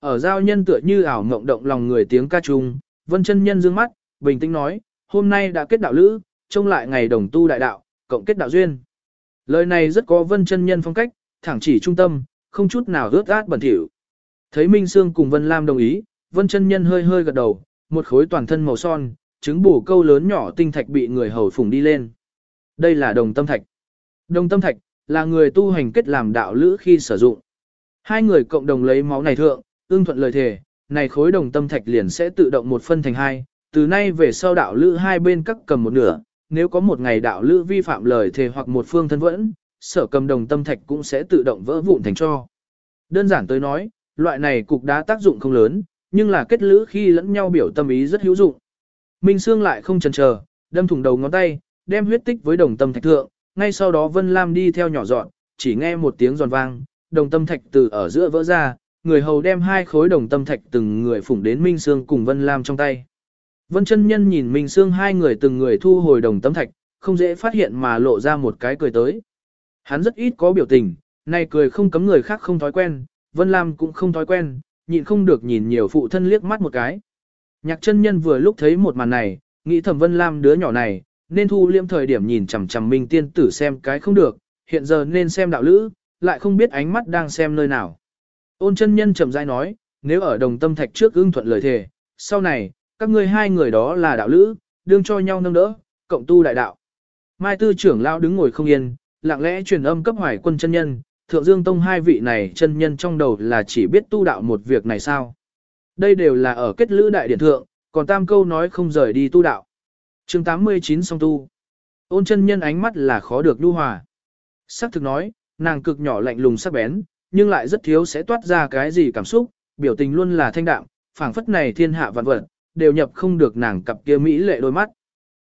Ở giao nhân tựa như ảo ngộng động lòng người tiếng ca trung vân chân nhân dương mắt, bình tĩnh nói, hôm nay đã kết đạo lữ, trông lại ngày đồng tu đại đạo, cộng kết đạo duyên. Lời này rất có vân chân nhân phong cách, thẳng chỉ trung tâm, không chút nào rớt át bẩn thỉu. Thấy Minh Sương cùng Vân Lam đồng ý, Vân chân nhân hơi hơi gật đầu, một khối toàn thân màu son, trứng bổ câu lớn nhỏ tinh thạch bị người hầu phủng đi lên. Đây là đồng tâm thạch. Đồng tâm thạch là người tu hành kết làm đạo lữ khi sử dụng. Hai người cộng đồng lấy máu này thượng, ưng thuận lời thề, này khối đồng tâm thạch liền sẽ tự động một phân thành hai, từ nay về sau đạo lữ hai bên các cầm một nửa, nếu có một ngày đạo lữ vi phạm lời thề hoặc một phương thân vẫn, sở cầm đồng tâm thạch cũng sẽ tự động vỡ vụn thành cho. Đơn giản tới nói, loại này cục đá tác dụng không lớn, nhưng là kết lữ khi lẫn nhau biểu tâm ý rất hữu dụng. Minh Sương lại không chần chờ, đâm thủng đầu ngón tay, đem huyết tích với đồng tâm thạch thượng, ngay sau đó Vân Lam đi theo nhỏ dọn, chỉ nghe một tiếng giòn vang, đồng tâm thạch từ ở giữa vỡ ra, người hầu đem hai khối đồng tâm thạch từng người phủng đến Minh Sương cùng Vân Lam trong tay. Vân chân nhân nhìn Minh Sương hai người từng người thu hồi đồng tâm thạch, không dễ phát hiện mà lộ ra một cái cười tới. Hắn rất ít có biểu tình, nay cười không cấm người khác không thói quen, Vân Lam cũng không thói quen, nhịn không được nhìn nhiều phụ thân liếc mắt một cái. Nhạc chân nhân vừa lúc thấy một màn này, nghĩ thầm Vân Lam đứa nhỏ này, nên thu liêm thời điểm nhìn chằm chằm Minh tiên tử xem cái không được, hiện giờ nên xem đạo lữ, lại không biết ánh mắt đang xem nơi nào. Ôn chân nhân chậm rãi nói, nếu ở đồng tâm thạch trước ưng thuận lời thề, sau này, các ngươi hai người đó là đạo lữ, đương cho nhau nâng đỡ, cộng tu đại đạo. Mai tư trưởng lão đứng ngồi không yên, lặng lẽ truyền âm cấp hoài quân chân nhân, thượng dương tông hai vị này chân nhân trong đầu là chỉ biết tu đạo một việc này sao. Đây đều là ở kết lữ đại điện thượng, còn tam câu nói không rời đi tu đạo. chương 89 song tu. Ôn chân nhân ánh mắt là khó được lưu hòa. Sắc thực nói, nàng cực nhỏ lạnh lùng sắc bén, nhưng lại rất thiếu sẽ toát ra cái gì cảm xúc, biểu tình luôn là thanh đạm, phảng phất này thiên hạ vạn vật, đều nhập không được nàng cặp kia mỹ lệ đôi mắt.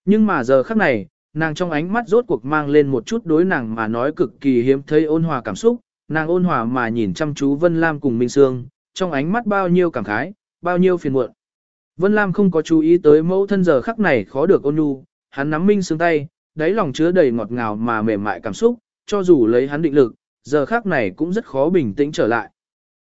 Nhưng mà giờ khắc này, nàng trong ánh mắt rốt cuộc mang lên một chút đối nàng mà nói cực kỳ hiếm thấy ôn hòa cảm xúc, nàng ôn hòa mà nhìn chăm chú Vân Lam cùng Minh Sương, trong ánh mắt bao nhiêu cảm khái, bao nhiêu phiền muộn. Vân Lam không có chú ý tới mẫu thân giờ khắc này khó được ôn nhu, hắn nắm Minh Sương tay, đáy lòng chứa đầy ngọt ngào mà mềm mại cảm xúc, cho dù lấy hắn định lực, giờ khắc này cũng rất khó bình tĩnh trở lại.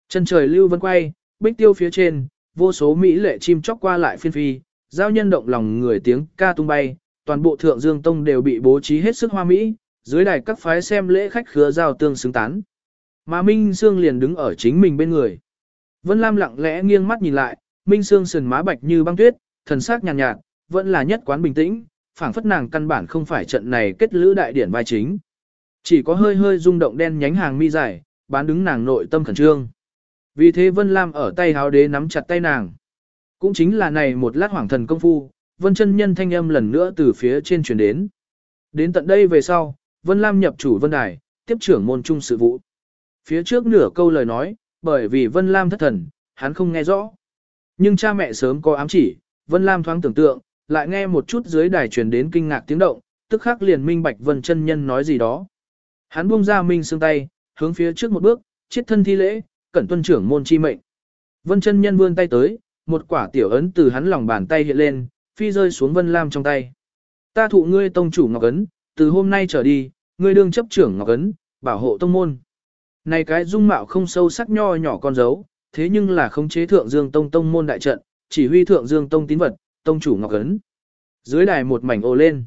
Chân trời lưu vân quay, bích tiêu phía trên, vô số mỹ lệ chim chóc qua lại phiên phi, giao nhân động lòng người tiếng ca tung bay, toàn bộ thượng dương tông đều bị bố trí hết sức hoa mỹ, dưới đài các phái xem lễ khách khứa giao tương xứng tán. Mà Minh Sương liền đứng ở chính mình bên người. Vân Lam lặng lẽ nghiêng mắt nhìn lại, Minh Sương sườn má bạch như băng tuyết, thần sắc nhàn nhạt, nhạt, vẫn là nhất quán bình tĩnh, phảng phất nàng căn bản không phải trận này kết lữ đại điển vai chính. Chỉ có hơi hơi rung động đen nhánh hàng mi dài, bán đứng nàng nội tâm khẩn trương. Vì thế Vân Lam ở tay háo đế nắm chặt tay nàng. Cũng chính là này một lát hoàng thần công phu, Vân chân nhân thanh âm lần nữa từ phía trên truyền đến. Đến tận đây về sau, Vân Lam nhập chủ Vân Đài, tiếp trưởng môn trung sự vụ. Phía trước nửa câu lời nói, bởi vì Vân Lam thất thần, hắn không nghe rõ. Nhưng cha mẹ sớm có ám chỉ, Vân Lam thoáng tưởng tượng, lại nghe một chút dưới đài truyền đến kinh ngạc tiếng động, tức khắc liền minh bạch Vân chân nhân nói gì đó. Hắn buông ra minh xương tay, hướng phía trước một bước, chiết thân thi lễ, cẩn tuân trưởng môn chi mệnh. Vân chân nhân vươn tay tới, một quả tiểu ấn từ hắn lòng bàn tay hiện lên, phi rơi xuống Vân Lam trong tay. Ta thụ ngươi tông chủ Ngọc Ấn, từ hôm nay trở đi, ngươi đương chấp trưởng Ngọc Ấn, bảo hộ tông môn. Này cái dung mạo không sâu sắc nho nhỏ con dấu, thế nhưng là khống chế thượng dương tông tông môn đại trận, chỉ huy thượng dương tông tín vật, tông chủ Ngọc Ấn. Dưới đài một mảnh ô lên.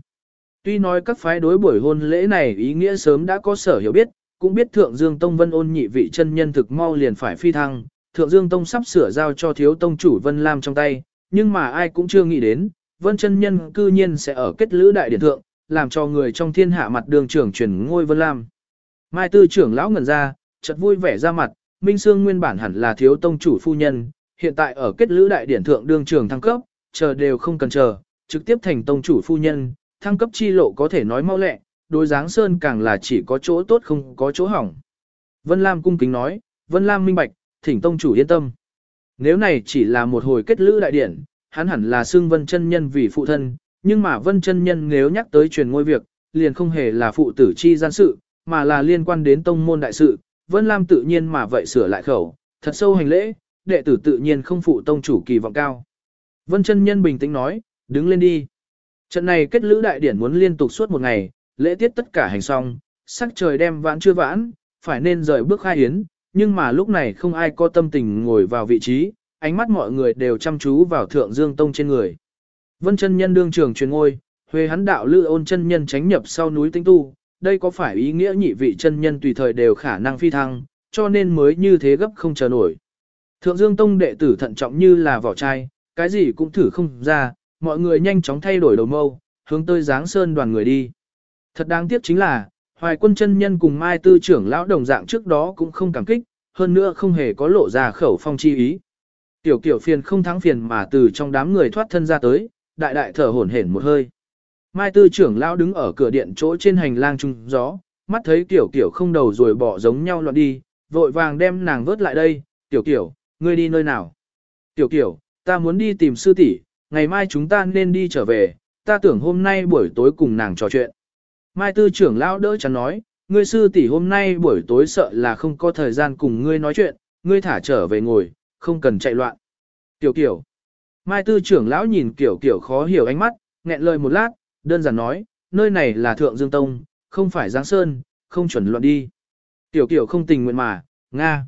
Tuy nói các phái đối buổi hôn lễ này ý nghĩa sớm đã có sở hiểu biết, cũng biết Thượng Dương Tông Vân ôn nhị vị chân nhân thực mau liền phải phi thăng, Thượng Dương Tông sắp sửa giao cho thiếu tông chủ Vân Lam trong tay, nhưng mà ai cũng chưa nghĩ đến, Vân chân nhân cư nhiên sẽ ở kết lữ đại điện thượng, làm cho người trong thiên hạ mặt đường trưởng truyền ngôi Vân Lam. Mai tư trưởng lão ngẩn ra, chợt vui vẻ ra mặt, Minh Sương nguyên bản hẳn là thiếu tông chủ phu nhân, hiện tại ở kết lữ đại điển thượng đương trưởng thăng cấp, chờ đều không cần chờ, trực tiếp thành tông chủ phu nhân, thăng cấp chi lộ có thể nói mau lẹ, đối dáng sơn càng là chỉ có chỗ tốt không có chỗ hỏng. Vân Lam cung kính nói, Vân Lam minh bạch, thỉnh tông chủ yên tâm. Nếu này chỉ là một hồi kết lữ đại điển, hắn hẳn là xưng Vân chân nhân vì phụ thân, nhưng mà Vân chân nhân nếu nhắc tới truyền ngôi việc, liền không hề là phụ tử chi gian sự, mà là liên quan đến tông môn đại sự. Vân Lam tự nhiên mà vậy sửa lại khẩu, thật sâu hành lễ, đệ tử tự nhiên không phụ tông chủ kỳ vọng cao. Vân chân nhân bình tĩnh nói, đứng lên đi. Trận này kết lữ đại điển muốn liên tục suốt một ngày, lễ tiết tất cả hành xong, sắc trời đem vãn chưa vãn, phải nên rời bước khai hiến, nhưng mà lúc này không ai có tâm tình ngồi vào vị trí, ánh mắt mọi người đều chăm chú vào thượng dương tông trên người. Vân chân nhân đương trường truyền ngôi, huê hắn đạo lư ôn chân nhân tránh nhập sau núi tinh tu, đây có phải ý nghĩa nhị vị chân nhân tùy thời đều khả năng phi thăng, cho nên mới như thế gấp không chờ nổi. Thượng Dương Tông đệ tử thận trọng như là vỏ chai, cái gì cũng thử không ra, mọi người nhanh chóng thay đổi đầu mâu, hướng tới giáng sơn đoàn người đi. Thật đáng tiếc chính là, Hoài quân chân nhân cùng Mai Tư trưởng lão đồng dạng trước đó cũng không cảm kích, hơn nữa không hề có lộ ra khẩu phong chi ý. Tiểu kiểu phiền không thắng phiền mà từ trong đám người thoát thân ra tới, đại đại thở hổn hển một hơi. Mai Tư trưởng lão đứng ở cửa điện chỗ trên hành lang trung gió, mắt thấy tiểu kiểu không đầu rồi bỏ giống nhau loạn đi, vội vàng đem nàng vớt lại đây, tiểu kiểu, ngươi đi nơi nào? Tiểu kiểu, ta muốn đi tìm sư tỷ, ngày mai chúng ta nên đi trở về, ta tưởng hôm nay buổi tối cùng nàng trò chuyện. Mai tư trưởng lão đỡ chắn nói, ngươi sư tỷ hôm nay buổi tối sợ là không có thời gian cùng ngươi nói chuyện, ngươi thả trở về ngồi, không cần chạy loạn. Tiểu kiểu. Mai tư trưởng lão nhìn kiểu kiểu khó hiểu ánh mắt, nghẹn lời một lát, đơn giản nói, nơi này là Thượng Dương Tông, không phải Giáng Sơn, không chuẩn loạn đi. Tiểu kiểu không tình nguyện mà, Nga.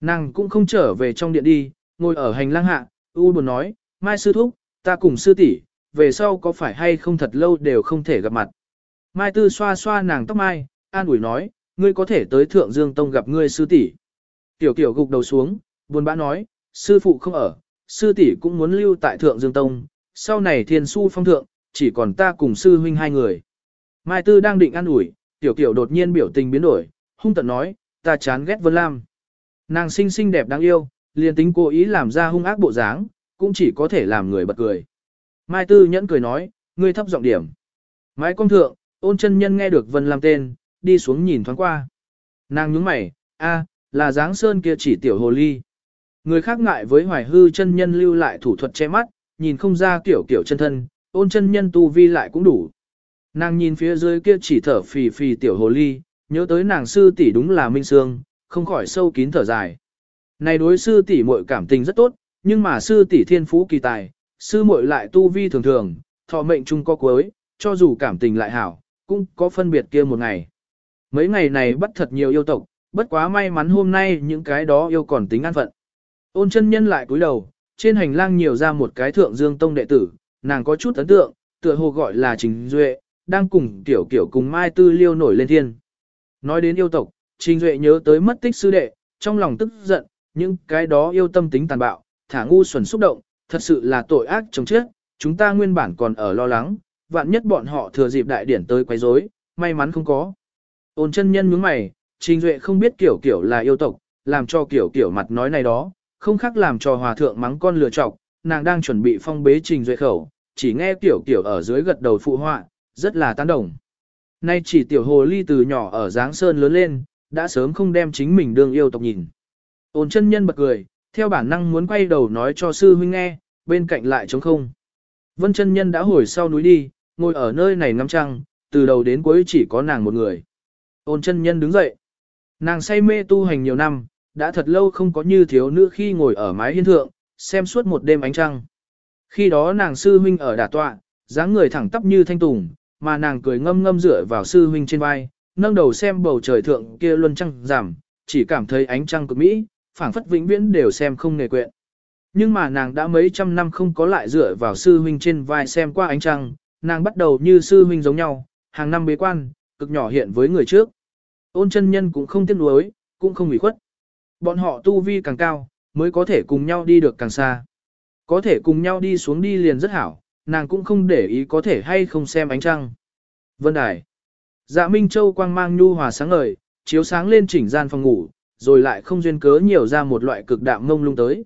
Nàng cũng không trở về trong điện đi, ngồi ở hành lang hạ, u buồn nói, Mai sư thúc, ta cùng sư tỷ, về sau có phải hay không thật lâu đều không thể gặp mặt. Mai tư xoa xoa nàng tóc mai, an ủi nói, ngươi có thể tới Thượng Dương Tông gặp ngươi sư tỷ. Tiểu kiểu gục đầu xuống, buồn bã nói, sư phụ không ở, sư tỷ cũng muốn lưu tại Thượng Dương Tông, sau này thiên su phong thượng, chỉ còn ta cùng sư huynh hai người. Mai tư đang định an ủi, tiểu kiểu đột nhiên biểu tình biến đổi, hung tận nói, ta chán ghét Vân Lam. Nàng xinh xinh đẹp đáng yêu, liền tính cố ý làm ra hung ác bộ dáng, cũng chỉ có thể làm người bật cười. Mai Tư nhẫn cười nói, ngươi thấp giọng điểm. Mái công thượng, ôn chân nhân nghe được Vân Lam tên, đi xuống nhìn thoáng qua. Nàng nhướng mày, a, là dáng sơn kia chỉ tiểu hồ ly. Người khác ngại với hoài hư chân nhân lưu lại thủ thuật che mắt, nhìn không ra kiểu kiểu chân thân, ôn chân nhân tu vi lại cũng đủ. Nàng nhìn phía dưới kia chỉ thở phì phì tiểu hồ ly, nhớ tới nàng sư tỷ đúng là Minh Sương, không khỏi sâu kín thở dài. Này đối sư tỷ muội cảm tình rất tốt, nhưng mà sư tỷ thiên phú kỳ tài, sư muội lại tu vi thường thường, thọ mệnh chung có cuối, cho dù cảm tình lại hảo, cũng có phân biệt kia một ngày. Mấy ngày này bắt thật nhiều yêu tộc, bất quá may mắn hôm nay những cái đó yêu còn tính an phận. Ôn chân nhân lại cúi đầu, trên hành lang nhiều ra một cái thượng dương tông đệ tử, nàng có chút ấn tượng, tựa hồ gọi là Trình Duệ, đang cùng tiểu kiểu cùng Mai Tư Liêu nổi lên thiên. Nói đến yêu tộc, Trình Duệ nhớ tới mất tích sư đệ, trong lòng tức giận, những cái đó yêu tâm tính tàn bạo, thả ngu xuẩn xúc động, thật sự là tội ác chống chết, chúng ta nguyên bản còn ở lo lắng, vạn nhất bọn họ thừa dịp đại điển tới quấy rối, may mắn không có. Ôn chân nhân nhướng mày, Trình Duệ không biết kiểu kiểu là yêu tộc, làm cho kiểu kiểu mặt nói này đó, không khác làm cho hòa thượng mắng con lừa chọc, nàng đang chuẩn bị phong bế Trình Duệ khẩu, chỉ nghe kiểu kiểu ở dưới gật đầu phụ họa, rất là tán đồng. Nay chỉ tiểu hồ ly từ nhỏ ở Giáng Sơn lớn lên, đã sớm không đem chính mình đương yêu tộc nhìn. Ôn chân nhân bật cười, theo bản năng muốn quay đầu nói cho sư huynh nghe, bên cạnh lại trống không. Vân chân nhân đã hồi sau núi đi, ngồi ở nơi này ngắm trăng, từ đầu đến cuối chỉ có nàng một người. Ôn chân nhân đứng dậy. Nàng say mê tu hành nhiều năm, đã thật lâu không có như thiếu nữ khi ngồi ở mái hiên thượng, xem suốt một đêm ánh trăng. Khi đó nàng sư huynh ở đà tọa, dáng người thẳng tắp như thanh tùng, mà nàng cười ngâm ngâm dựa vào sư huynh trên vai, nâng đầu xem bầu trời thượng kia luân trăng giảm, chỉ cảm thấy ánh trăng cực mỹ, phảng phất vĩnh viễn đều xem không nề quyện. Nhưng mà nàng đã mấy trăm năm không có lại dựa vào sư huynh trên vai xem qua ánh trăng, nàng bắt đầu như sư huynh giống nhau, hàng năm bế quan, cực nhỏ hiện với người trước. Ôn chân nhân cũng không tiếc nuối, cũng không ủy khuất. Bọn họ tu vi càng cao, mới có thể cùng nhau đi được càng xa. Có thể cùng nhau đi xuống đi liền rất hảo, nàng cũng không để ý có thể hay không xem ánh trăng. Vân Đài Dạ Minh Châu quang mang nhu hòa sáng ngời, chiếu sáng lên chỉnh gian phòng ngủ, rồi lại không duyên cớ nhiều ra một loại cực đạm ngông lung tới.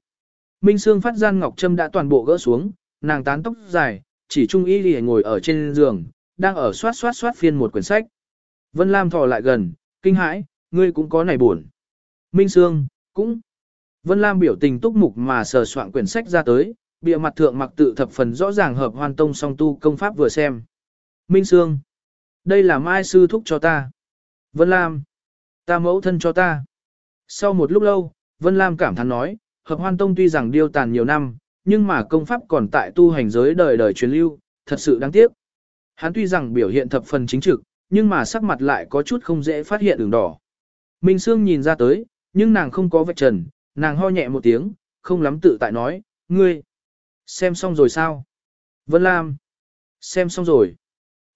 Minh Sương phát gian ngọc trâm đã toàn bộ gỡ xuống, nàng tán tóc dài, chỉ trung y lì ngồi ở trên giường, đang ở soát soát soát phiên một quyển sách. Vân Lam thò lại gần, kinh hãi, ngươi cũng có này buồn. Minh Sương, cũng. Vân Lam biểu tình túc mục mà sờ soạn quyển sách ra tới, bìa mặt thượng mặc tự thập phần rõ ràng hợp hoàn tông song tu công pháp vừa xem. Minh Sương, đây là mai sư thúc cho ta. Vân Lam, ta mẫu thân cho ta. Sau một lúc lâu, Vân Lam cảm thán nói, hợp hoan tông tuy rằng điêu tàn nhiều năm, nhưng mà công pháp còn tại tu hành giới đời đời truyền lưu, thật sự đáng tiếc. Hắn tuy rằng biểu hiện thập phần chính trực, nhưng mà sắc mặt lại có chút không dễ phát hiện đường đỏ. Minh Sương nhìn ra tới, Nhưng nàng không có vạch trần, nàng ho nhẹ một tiếng, không lắm tự tại nói, ngươi, xem xong rồi sao? Vân Lam, xem xong rồi.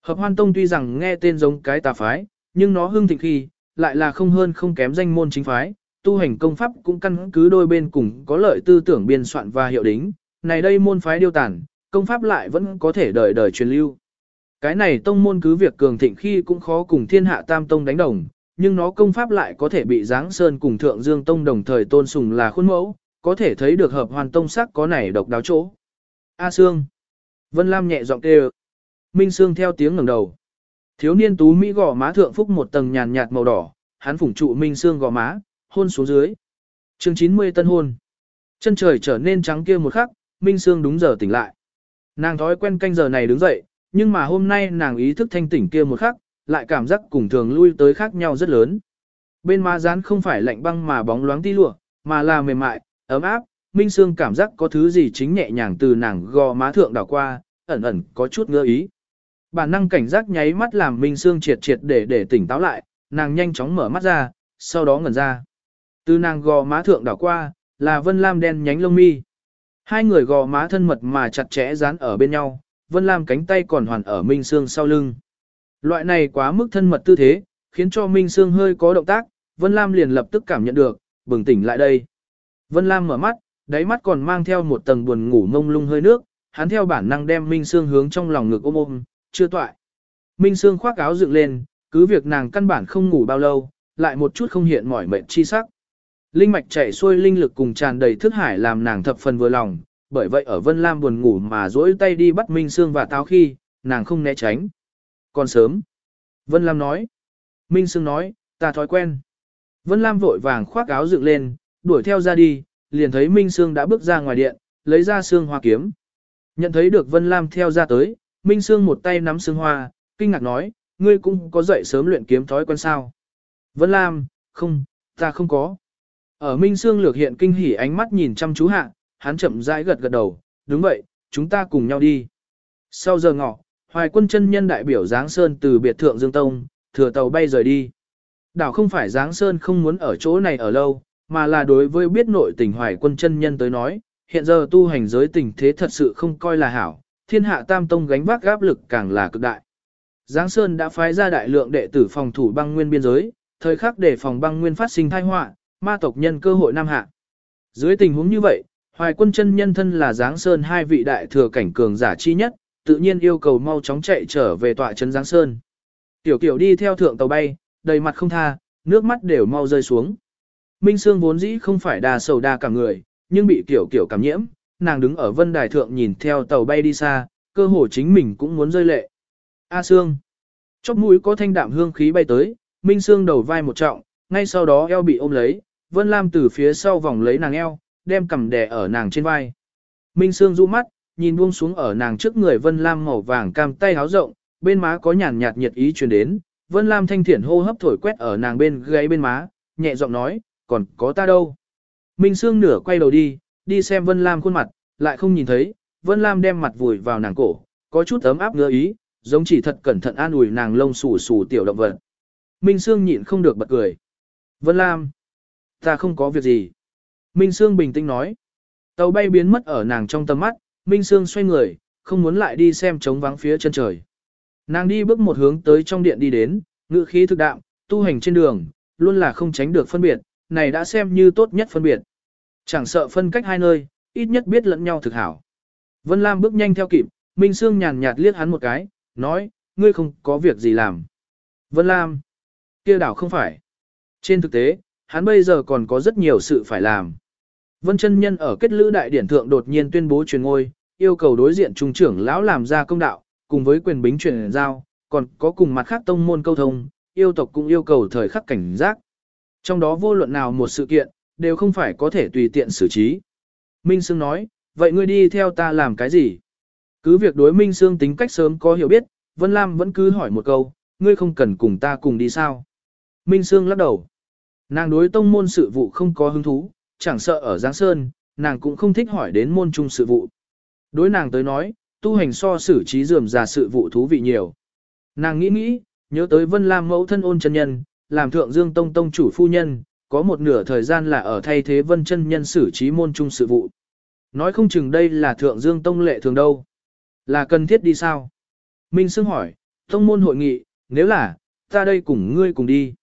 Hợp hoan tông tuy rằng nghe tên giống cái tà phái, nhưng nó hưng thịnh khi, lại là không hơn không kém danh môn chính phái, tu hành công pháp cũng căn cứ đôi bên cùng có lợi tư tưởng biên soạn và hiệu đính, này đây môn phái điêu tản, công pháp lại vẫn có thể đời đời truyền lưu. Cái này tông môn cứ việc cường thịnh khi cũng khó cùng thiên hạ tam tông đánh đồng, nhưng nó công pháp lại có thể bị Giáng Sơn cùng Thượng Dương Tông đồng thời tôn sùng là khuôn mẫu, có thể thấy được hợp hoàn tông sắc có này độc đáo chỗ. A Sương. Vân Lam nhẹ giọng kêu. Minh Sương theo tiếng ngẩng đầu. Thiếu niên tú Mỹ gò má thượng phúc một tầng nhàn nhạt màu đỏ, hắn phủng trụ Minh Sương gò má, hôn xuống dưới. chương 90 tân hôn. Chân trời trở nên trắng kia một khắc, Minh Sương đúng giờ tỉnh lại. Nàng thói quen canh giờ này đứng dậy, nhưng mà hôm nay nàng ý thức thanh tỉnh kia một khắc, lại cảm giác cùng thường lui tới khác nhau rất lớn. Bên má rán không phải lạnh băng mà bóng loáng ti lụa, mà là mềm mại, ấm áp, Minh Sương cảm giác có thứ gì chính nhẹ nhàng từ nàng gò má thượng đảo qua, ẩn ẩn có chút ngơ ý. Bản năng cảnh giác nháy mắt làm Minh Sương triệt triệt để để tỉnh táo lại, nàng nhanh chóng mở mắt ra, sau đó ngẩn ra. Từ nàng gò má thượng đảo qua, là Vân Lam đen nhánh lông mi. Hai người gò má thân mật mà chặt chẽ dán ở bên nhau, Vân Lam cánh tay còn hoàn ở Minh Sương sau lưng. Loại này quá mức thân mật tư thế, khiến cho Minh Sương hơi có động tác, Vân Lam liền lập tức cảm nhận được, bừng tỉnh lại đây. Vân Lam mở mắt, đáy mắt còn mang theo một tầng buồn ngủ mông lung hơi nước, hắn theo bản năng đem Minh Sương hướng trong lòng ngực ôm ôm, chưa toại. Minh Sương khoác áo dựng lên, cứ việc nàng căn bản không ngủ bao lâu, lại một chút không hiện mỏi mệt chi sắc. Linh mạch chạy xuôi linh lực cùng tràn đầy thức hải làm nàng thập phần vừa lòng, bởi vậy ở Vân Lam buồn ngủ mà duỗi tay đi bắt Minh Sương và táo khi, nàng không né tránh. Còn sớm. Vân Lam nói. Minh Sương nói, ta thói quen. Vân Lam vội vàng khoác áo dựng lên, đuổi theo ra đi, liền thấy Minh Sương đã bước ra ngoài điện, lấy ra xương hoa kiếm. Nhận thấy được Vân Lam theo ra tới, Minh Sương một tay nắm xương hoa, kinh ngạc nói, ngươi cũng có dậy sớm luyện kiếm thói quen sao. Vân Lam, không, ta không có. Ở Minh Sương lược hiện kinh hỉ ánh mắt nhìn chăm chú hạ, hắn chậm rãi gật gật đầu, đúng vậy, chúng ta cùng nhau đi. Sau giờ ngọ, Hoài quân chân nhân đại biểu Giáng Sơn từ biệt thượng Dương Tông, thừa tàu bay rời đi. Đảo không phải Giáng Sơn không muốn ở chỗ này ở lâu, mà là đối với biết nội tình Hoài quân chân nhân tới nói, hiện giờ tu hành giới tình thế thật sự không coi là hảo, thiên hạ tam tông gánh vác áp lực càng là cực đại. Giáng Sơn đã phái ra đại lượng đệ tử phòng thủ băng nguyên biên giới, thời khắc để phòng băng nguyên phát sinh tai họa, ma tộc nhân cơ hội nam hạ. Dưới tình huống như vậy, Hoài quân chân nhân thân là Giáng Sơn hai vị đại thừa cảnh cường giả chi nhất, tự nhiên yêu cầu mau chóng chạy trở về tọa trấn Giáng Sơn. Tiểu kiểu đi theo thượng tàu bay, đầy mặt không tha, nước mắt đều mau rơi xuống. Minh Sương vốn dĩ không phải đa sầu đa cả người, nhưng bị tiểu kiểu cảm nhiễm, nàng đứng ở vân đài thượng nhìn theo tàu bay đi xa, cơ hồ chính mình cũng muốn rơi lệ. A Sương. Chóp mũi có thanh đạm hương khí bay tới, Minh Sương đầu vai một trọng, ngay sau đó eo bị ôm lấy, Vân Lam từ phía sau vòng lấy nàng eo, đem cầm đè ở nàng trên vai. Minh Sương du mắt, nhìn buông xuống ở nàng trước người Vân Lam màu vàng cam tay háo rộng, bên má có nhàn nhạt nhiệt ý truyền đến, Vân Lam thanh thiển hô hấp thổi quét ở nàng bên gáy bên má, nhẹ giọng nói, còn có ta đâu. Minh Sương nửa quay đầu đi, đi xem Vân Lam khuôn mặt, lại không nhìn thấy, Vân Lam đem mặt vùi vào nàng cổ, có chút ấm áp ngứa ý, giống chỉ thật cẩn thận an ủi nàng lông xù xù tiểu động vật. Minh Sương nhịn không được bật cười. Vân Lam, ta không có việc gì. Minh Sương bình tĩnh nói. Tàu bay biến mất ở nàng trong tầm mắt, Minh Sương xoay người, không muốn lại đi xem trống vắng phía chân trời. Nàng đi bước một hướng tới trong điện đi đến, ngự khí thực đạm, tu hành trên đường, luôn là không tránh được phân biệt, này đã xem như tốt nhất phân biệt. Chẳng sợ phân cách hai nơi, ít nhất biết lẫn nhau thực hảo. Vân Lam bước nhanh theo kịp, Minh Sương nhàn nhạt liếc hắn một cái, nói, ngươi không có việc gì làm. Vân Lam, kia đảo không phải. Trên thực tế, hắn bây giờ còn có rất nhiều sự phải làm. Vân chân nhân ở kết lữ đại điển thượng đột nhiên tuyên bố truyền ngôi, yêu cầu đối diện trung trưởng lão làm ra công đạo, cùng với quyền bính truyền giao, còn có cùng mặt khác tông môn câu thông, yêu tộc cũng yêu cầu thời khắc cảnh giác. Trong đó vô luận nào một sự kiện, đều không phải có thể tùy tiện xử trí. Minh Sương nói, vậy ngươi đi theo ta làm cái gì? Cứ việc đối Minh Sương tính cách sớm có hiểu biết, Vân Lam vẫn cứ hỏi một câu, ngươi không cần cùng ta cùng đi sao? Minh Sương lắc đầu. Nàng đối tông môn sự vụ không có hứng thú, chẳng sợ ở Giáng Sơn, nàng cũng không thích hỏi đến môn trung sự vụ. Đối nàng tới nói, tu hành so xử trí dườm già sự vụ thú vị nhiều. Nàng nghĩ nghĩ, nhớ tới Vân Lam mẫu thân ôn chân nhân, làm thượng dương tông tông chủ phu nhân, có một nửa thời gian là ở thay thế vân chân nhân xử trí môn trung sự vụ. Nói không chừng đây là thượng dương tông lệ thường đâu. Là cần thiết đi sao? Minh Sương hỏi, tông môn hội nghị, nếu là, ta đây cùng ngươi cùng đi.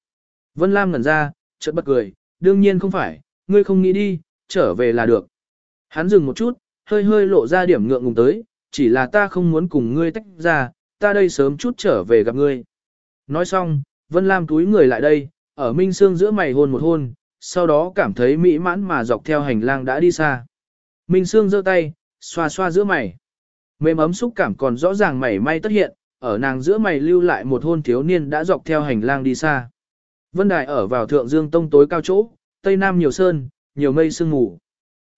Vân Lam ngẩn ra, chợt bật cười, đương nhiên không phải, ngươi không nghĩ đi, trở về là được. Hắn dừng một chút, hơi hơi lộ ra điểm ngượng ngùng tới, chỉ là ta không muốn cùng ngươi tách ra, ta đây sớm chút trở về gặp ngươi. Nói xong, Vân Lam túi người lại đây, ở Minh Sương giữa mày hôn một hôn, sau đó cảm thấy mỹ mãn mà dọc theo hành lang đã đi xa. Minh Sương giơ tay, xoa xoa giữa mày. Mềm ấm xúc cảm còn rõ ràng mảy may tất hiện, ở nàng giữa mày lưu lại một hôn thiếu niên đã dọc theo hành lang đi xa. Vân Đài ở vào thượng dương tông tối cao chỗ, tây nam nhiều sơn, nhiều mây sương mù.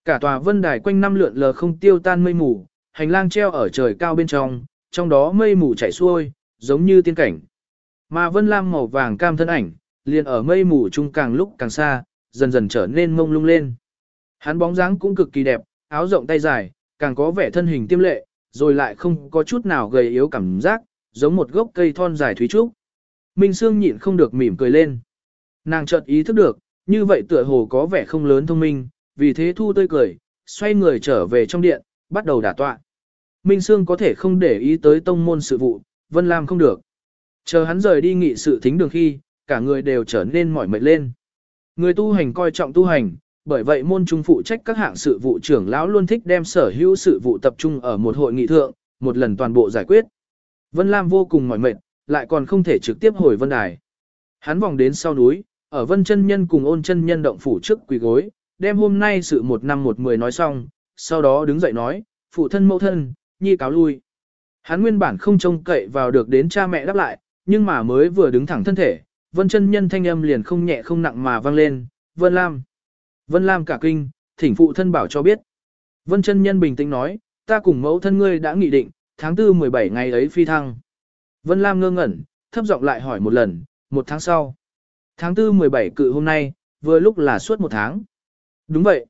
Cả tòa vân đài quanh năm lượn lờ không tiêu tan mây mù, hành lang treo ở trời cao bên trong, trong đó mây mù chảy xuôi, giống như tiên cảnh. Mà vân lam màu vàng cam thân ảnh, liền ở mây mù chung càng lúc càng xa, dần dần trở nên mông lung lên. Hắn bóng dáng cũng cực kỳ đẹp, áo rộng tay dài, càng có vẻ thân hình tiêm lệ, rồi lại không có chút nào gầy yếu cảm giác, giống một gốc cây thon dài thúy trúc. Minh Sương nhịn không được mỉm cười lên. Nàng chợt ý thức được, như vậy tựa hồ có vẻ không lớn thông minh, vì thế thu tươi cười, xoay người trở về trong điện, bắt đầu đả tọa. Minh Sương có thể không để ý tới tông môn sự vụ, Vân Lam không được. Chờ hắn rời đi nghị sự thính đường khi, cả người đều trở nên mỏi mệt lên. Người tu hành coi trọng tu hành, bởi vậy môn trung phụ trách các hạng sự vụ trưởng lão luôn thích đem sở hữu sự vụ tập trung ở một hội nghị thượng, một lần toàn bộ giải quyết. Vân Lam vô cùng mỏi mệt, lại còn không thể trực tiếp hồi vân đài. Hắn vòng đến sau núi, ở vân chân nhân cùng ôn chân nhân động phủ trước quỳ gối, đem hôm nay sự một năm một mười nói xong, sau đó đứng dậy nói, phụ thân mẫu thân, nhi cáo lui. Hắn nguyên bản không trông cậy vào được đến cha mẹ đáp lại, nhưng mà mới vừa đứng thẳng thân thể, vân chân nhân thanh âm liền không nhẹ không nặng mà vang lên, vân lam. Vân lam cả kinh, thỉnh phụ thân bảo cho biết. Vân chân nhân bình tĩnh nói, ta cùng mẫu thân ngươi đã nghị định, tháng 4 17 ngày ấy phi thăng. Vân lam ngơ ngẩn, thấp giọng lại hỏi một lần, một tháng sau. Tháng 4 17 cự hôm nay, vừa lúc là suốt một tháng. Đúng vậy.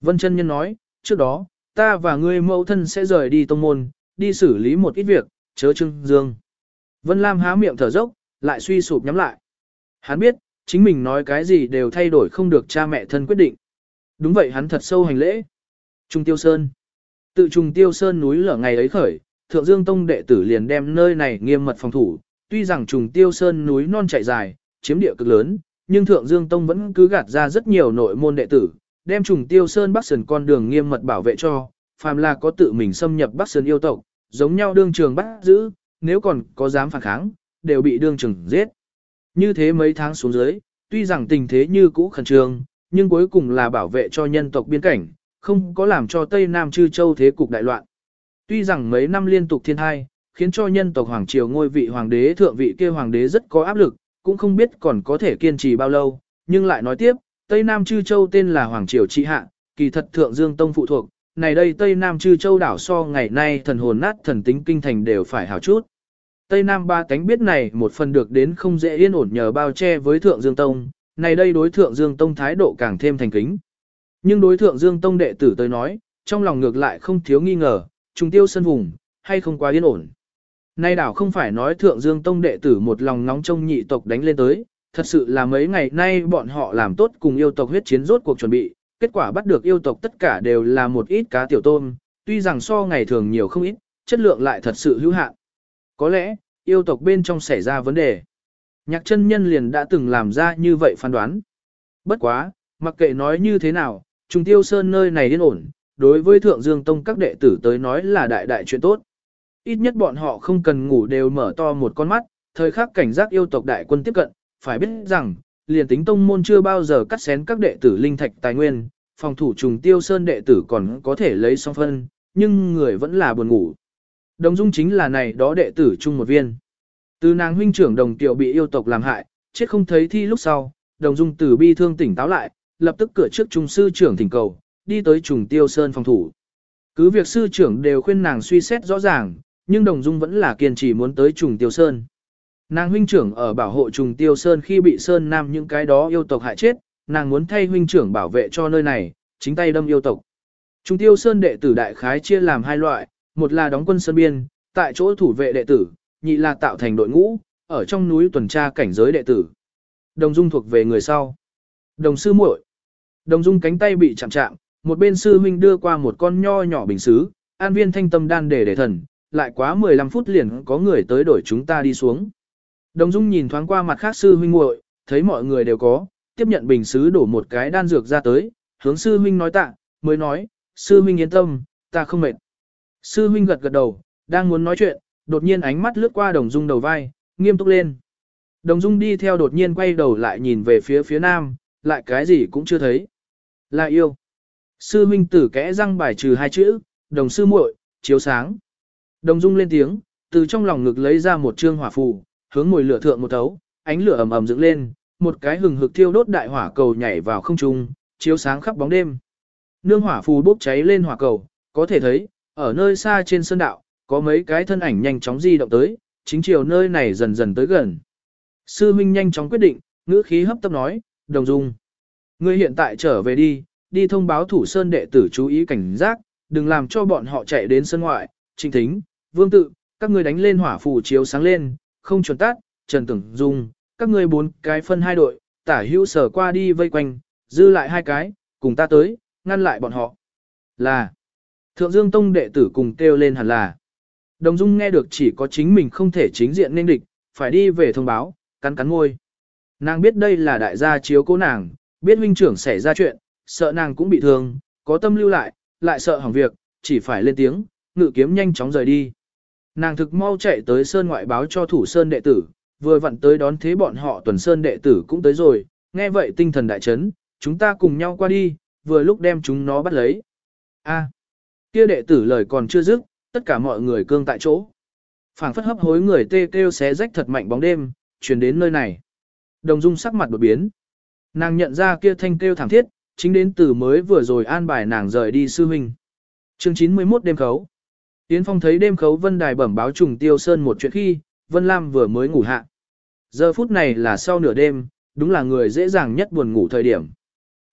Vân chân nhân nói, trước đó, ta và ngươi mẫu thân sẽ rời đi tông môn, đi xử lý một ít việc, chớ trưng dương. Vân Lam há miệng thở dốc, lại suy sụp nhắm lại. Hắn biết, chính mình nói cái gì đều thay đổi không được cha mẹ thân quyết định. Đúng vậy hắn thật sâu hành lễ. Trung Tiêu Sơn. Tự Trung Tiêu Sơn núi lở ngày ấy khởi, Thượng Dương Tông đệ tử liền đem nơi này nghiêm mật phòng thủ. Tuy rằng Trung Tiêu Sơn núi non chạy dài, chiếm địa cực lớn, nhưng Thượng Dương Tông vẫn cứ gạt ra rất nhiều nội môn đệ tử, đem trùng Tiêu Sơn Bắc Sơn con đường nghiêm mật bảo vệ cho, phàm là có tự mình xâm nhập Bắc Sơn yêu tộc, giống nhau đương trường bắt giữ, nếu còn có dám phản kháng, đều bị đương trường giết. Như thế mấy tháng xuống dưới, tuy rằng tình thế như cũ khẩn trương, nhưng cuối cùng là bảo vệ cho nhân tộc biên cảnh, không có làm cho Tây Nam Chư Châu thế cục đại loạn. Tuy rằng mấy năm liên tục thiên hai, khiến cho nhân tộc Hoàng Triều ngôi vị Hoàng đế thượng vị kia Hoàng đế rất có áp lực, cũng không biết còn có thể kiên trì bao lâu, nhưng lại nói tiếp, Tây Nam Chư Châu tên là Hoàng Triều trị hạ, kỳ thật Thượng Dương Tông phụ thuộc, này đây Tây Nam Chư Châu đảo so ngày nay thần hồn nát thần tính kinh thành đều phải hào chút. Tây Nam ba cánh biết này một phần được đến không dễ yên ổn nhờ bao che với Thượng Dương Tông, này đây đối Thượng Dương Tông thái độ càng thêm thành kính. Nhưng đối Thượng Dương Tông đệ tử tới nói, trong lòng ngược lại không thiếu nghi ngờ, trùng tiêu sân vùng, hay không quá yên ổn. Nay đảo không phải nói Thượng Dương Tông đệ tử một lòng nóng trong nhị tộc đánh lên tới, thật sự là mấy ngày nay bọn họ làm tốt cùng yêu tộc huyết chiến rốt cuộc chuẩn bị, kết quả bắt được yêu tộc tất cả đều là một ít cá tiểu tôm, tuy rằng so ngày thường nhiều không ít, chất lượng lại thật sự hữu hạn. Có lẽ, yêu tộc bên trong xảy ra vấn đề. Nhạc chân nhân liền đã từng làm ra như vậy phán đoán. Bất quá, mặc kệ nói như thế nào, trùng tiêu sơn nơi này yên ổn, đối với thượng dương tông các đệ tử tới nói là đại đại chuyện tốt. Ít nhất bọn họ không cần ngủ đều mở to một con mắt, thời khắc cảnh giác yêu tộc đại quân tiếp cận, phải biết rằng, liền tính tông môn chưa bao giờ cắt xén các đệ tử linh thạch tài nguyên, phòng thủ trùng tiêu sơn đệ tử còn có thể lấy song phân, nhưng người vẫn là buồn ngủ. Đồng dung chính là này đó đệ tử chung một viên. Từ nàng huynh trưởng đồng tiểu bị yêu tộc làm hại, chết không thấy thi lúc sau, đồng dung tử bi thương tỉnh táo lại, lập tức cửa trước trung sư trưởng thỉnh cầu, đi tới trùng tiêu sơn phòng thủ. Cứ việc sư trưởng đều khuyên nàng suy xét rõ ràng, nhưng đồng dung vẫn là kiên trì muốn tới trùng tiêu sơn. Nàng huynh trưởng ở bảo hộ trùng tiêu sơn khi bị sơn nam những cái đó yêu tộc hại chết, nàng muốn thay huynh trưởng bảo vệ cho nơi này, chính tay đâm yêu tộc. Trùng tiêu sơn đệ tử đại khái chia làm hai loại, một là đóng quân sơn biên, tại chỗ thủ vệ đệ tử, nhị là tạo thành đội ngũ, ở trong núi tuần tra cảnh giới đệ tử. Đồng dung thuộc về người sau. Đồng sư muội. Đồng Dung cánh tay bị chạm chạm, một bên sư huynh đưa qua một con nho nhỏ bình sứ an viên thanh tâm đan để để thần, lại quá 15 phút liền có người tới đổi chúng ta đi xuống. Đồng Dung nhìn thoáng qua mặt khác sư huynh muội, thấy mọi người đều có, tiếp nhận bình sứ đổ một cái đan dược ra tới, hướng sư huynh nói tạ, mới nói, sư huynh yên tâm, ta không mệt. Sư huynh gật gật đầu, đang muốn nói chuyện, đột nhiên ánh mắt lướt qua Đồng Dung đầu vai, nghiêm túc lên. Đồng Dung đi theo đột nhiên quay đầu lại nhìn về phía phía nam, lại cái gì cũng chưa thấy. Là yêu. Sư huynh tử kẽ răng bài trừ hai chữ, đồng sư muội, chiếu sáng. Đồng Dung lên tiếng, từ trong lòng ngực lấy ra một trương hỏa phù, hướng ngồi lửa thượng một thấu, ánh lửa ầm ầm dựng lên, một cái hừng hực thiêu đốt đại hỏa cầu nhảy vào không trung, chiếu sáng khắp bóng đêm. Nương hỏa phù bốc cháy lên hỏa cầu, có thể thấy, ở nơi xa trên sơn đạo, có mấy cái thân ảnh nhanh chóng di động tới, chính chiều nơi này dần dần tới gần. Sư Minh nhanh chóng quyết định, ngữ khí hấp tấp nói, đồng dung. Ngươi hiện tại trở về đi, đi thông báo thủ sơn đệ tử chú ý cảnh giác, đừng làm cho bọn họ chạy đến sân ngoại, trinh thính, vương tự, các ngươi đánh lên hỏa phù chiếu sáng lên, không chuẩn tát, trần tưởng dung, các ngươi bốn cái phân hai đội, tả hữu sở qua đi vây quanh, dư lại hai cái, cùng ta tới, ngăn lại bọn họ. Là, thượng dương tông đệ tử cùng kêu lên hẳn là, đồng dung nghe được chỉ có chính mình không thể chính diện nên địch, phải đi về thông báo, cắn cắn ngôi. Nàng biết đây là đại gia chiếu cố nàng, biết huynh trưởng xảy ra chuyện, sợ nàng cũng bị thương, có tâm lưu lại, lại sợ hỏng việc, chỉ phải lên tiếng, ngự kiếm nhanh chóng rời đi. Nàng thực mau chạy tới sơn ngoại báo cho thủ sơn đệ tử, vừa vặn tới đón thế bọn họ tuần sơn đệ tử cũng tới rồi, nghe vậy tinh thần đại chấn, chúng ta cùng nhau qua đi, vừa lúc đem chúng nó bắt lấy. A, kia đệ tử lời còn chưa dứt, tất cả mọi người cương tại chỗ. phảng phất hấp hối người tê kêu xé rách thật mạnh bóng đêm, truyền đến nơi này. Đồng Dung sắc mặt đột biến. Nàng nhận ra kia thanh kêu thảm thiết, chính đến từ mới vừa rồi an bài nàng rời đi sư huynh. Chương 91 đêm khấu. Yến Phong thấy đêm khấu Vân Đài bẩm báo trùng tiêu sơn một chuyện khi, Vân Lam vừa mới ngủ hạ. Giờ phút này là sau nửa đêm, đúng là người dễ dàng nhất buồn ngủ thời điểm.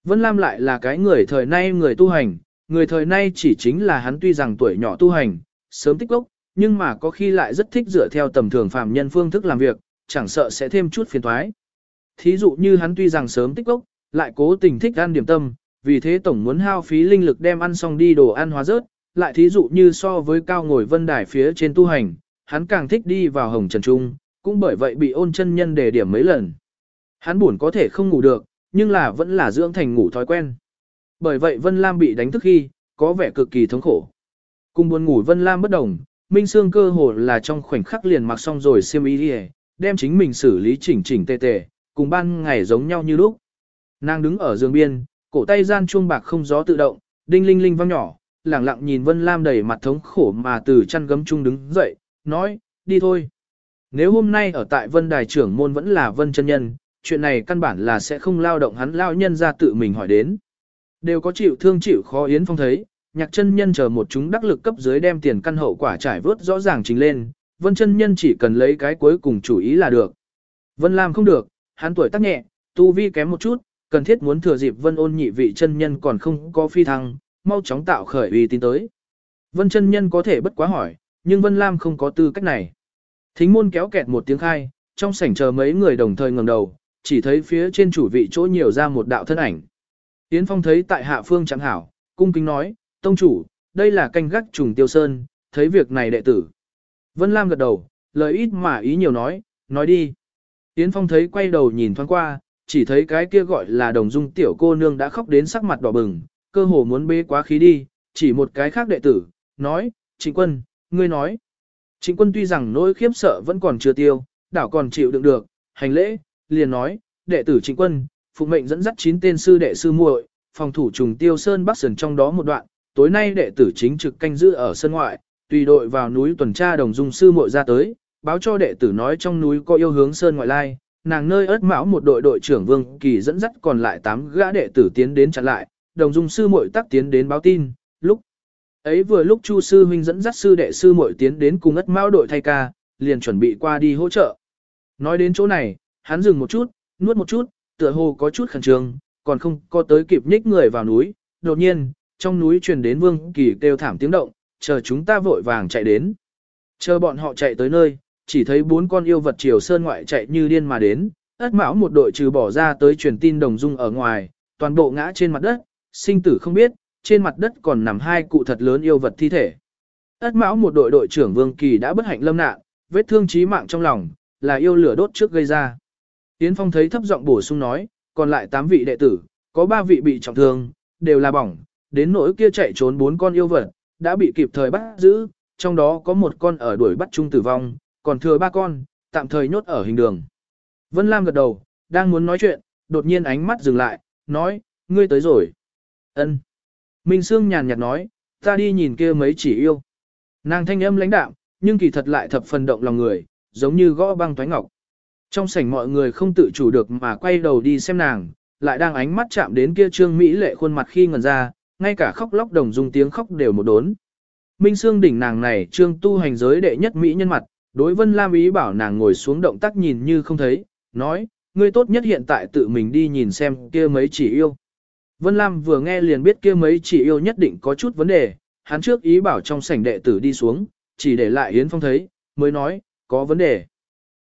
Vân Lam lại là cái người thời nay người tu hành, người thời nay chỉ chính là hắn tuy rằng tuổi nhỏ tu hành, sớm tích lốc, nhưng mà có khi lại rất thích dựa theo tầm thường phàm nhân phương thức làm việc, chẳng sợ sẽ thêm chút phiền toái. Thí dụ như hắn tuy rằng sớm tích lốc, lại cố tình thích ăn điểm tâm, vì thế tổng muốn hao phí linh lực đem ăn xong đi đồ ăn hóa rớt, lại thí dụ như so với cao ngồi vân đài phía trên tu hành, hắn càng thích đi vào hồng trần trung, cũng bởi vậy bị ôn chân nhân đề điểm mấy lần. Hắn buồn có thể không ngủ được, nhưng là vẫn là dưỡng thành ngủ thói quen. Bởi vậy Vân Lam bị đánh thức khi, có vẻ cực kỳ thống khổ. Cùng buồn ngủ Vân Lam bất đồng, Minh Sương cơ hồ là trong khoảnh khắc liền mặc xong rồi xiêm y đi đem chính mình xử lý chỉnh chỉnh tề tề, cùng ban ngày giống nhau như lúc. Nàng đứng ở giường biên, cổ tay gian chuông bạc không gió tự động, đinh linh linh vang nhỏ, lẳng lặng nhìn Vân Lam đầy mặt thống khổ mà từ chăn gấm chung đứng dậy, nói, đi thôi. Nếu hôm nay ở tại Vân Đài trưởng môn vẫn là Vân chân nhân, chuyện này căn bản là sẽ không lao động hắn lao nhân ra tự mình hỏi đến. Đều có chịu thương chịu khó Yến Phong thấy, nhạc chân nhân chờ một chúng đắc lực cấp dưới đem tiền căn hậu quả trải vớt rõ ràng trình lên, Vân chân nhân chỉ cần lấy cái cuối cùng chủ ý là được. Vân Lam không được, hắn tuổi tác nhẹ, tu vi kém một chút, cần thiết muốn thừa dịp Vân ôn nhị vị chân nhân còn không có phi thăng, mau chóng tạo khởi uy tín tới. Vân chân nhân có thể bất quá hỏi, nhưng Vân Lam không có tư cách này. Thính môn kéo kẹt một tiếng khai, trong sảnh chờ mấy người đồng thời ngẩng đầu, chỉ thấy phía trên chủ vị chỗ nhiều ra một đạo thân ảnh. Yến Phong thấy tại hạ phương chẳng hảo, cung kính nói, tông chủ, đây là canh gác trùng tiêu sơn, thấy việc này đệ tử. Vân Lam gật đầu, lời ít mà ý nhiều nói, nói đi. Yến Phong thấy quay đầu nhìn thoáng qua, chỉ thấy cái kia gọi là đồng dung tiểu cô nương đã khóc đến sắc mặt đỏ bừng, cơ hồ muốn bế quá khí đi, chỉ một cái khác đệ tử, nói, trịnh quân, ngươi nói. Trịnh quân tuy rằng nỗi khiếp sợ vẫn còn chưa tiêu, đảo còn chịu đựng được, hành lễ, liền nói, đệ tử trịnh quân, phụ mệnh dẫn dắt 9 tên sư đệ sư muội, phòng thủ trùng tiêu sơn bắc sườn trong đó một đoạn, tối nay đệ tử chính trực canh giữ ở sân ngoại, tùy đội vào núi tuần tra đồng dung sư muội ra tới, báo cho đệ tử nói trong núi có yêu hướng sơn ngoại lai, nàng nơi ớt mão một đội đội trưởng Vương Kỳ dẫn dắt còn lại 8 gã đệ tử tiến đến chặn lại, đồng dung sư muội tác tiến đến báo tin, lúc ấy vừa lúc Chu sư huynh dẫn dắt sư đệ sư muội tiến đến cùng ất mão đội thay ca, liền chuẩn bị qua đi hỗ trợ. Nói đến chỗ này, hắn dừng một chút, nuốt một chút, tựa hồ có chút khẩn trương, còn không có tới kịp nhích người vào núi, đột nhiên, trong núi truyền đến Vương Kỳ kêu thảm tiếng động, chờ chúng ta vội vàng chạy đến. Chờ bọn họ chạy tới nơi, chỉ thấy bốn con yêu vật triều sơn ngoại chạy như điên mà đến, ất mão một đội trừ bỏ ra tới truyền tin đồng dung ở ngoài, toàn bộ ngã trên mặt đất, sinh tử không biết, trên mặt đất còn nằm hai cụ thật lớn yêu vật thi thể. Ất mão một đội đội trưởng Vương Kỳ đã bất hạnh lâm nạn, vết thương chí mạng trong lòng, là yêu lửa đốt trước gây ra. tiến Phong thấy thấp giọng bổ sung nói, còn lại 8 vị đệ tử, có 3 vị bị trọng thương, đều là bỏng, đến nỗi kia chạy trốn bốn con yêu vật, đã bị kịp thời bắt giữ, trong đó có một con ở đuổi bắt chung tử vong, còn thừa ba con, tạm thời nhốt ở hình đường. Vân Lam gật đầu, đang muốn nói chuyện, đột nhiên ánh mắt dừng lại, nói, ngươi tới rồi. Ân. Minh Sương nhàn nhạt nói, ta đi nhìn kia mấy chỉ yêu. Nàng thanh âm lãnh đạm, nhưng kỳ thật lại thập phần động lòng người, giống như gõ băng thoái ngọc. Trong sảnh mọi người không tự chủ được mà quay đầu đi xem nàng, lại đang ánh mắt chạm đến kia trương Mỹ lệ khuôn mặt khi ngần ra, ngay cả khóc lóc đồng dung tiếng khóc đều một đốn. Minh Sương đỉnh nàng này trương tu hành giới đệ nhất Mỹ nhân mặt, đối Vân Lam ý bảo nàng ngồi xuống động tác nhìn như không thấy, nói, ngươi tốt nhất hiện tại tự mình đi nhìn xem kia mấy chỉ yêu. Vân Lam vừa nghe liền biết kia mấy chỉ yêu nhất định có chút vấn đề, hắn trước ý bảo trong sảnh đệ tử đi xuống, chỉ để lại Yến Phong thấy, mới nói, có vấn đề.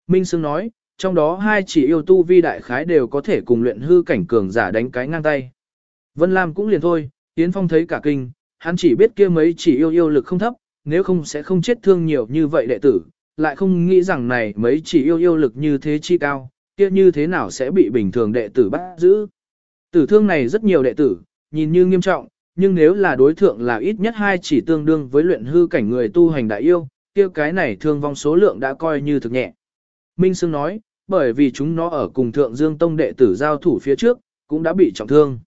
Minh Sương nói, trong đó hai chỉ yêu tu vi đại khái đều có thể cùng luyện hư cảnh cường giả đánh cái ngang tay. Vân Lam cũng liền thôi, Yến Phong thấy cả kinh, hắn chỉ biết kia mấy chỉ yêu yêu lực không thấp, nếu không sẽ không chết thương nhiều như vậy đệ tử, lại không nghĩ rằng này mấy chỉ yêu yêu lực như thế chi cao, kia như thế nào sẽ bị bình thường đệ tử bắt giữ. Tử thương này rất nhiều đệ tử, nhìn như nghiêm trọng, nhưng nếu là đối thượng là ít nhất hai chỉ tương đương với luyện hư cảnh người tu hành đại yêu, kia cái này thương vong số lượng đã coi như thực nhẹ. Minh Sương nói, bởi vì chúng nó ở cùng thượng dương tông đệ tử giao thủ phía trước, cũng đã bị trọng thương.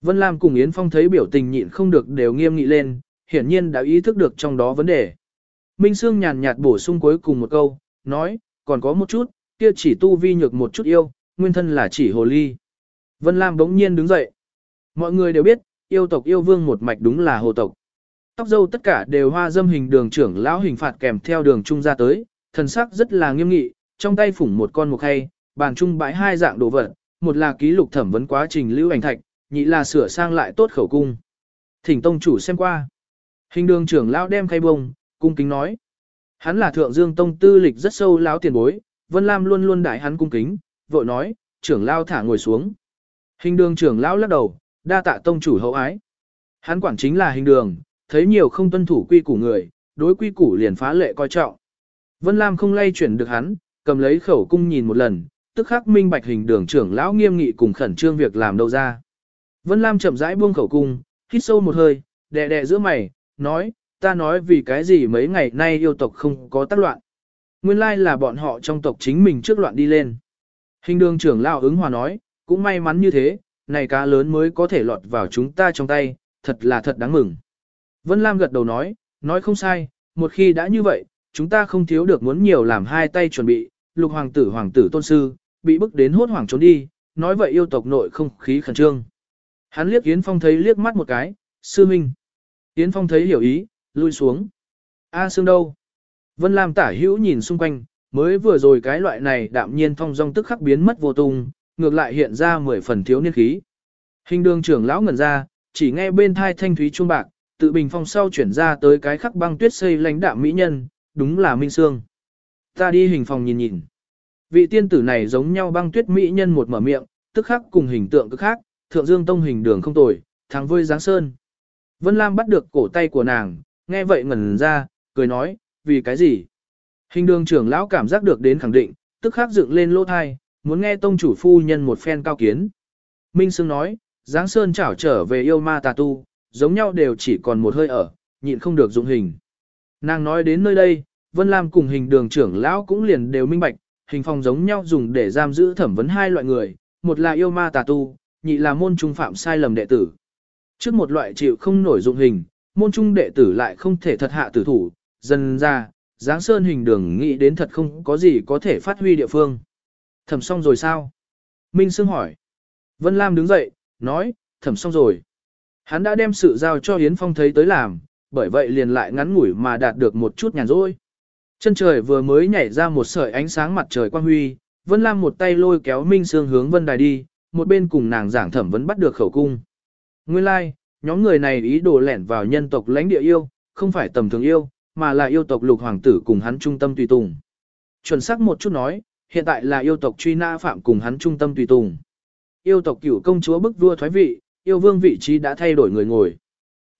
Vân Lam cùng Yến Phong thấy biểu tình nhịn không được đều nghiêm nghị lên, hiển nhiên đã ý thức được trong đó vấn đề. Minh Sương nhàn nhạt bổ sung cuối cùng một câu, nói, còn có một chút, kia chỉ tu vi nhược một chút yêu, nguyên thân là chỉ hồ ly. Vân Lam bỗng nhiên đứng dậy. Mọi người đều biết, yêu tộc yêu vương một mạch đúng là hồ tộc. Tóc dâu tất cả đều hoa dâm hình đường trưởng lão hình phạt kèm theo đường trung ra tới, thần sắc rất là nghiêm nghị, trong tay phủng một con mục hay, bàn trung bãi hai dạng đồ vật, một là ký lục thẩm vấn quá trình lưu ảnh thạch, nhị là sửa sang lại tốt khẩu cung. Thỉnh tông chủ xem qua. Hình đường trưởng lão đem khay bông, cung kính nói. Hắn là thượng dương tông tư lịch rất sâu lão tiền bối, Vân Lam luôn luôn đại hắn cung kính, vội nói, trưởng lão thả ngồi xuống. Hình đường trưởng lão lắc đầu, đa tạ tông chủ hậu ái. Hắn quản chính là hình đường, thấy nhiều không tuân thủ quy củ người, đối quy củ liền phá lệ coi trọng. Vân Lam không lay chuyển được hắn, cầm lấy khẩu cung nhìn một lần, tức khắc minh bạch hình đường trưởng lão nghiêm nghị cùng khẩn trương việc làm đâu ra. Vân Lam chậm rãi buông khẩu cung, hít sâu một hơi, đè đè giữa mày, nói, ta nói vì cái gì mấy ngày nay yêu tộc không có tác loạn. Nguyên lai là bọn họ trong tộc chính mình trước loạn đi lên. Hình đường trưởng lão ứng hòa nói, cũng may mắn như thế, này cá lớn mới có thể lọt vào chúng ta trong tay, thật là thật đáng mừng. Vân Lam gật đầu nói, nói không sai, một khi đã như vậy, chúng ta không thiếu được muốn nhiều làm hai tay chuẩn bị, lục hoàng tử hoàng tử tôn sư, bị bức đến hốt hoảng trốn đi, nói vậy yêu tộc nội không khí khẩn trương. Hắn liếc Yến Phong thấy liếc mắt một cái, sư minh. Yến Phong thấy hiểu ý, lui xuống. A à, xương đâu? Vân Lam tả hữu nhìn xung quanh, mới vừa rồi cái loại này đạm nhiên phong dong tức khắc biến mất vô tung, ngược lại hiện ra mười phần thiếu niên khí. Hình đường trưởng lão ngẩn ra, chỉ nghe bên thai thanh thúy trung bạc, tự bình phong sau chuyển ra tới cái khắc băng tuyết xây lãnh đạm mỹ nhân, đúng là Minh Sương. Ta đi hình phòng nhìn nhìn. Vị tiên tử này giống nhau băng tuyết mỹ nhân một mở miệng, tức khắc cùng hình tượng cực khác, thượng dương tông hình đường không tồi, thắng vơi giáng sơn. Vân Lam bắt được cổ tay của nàng, nghe vậy ngẩn ra, cười nói, vì cái gì? Hình đường trưởng lão cảm giác được đến khẳng định, tức khắc dựng lên lỗ thai, muốn nghe tông chủ phu nhân một phen cao kiến. Minh Sương nói, Giáng Sơn chảo trở về yêu ma tà tu, giống nhau đều chỉ còn một hơi ở, nhịn không được dụng hình. Nàng nói đến nơi đây, Vân Lam cùng hình đường trưởng lão cũng liền đều minh bạch, hình phòng giống nhau dùng để giam giữ thẩm vấn hai loại người, một là yêu ma tà tu, nhị là môn trung phạm sai lầm đệ tử. Trước một loại chịu không nổi dụng hình, môn trung đệ tử lại không thể thật hạ tử thủ, dần ra, Giáng Sơn hình đường nghĩ đến thật không có gì có thể phát huy địa phương. Thẩm xong rồi sao? Minh Sương hỏi. Vân Lam đứng dậy, nói, thẩm xong rồi. Hắn đã đem sự giao cho Yến Phong thấy tới làm, bởi vậy liền lại ngắn ngủi mà đạt được một chút nhàn rỗi. Chân trời vừa mới nhảy ra một sợi ánh sáng mặt trời quang huy, Vân Lam một tay lôi kéo Minh Sương hướng Vân Đài đi, một bên cùng nàng giảng thẩm vấn bắt được khẩu cung. Nguyên lai, like, nhóm người này ý đồ lẻn vào nhân tộc lãnh địa yêu, không phải tầm thường yêu, mà là yêu tộc lục hoàng tử cùng hắn trung tâm tùy tùng. Chuẩn xác một chút nói, hiện tại là yêu tộc truy nã phạm cùng hắn trung tâm tùy tùng. Yêu tộc cửu công chúa bức vua thoái vị, yêu vương vị trí đã thay đổi người ngồi.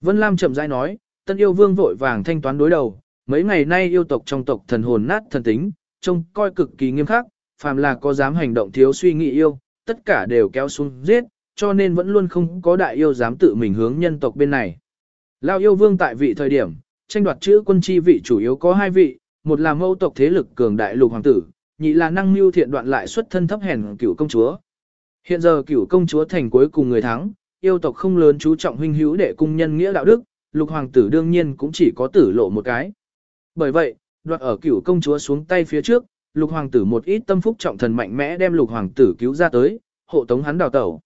Vân Lam chậm rãi nói, tân yêu vương vội vàng thanh toán đối đầu, mấy ngày nay yêu tộc trong tộc thần hồn nát thần tính, trông coi cực kỳ nghiêm khắc, phàm là có dám hành động thiếu suy nghĩ yêu, tất cả đều kéo xuống giết, cho nên vẫn luôn không có đại yêu dám tự mình hướng nhân tộc bên này. Lao yêu vương tại vị thời điểm, tranh đoạt chữ quân chi vị chủ yếu có hai vị, một là mâu tộc thế lực cường đại lục hoàng tử, nhị là năng mưu thiện đoạn lại xuất thân thấp hèn cửu công chúa. Hiện giờ cửu công chúa thành cuối cùng người thắng, yêu tộc không lớn chú trọng huynh hữu để cung nhân nghĩa đạo đức, lục hoàng tử đương nhiên cũng chỉ có tử lộ một cái. Bởi vậy, đoạn ở cửu công chúa xuống tay phía trước, lục hoàng tử một ít tâm phúc trọng thần mạnh mẽ đem lục hoàng tử cứu ra tới, hộ tống hắn đào tẩu.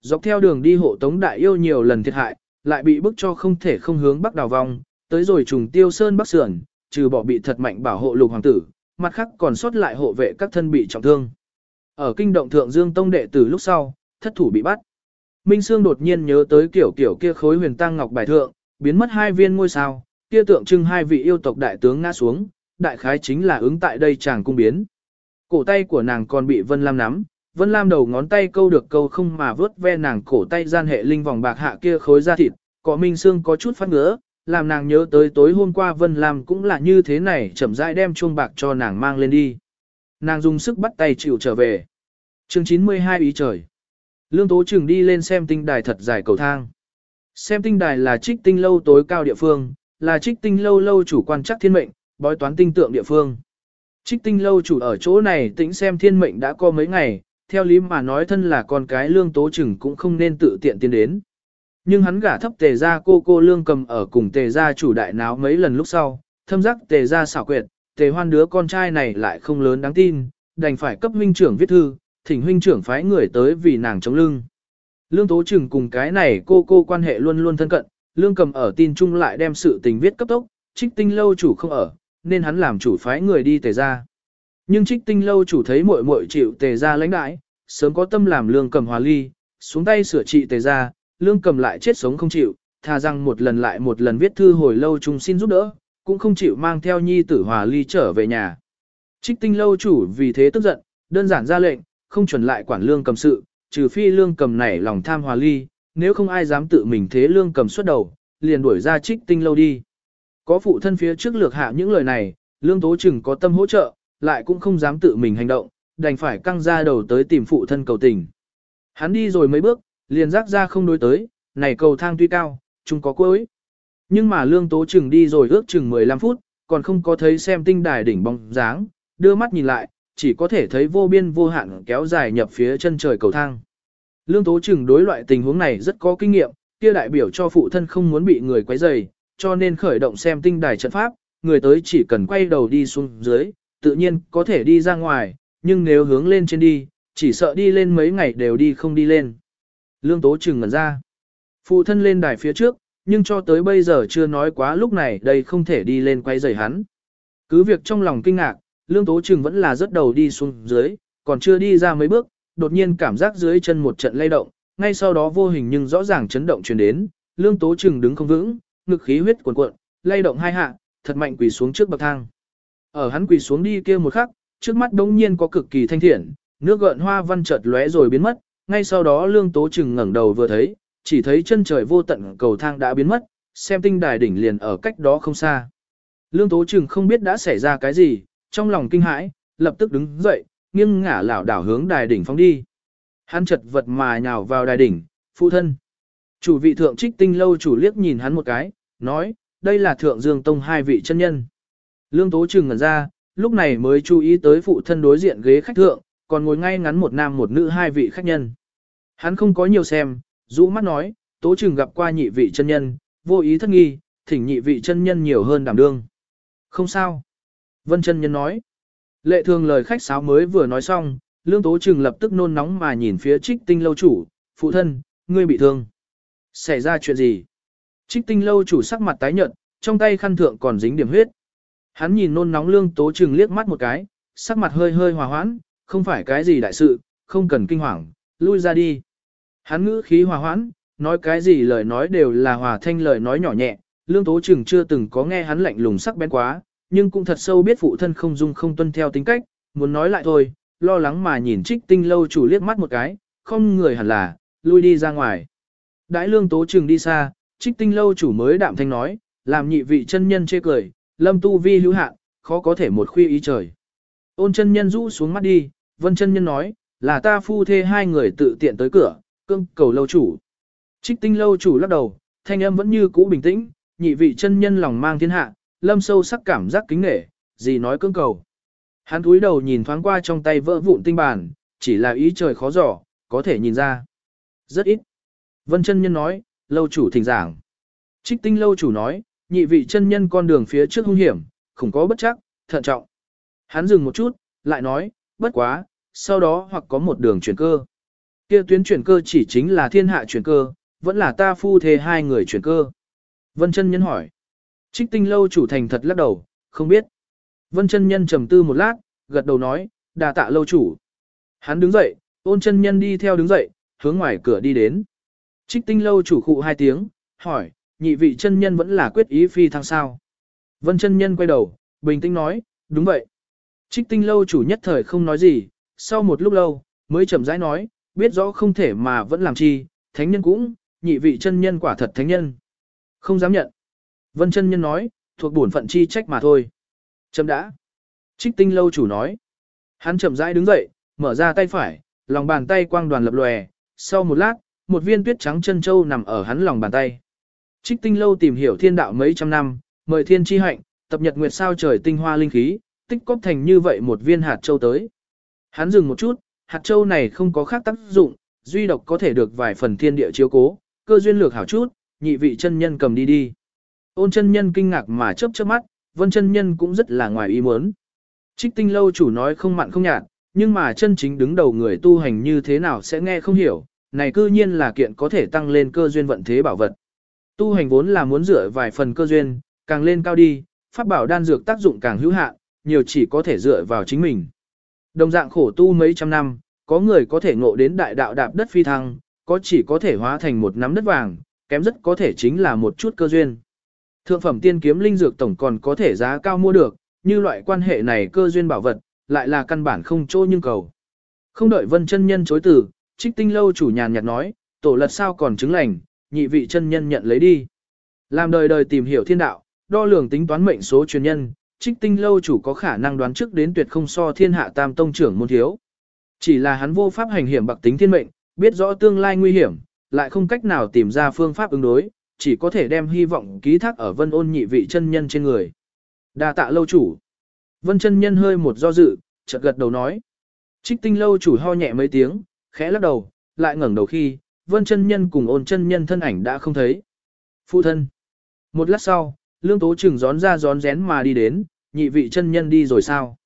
Dọc theo đường đi hộ tống đại yêu nhiều lần thiệt hại, lại bị bức cho không thể không hướng bắc đào vong, tới rồi trùng tiêu sơn bắc sườn, trừ bỏ bị thật mạnh bảo hộ lục hoàng tử, mặt khác còn sót lại hộ vệ các thân bị trọng thương. Ở kinh động thượng dương tông đệ tử lúc sau, thất thủ bị bắt. Minh Sương đột nhiên nhớ tới kiểu kiểu kia khối huyền tăng ngọc bài thượng, biến mất hai viên ngôi sao, kia tượng trưng hai vị yêu tộc đại tướng ngã xuống, đại khái chính là ứng tại đây chàng cung biến. Cổ tay của nàng còn bị Vân Lam nắm, Vân Lam đầu ngón tay câu được câu không mà vớt ve nàng cổ tay gian hệ linh vòng bạc hạ kia khối da thịt, có Minh Sương có chút phát ngứa, làm nàng nhớ tới tối hôm qua Vân Lam cũng là như thế này chậm rãi đem chuông bạc cho nàng mang lên đi. Nàng dùng sức bắt tay chịu trở về. chương 92 ý trời. Lương Tố Trừng đi lên xem tinh đài thật dài cầu thang. Xem tinh đài là trích tinh lâu tối cao địa phương, là trích tinh lâu lâu chủ quan chắc thiên mệnh, bói toán tinh tượng địa phương. Trích tinh lâu chủ ở chỗ này tĩnh xem thiên mệnh đã có mấy ngày, theo lý mà nói thân là con cái lương tố chừng cũng không nên tự tiện tiến đến. Nhưng hắn gả thấp tề ra cô cô lương cầm ở cùng tề ra chủ đại náo mấy lần lúc sau, thâm giác tề ra xảo quyệt, tề hoan đứa con trai này lại không lớn đáng tin, đành phải cấp huynh trưởng viết thư, thỉnh huynh trưởng phái người tới vì nàng chống lưng. Lương tố Trừng cùng cái này cô cô quan hệ luôn luôn thân cận, lương cầm ở tin chung lại đem sự tình viết cấp tốc, trích tinh lâu chủ không ở, nên hắn làm chủ phái người đi tề ra. Nhưng trích tinh lâu chủ thấy muội muội chịu tề ra lãnh đãi, sớm có tâm làm lương cầm hòa ly, xuống tay sửa trị tề ra, lương cầm lại chết sống không chịu, thà rằng một lần lại một lần viết thư hồi lâu chung xin giúp đỡ, cũng không chịu mang theo nhi tử hòa ly trở về nhà. Trích tinh lâu chủ vì thế tức giận, đơn giản ra lệnh, không chuẩn lại quản lương cầm sự, trừ phi lương cầm nảy lòng tham hòa ly, nếu không ai dám tự mình thế lương cầm xuất đầu, liền đuổi ra trích tinh lâu đi. Có phụ thân phía trước lược hạ những lời này, lương tố chừng có tâm hỗ trợ, lại cũng không dám tự mình hành động, đành phải căng ra đầu tới tìm phụ thân cầu tình. Hắn đi rồi mấy bước, liền rác ra không đối tới, này cầu thang tuy cao, chúng có cuối. Nhưng mà lương tố chừng đi rồi ước chừng 15 phút, còn không có thấy xem tinh đài đỉnh bóng dáng, đưa mắt nhìn lại, chỉ có thể thấy vô biên vô hạn kéo dài nhập phía chân trời cầu thang. Lương tố chừng đối loại tình huống này rất có kinh nghiệm, kia đại biểu cho phụ thân không muốn bị người quấy rầy, cho nên khởi động xem tinh đài trận pháp, người tới chỉ cần quay đầu đi xuống dưới, tự nhiên có thể đi ra ngoài, nhưng nếu hướng lên trên đi, chỉ sợ đi lên mấy ngày đều đi không đi lên. Lương Tố Trừng ngẩn ra. Phụ thân lên đài phía trước, nhưng cho tới bây giờ chưa nói quá lúc này đây không thể đi lên quay rời hắn. Cứ việc trong lòng kinh ngạc, Lương Tố Trừng vẫn là rất đầu đi xuống dưới, còn chưa đi ra mấy bước, đột nhiên cảm giác dưới chân một trận lay động, ngay sau đó vô hình nhưng rõ ràng chấn động truyền đến, Lương Tố Trừng đứng không vững, ngực khí huyết cuồn cuộn, lay động hai hạ, thật mạnh quỳ xuống trước bậc thang. Ở hắn quỳ xuống đi kia một khắc, trước mắt đống nhiên có cực kỳ thanh thiện, nước gợn hoa văn chợt lóe rồi biến mất, ngay sau đó lương tố chừng ngẩng đầu vừa thấy, chỉ thấy chân trời vô tận cầu thang đã biến mất, xem tinh đài đỉnh liền ở cách đó không xa. Lương tố chừng không biết đã xảy ra cái gì, trong lòng kinh hãi, lập tức đứng dậy, nghiêng ngả lảo đảo hướng đài đỉnh phóng đi. Hắn chật vật mà nhào vào đài đỉnh, phụ thân. Chủ vị thượng trích tinh lâu chủ liếc nhìn hắn một cái, nói, đây là thượng dương tông hai vị chân nhân. Lương tố chừng ngẩn ra, lúc này mới chú ý tới phụ thân đối diện ghế khách thượng, còn ngồi ngay ngắn một nam một nữ hai vị khách nhân. Hắn không có nhiều xem, rũ mắt nói, tố chừng gặp qua nhị vị chân nhân, vô ý thất nghi, thỉnh nhị vị chân nhân nhiều hơn đảm đương. Không sao. Vân chân nhân nói. Lệ thường lời khách sáo mới vừa nói xong, lương tố chừng lập tức nôn nóng mà nhìn phía trích tinh lâu chủ, phụ thân, ngươi bị thương. Xảy ra chuyện gì? Trích tinh lâu chủ sắc mặt tái nhợt, trong tay khăn thượng còn dính điểm huyết. Hắn nhìn nôn nóng lương tố chừng liếc mắt một cái, sắc mặt hơi hơi hòa hoãn, không phải cái gì đại sự, không cần kinh hoàng, lui ra đi. Hắn ngữ khí hòa hoãn, nói cái gì lời nói đều là hòa thanh lời nói nhỏ nhẹ, lương tố chừng chưa từng có nghe hắn lạnh lùng sắc bén quá, nhưng cũng thật sâu biết phụ thân không dung không tuân theo tính cách, muốn nói lại thôi, lo lắng mà nhìn trích tinh lâu chủ liếc mắt một cái, không người hẳn là, lui đi ra ngoài. Đãi lương tố trừng đi xa, trích tinh lâu chủ mới đạm thanh nói, làm nhị vị chân nhân chê cười, lâm tu vi hữu hạn, khó có thể một khuya ý trời. Ôn chân nhân rũ xuống mắt đi, vân chân nhân nói, là ta phu thê hai người tự tiện tới cửa, cương cầu lâu chủ. Trích tinh lâu chủ lắc đầu, thanh âm vẫn như cũ bình tĩnh, nhị vị chân nhân lòng mang thiên hạ, lâm sâu sắc cảm giác kính nể, gì nói cương cầu. Hắn túi đầu nhìn thoáng qua trong tay vỡ vụn tinh bản, chỉ là ý trời khó giỏ, có thể nhìn ra. Rất ít. Vân chân nhân nói, lâu chủ thỉnh giảng. Trích tinh lâu chủ nói, nhị vị chân nhân con đường phía trước hung hiểm, không có bất chắc, thận trọng. Hắn dừng một chút, lại nói, bất quá, sau đó hoặc có một đường chuyển cơ. Kia tuyến chuyển cơ chỉ chính là thiên hạ chuyển cơ, vẫn là ta phu thề hai người chuyển cơ. Vân chân nhân hỏi. Trích tinh lâu chủ thành thật lắc đầu, không biết. Vân chân nhân trầm tư một lát, gật đầu nói, đà tạ lâu chủ. Hắn đứng dậy, ôn chân nhân đi theo đứng dậy, hướng ngoài cửa đi đến. Trích tinh lâu chủ khụ hai tiếng, hỏi, nhị vị chân nhân vẫn là quyết ý phi thăng sao. Vân chân nhân quay đầu, bình tĩnh nói, đúng vậy. Trích tinh lâu chủ nhất thời không nói gì, sau một lúc lâu, mới chậm rãi nói, biết rõ không thể mà vẫn làm chi, thánh nhân cũng, nhị vị chân nhân quả thật thánh nhân. Không dám nhận. Vân chân nhân nói, thuộc bổn phận chi trách mà thôi. Chậm đã. Trích tinh lâu chủ nói. Hắn chậm rãi đứng dậy, mở ra tay phải, lòng bàn tay quang đoàn lập lòe, sau một lát, một viên tuyết trắng chân châu nằm ở hắn lòng bàn tay. Trích tinh lâu tìm hiểu thiên đạo mấy trăm năm, mời thiên chi hạnh, tập nhật nguyệt sao trời tinh hoa linh khí, tích cóp thành như vậy một viên hạt châu tới. Hắn dừng một chút, hạt châu này không có khác tác dụng, duy độc có thể được vài phần thiên địa chiếu cố, cơ duyên lược hảo chút, nhị vị chân nhân cầm đi đi. Ôn chân nhân kinh ngạc mà chớp chớp mắt, vân chân nhân cũng rất là ngoài ý muốn. Trích tinh lâu chủ nói không mặn không nhạt, nhưng mà chân chính đứng đầu người tu hành như thế nào sẽ nghe không hiểu, này cư nhiên là kiện có thể tăng lên cơ duyên vận thế bảo vật. Tu hành vốn là muốn dựa vài phần cơ duyên, càng lên cao đi, pháp bảo đan dược tác dụng càng hữu hạn, nhiều chỉ có thể dựa vào chính mình. Đồng dạng khổ tu mấy trăm năm, có người có thể ngộ đến đại đạo đạp đất phi thăng, có chỉ có thể hóa thành một nắm đất vàng, kém rất có thể chính là một chút cơ duyên. Thượng phẩm tiên kiếm linh dược tổng còn có thể giá cao mua được, như loại quan hệ này cơ duyên bảo vật, lại là căn bản không chỗ nhưng cầu. Không đợi vân chân nhân chối từ, trích tinh lâu chủ nhàn nhạt nói, tổ lật sao còn chứng lành, nhị vị chân nhân nhận lấy đi. Làm đời đời tìm hiểu thiên đạo, đo lường tính toán mệnh số truyền nhân, trích tinh lâu chủ có khả năng đoán trước đến tuyệt không so thiên hạ tam tông trưởng môn thiếu. Chỉ là hắn vô pháp hành hiểm bạc tính thiên mệnh, biết rõ tương lai nguy hiểm, lại không cách nào tìm ra phương pháp ứng đối, chỉ có thể đem hy vọng ký thác ở vân ôn nhị vị chân nhân trên người. đa tạ lâu chủ. Vân chân nhân hơi một do dự, chợt gật đầu nói. Trích tinh lâu chủ ho nhẹ mấy tiếng, khẽ lắc đầu, lại ngẩng đầu khi, vân chân nhân cùng ôn chân nhân thân ảnh đã không thấy. Phụ thân. Một lát sau, lương tố trừng gión ra gión rén mà đi đến, nhị vị chân nhân đi rồi sao?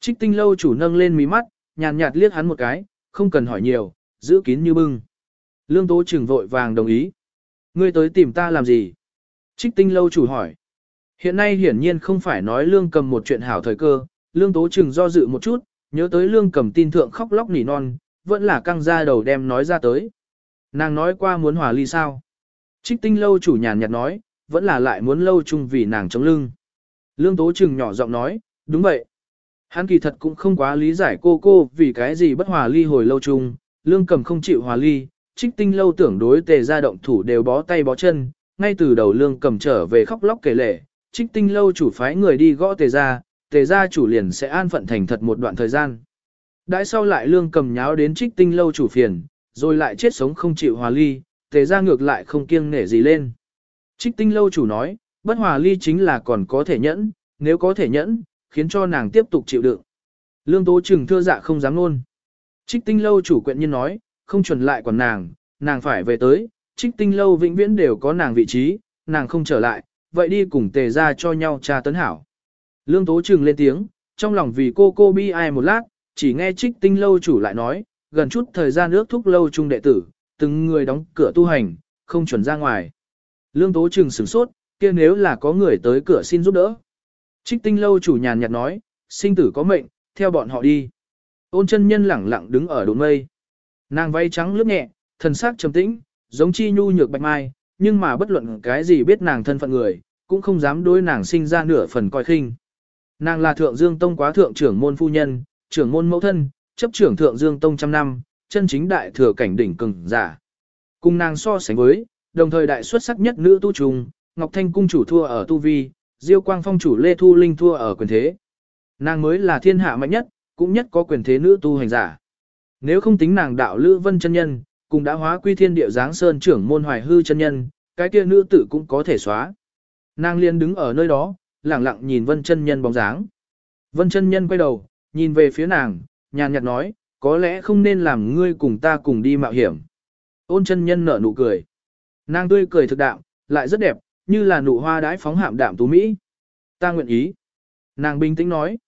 Trích tinh lâu chủ nâng lên mí mắt, nhàn nhạt liếc hắn một cái, không cần hỏi nhiều, giữ kín như bưng. Lương tố trừng vội vàng đồng ý. Ngươi tới tìm ta làm gì? Trích tinh lâu chủ hỏi. Hiện nay hiển nhiên không phải nói lương cầm một chuyện hảo thời cơ, lương tố trừng do dự một chút, nhớ tới lương cầm tin thượng khóc lóc nỉ non, vẫn là căng ra đầu đem nói ra tới. Nàng nói qua muốn hòa ly sao? Trích tinh lâu chủ nhàn nhạt nói, vẫn là lại muốn lâu chung vì nàng chống lưng. Lương Tố Trừng nhỏ giọng nói, đúng vậy. Hắn kỳ thật cũng không quá lý giải cô cô vì cái gì bất hòa ly hồi lâu chung, lương cầm không chịu hòa ly, trích tinh lâu tưởng đối tề ra động thủ đều bó tay bó chân, ngay từ đầu lương cầm trở về khóc lóc kể lệ, trích tinh lâu chủ phái người đi gõ tề ra, tề ra chủ liền sẽ an phận thành thật một đoạn thời gian. Đãi sau lại lương cầm nháo đến trích tinh lâu chủ phiền, rồi lại chết sống không chịu hòa ly, tề ra ngược lại không kiêng nể gì lên. Trích tinh lâu chủ nói, bất hòa ly chính là còn có thể nhẫn, nếu có thể nhẫn, khiến cho nàng tiếp tục chịu đựng. Lương tố trừng thưa dạ không dám luôn. Trích tinh lâu chủ quyện nhiên nói, không chuẩn lại còn nàng, nàng phải về tới, trích tinh lâu vĩnh viễn đều có nàng vị trí, nàng không trở lại, vậy đi cùng tề ra cho nhau tra tấn hảo. Lương tố trừng lên tiếng, trong lòng vì cô cô bi ai một lát, chỉ nghe trích tinh lâu chủ lại nói, gần chút thời gian ước thúc lâu trung đệ tử, từng người đóng cửa tu hành, không chuẩn ra ngoài. Lương Tố Trừng sửng sốt, kia nếu là có người tới cửa xin giúp đỡ. Trích tinh lâu chủ nhàn nhạt nói, sinh tử có mệnh, theo bọn họ đi. Ôn chân nhân lẳng lặng đứng ở đồn mây. Nàng váy trắng lướt nhẹ, thần sắc trầm tĩnh, giống chi nhu nhược bạch mai, nhưng mà bất luận cái gì biết nàng thân phận người, cũng không dám đối nàng sinh ra nửa phần coi khinh. Nàng là thượng dương tông quá thượng trưởng môn phu nhân, trưởng môn mẫu thân, chấp trưởng thượng dương tông trăm năm, chân chính đại thừa cảnh đỉnh cường giả. Cùng nàng so sánh với, đồng thời đại xuất sắc nhất nữ tu trùng, Ngọc Thanh cung chủ thua ở tu vi, Diêu Quang phong chủ Lê Thu Linh thua ở quyền thế. Nàng mới là thiên hạ mạnh nhất, cũng nhất có quyền thế nữ tu hành giả. Nếu không tính nàng đạo Lữ Vân chân nhân, cùng đã hóa quy thiên địa giáng sơn trưởng môn hoài hư chân nhân, cái kia nữ tử cũng có thể xóa. Nàng liền đứng ở nơi đó, lặng lặng nhìn Vân chân nhân bóng dáng. Vân chân nhân quay đầu, nhìn về phía nàng, nhàn nhạt nói, có lẽ không nên làm ngươi cùng ta cùng đi mạo hiểm. Ôn chân nhân nở nụ cười. Nàng tươi cười thực đạm, lại rất đẹp, như là nụ hoa đái phóng hạm đạm tú Mỹ. Ta nguyện ý. Nàng bình tĩnh nói.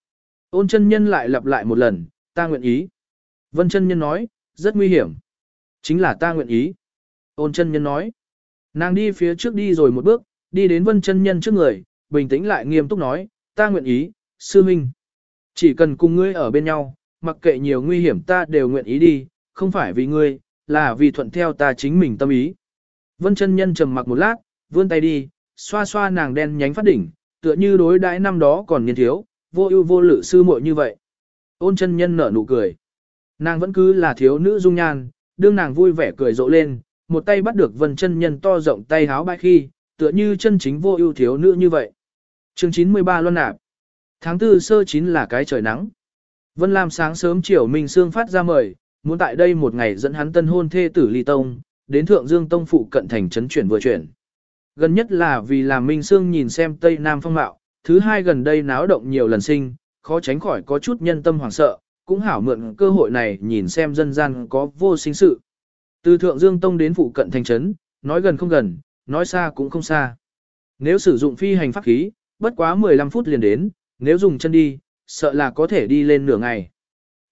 Ôn chân nhân lại lặp lại một lần, ta nguyện ý. Vân chân nhân nói, rất nguy hiểm. Chính là ta nguyện ý. Ôn chân nhân nói. Nàng đi phía trước đi rồi một bước, đi đến vân chân nhân trước người, bình tĩnh lại nghiêm túc nói, ta nguyện ý, sư minh. Chỉ cần cùng ngươi ở bên nhau, mặc kệ nhiều nguy hiểm ta đều nguyện ý đi, không phải vì ngươi, là vì thuận theo ta chính mình tâm ý. Vân chân nhân trầm mặc một lát, vươn tay đi, xoa xoa nàng đen nhánh phát đỉnh, tựa như đối đãi năm đó còn niên thiếu, vô ưu vô lự sư muội như vậy. Ôn chân nhân nở nụ cười. Nàng vẫn cứ là thiếu nữ dung nhan, đương nàng vui vẻ cười rộ lên, một tay bắt được vân chân nhân to rộng tay háo bãi khi, tựa như chân chính vô ưu thiếu nữ như vậy. Chương 93 Luân Nạp Tháng tư sơ chín là cái trời nắng. Vân Lam sáng sớm chiều mình Sương phát ra mời, muốn tại đây một ngày dẫn hắn tân hôn thê tử Ly Tông, đến Thượng Dương Tông phụ cận thành trấn chuyển vừa chuyển. Gần nhất là vì làm Minh Sương nhìn xem Tây Nam phong mạo, thứ hai gần đây náo động nhiều lần sinh, khó tránh khỏi có chút nhân tâm hoảng sợ, cũng hảo mượn cơ hội này nhìn xem dân gian có vô sinh sự. Từ Thượng Dương Tông đến phụ cận thành trấn, nói gần không gần, nói xa cũng không xa. Nếu sử dụng phi hành pháp khí, bất quá 15 phút liền đến, nếu dùng chân đi, sợ là có thể đi lên nửa ngày.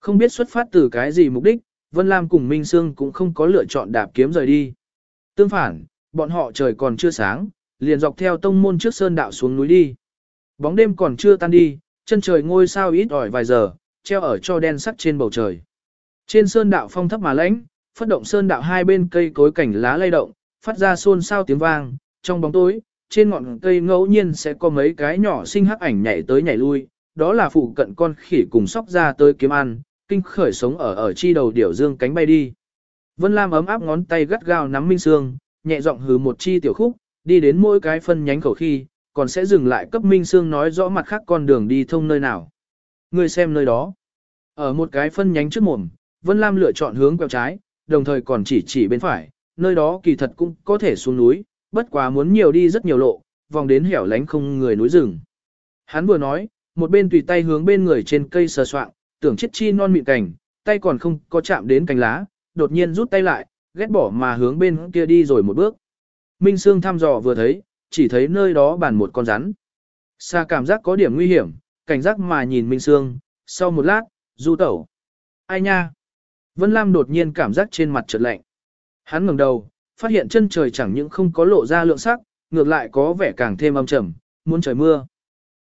Không biết xuất phát từ cái gì mục đích, Vân Lam cùng Minh Sương cũng không có lựa chọn đạp kiếm rời đi. Tương phản, bọn họ trời còn chưa sáng, liền dọc theo tông môn trước sơn đạo xuống núi đi. Bóng đêm còn chưa tan đi, chân trời ngôi sao ít ỏi vài giờ, treo ở cho đen sắt trên bầu trời. Trên sơn đạo phong thấp mà lãnh, phất động sơn đạo hai bên cây cối cảnh lá lay động, phát ra xôn xao tiếng vang, trong bóng tối, trên ngọn cây ngẫu nhiên sẽ có mấy cái nhỏ sinh hắc ảnh nhảy tới nhảy lui, đó là phụ cận con khỉ cùng sóc ra tới kiếm ăn, kinh khởi sống ở ở chi đầu điểu dương cánh bay đi. Vân Lam ấm áp ngón tay gắt gao nắm Minh Sương, nhẹ giọng hừ một chi tiểu khúc, đi đến mỗi cái phân nhánh khẩu khi, còn sẽ dừng lại cấp Minh Sương nói rõ mặt khác con đường đi thông nơi nào. Người xem nơi đó. Ở một cái phân nhánh trước mồm, Vân Lam lựa chọn hướng quẹo trái, đồng thời còn chỉ chỉ bên phải, nơi đó kỳ thật cũng có thể xuống núi, bất quá muốn nhiều đi rất nhiều lộ, vòng đến hẻo lánh không người núi rừng. Hắn vừa nói, một bên tùy tay hướng bên người trên cây sờ soạng, tưởng chết chi non mịn cành, tay còn không có chạm đến cành lá, đột nhiên rút tay lại, ghét bỏ mà hướng bên kia đi rồi một bước. Minh Sương thăm dò vừa thấy, chỉ thấy nơi đó bàn một con rắn. Xa cảm giác có điểm nguy hiểm, cảnh giác mà nhìn Minh Sương, sau một lát, du tẩu. Ai nha? Vân Lam đột nhiên cảm giác trên mặt chợt lạnh. Hắn ngẩng đầu, phát hiện chân trời chẳng những không có lộ ra lượng sắc, ngược lại có vẻ càng thêm âm trầm, muốn trời mưa.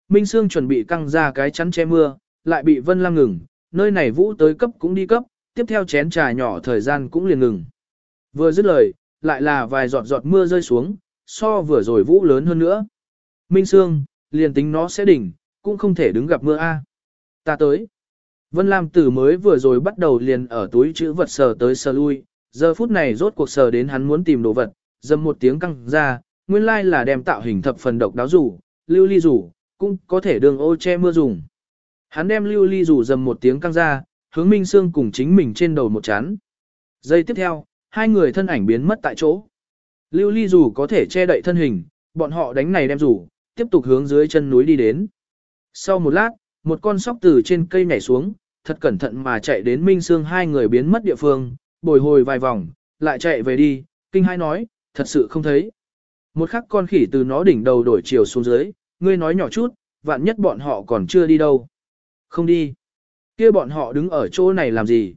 Minh Sương chuẩn bị căng ra cái chắn che mưa, lại bị Vân Lam ngừng, nơi này vũ tới cấp cũng đi cấp, tiếp theo chén trà nhỏ thời gian cũng liền ngừng. Vừa dứt lời, lại là vài giọt giọt mưa rơi xuống, so vừa rồi vũ lớn hơn nữa. Minh Sương, liền tính nó sẽ đỉnh, cũng không thể đứng gặp mưa a. Ta tới. Vân Lam từ mới vừa rồi bắt đầu liền ở túi chữ vật sờ tới sờ lui, giờ phút này rốt cuộc sờ đến hắn muốn tìm đồ vật, dầm một tiếng căng ra, nguyên lai là đem tạo hình thập phần độc đáo rủ, lưu ly rủ, cũng có thể đường ô che mưa dùng. Hắn đem lưu ly rủ dầm một tiếng căng ra, hướng Minh Sương cùng chính mình trên đầu một chán. Giây tiếp theo, hai người thân ảnh biến mất tại chỗ. Lưu ly rủ có thể che đậy thân hình, bọn họ đánh này đem rủ, tiếp tục hướng dưới chân núi đi đến. Sau một lát, một con sóc từ trên cây nhảy xuống, thật cẩn thận mà chạy đến Minh Sương hai người biến mất địa phương, bồi hồi vài vòng, lại chạy về đi, kinh hai nói, thật sự không thấy. Một khắc con khỉ từ nó đỉnh đầu đổi chiều xuống dưới, ngươi nói nhỏ chút, vạn nhất bọn họ còn chưa đi đâu. Không đi. kia bọn họ đứng ở chỗ này làm gì?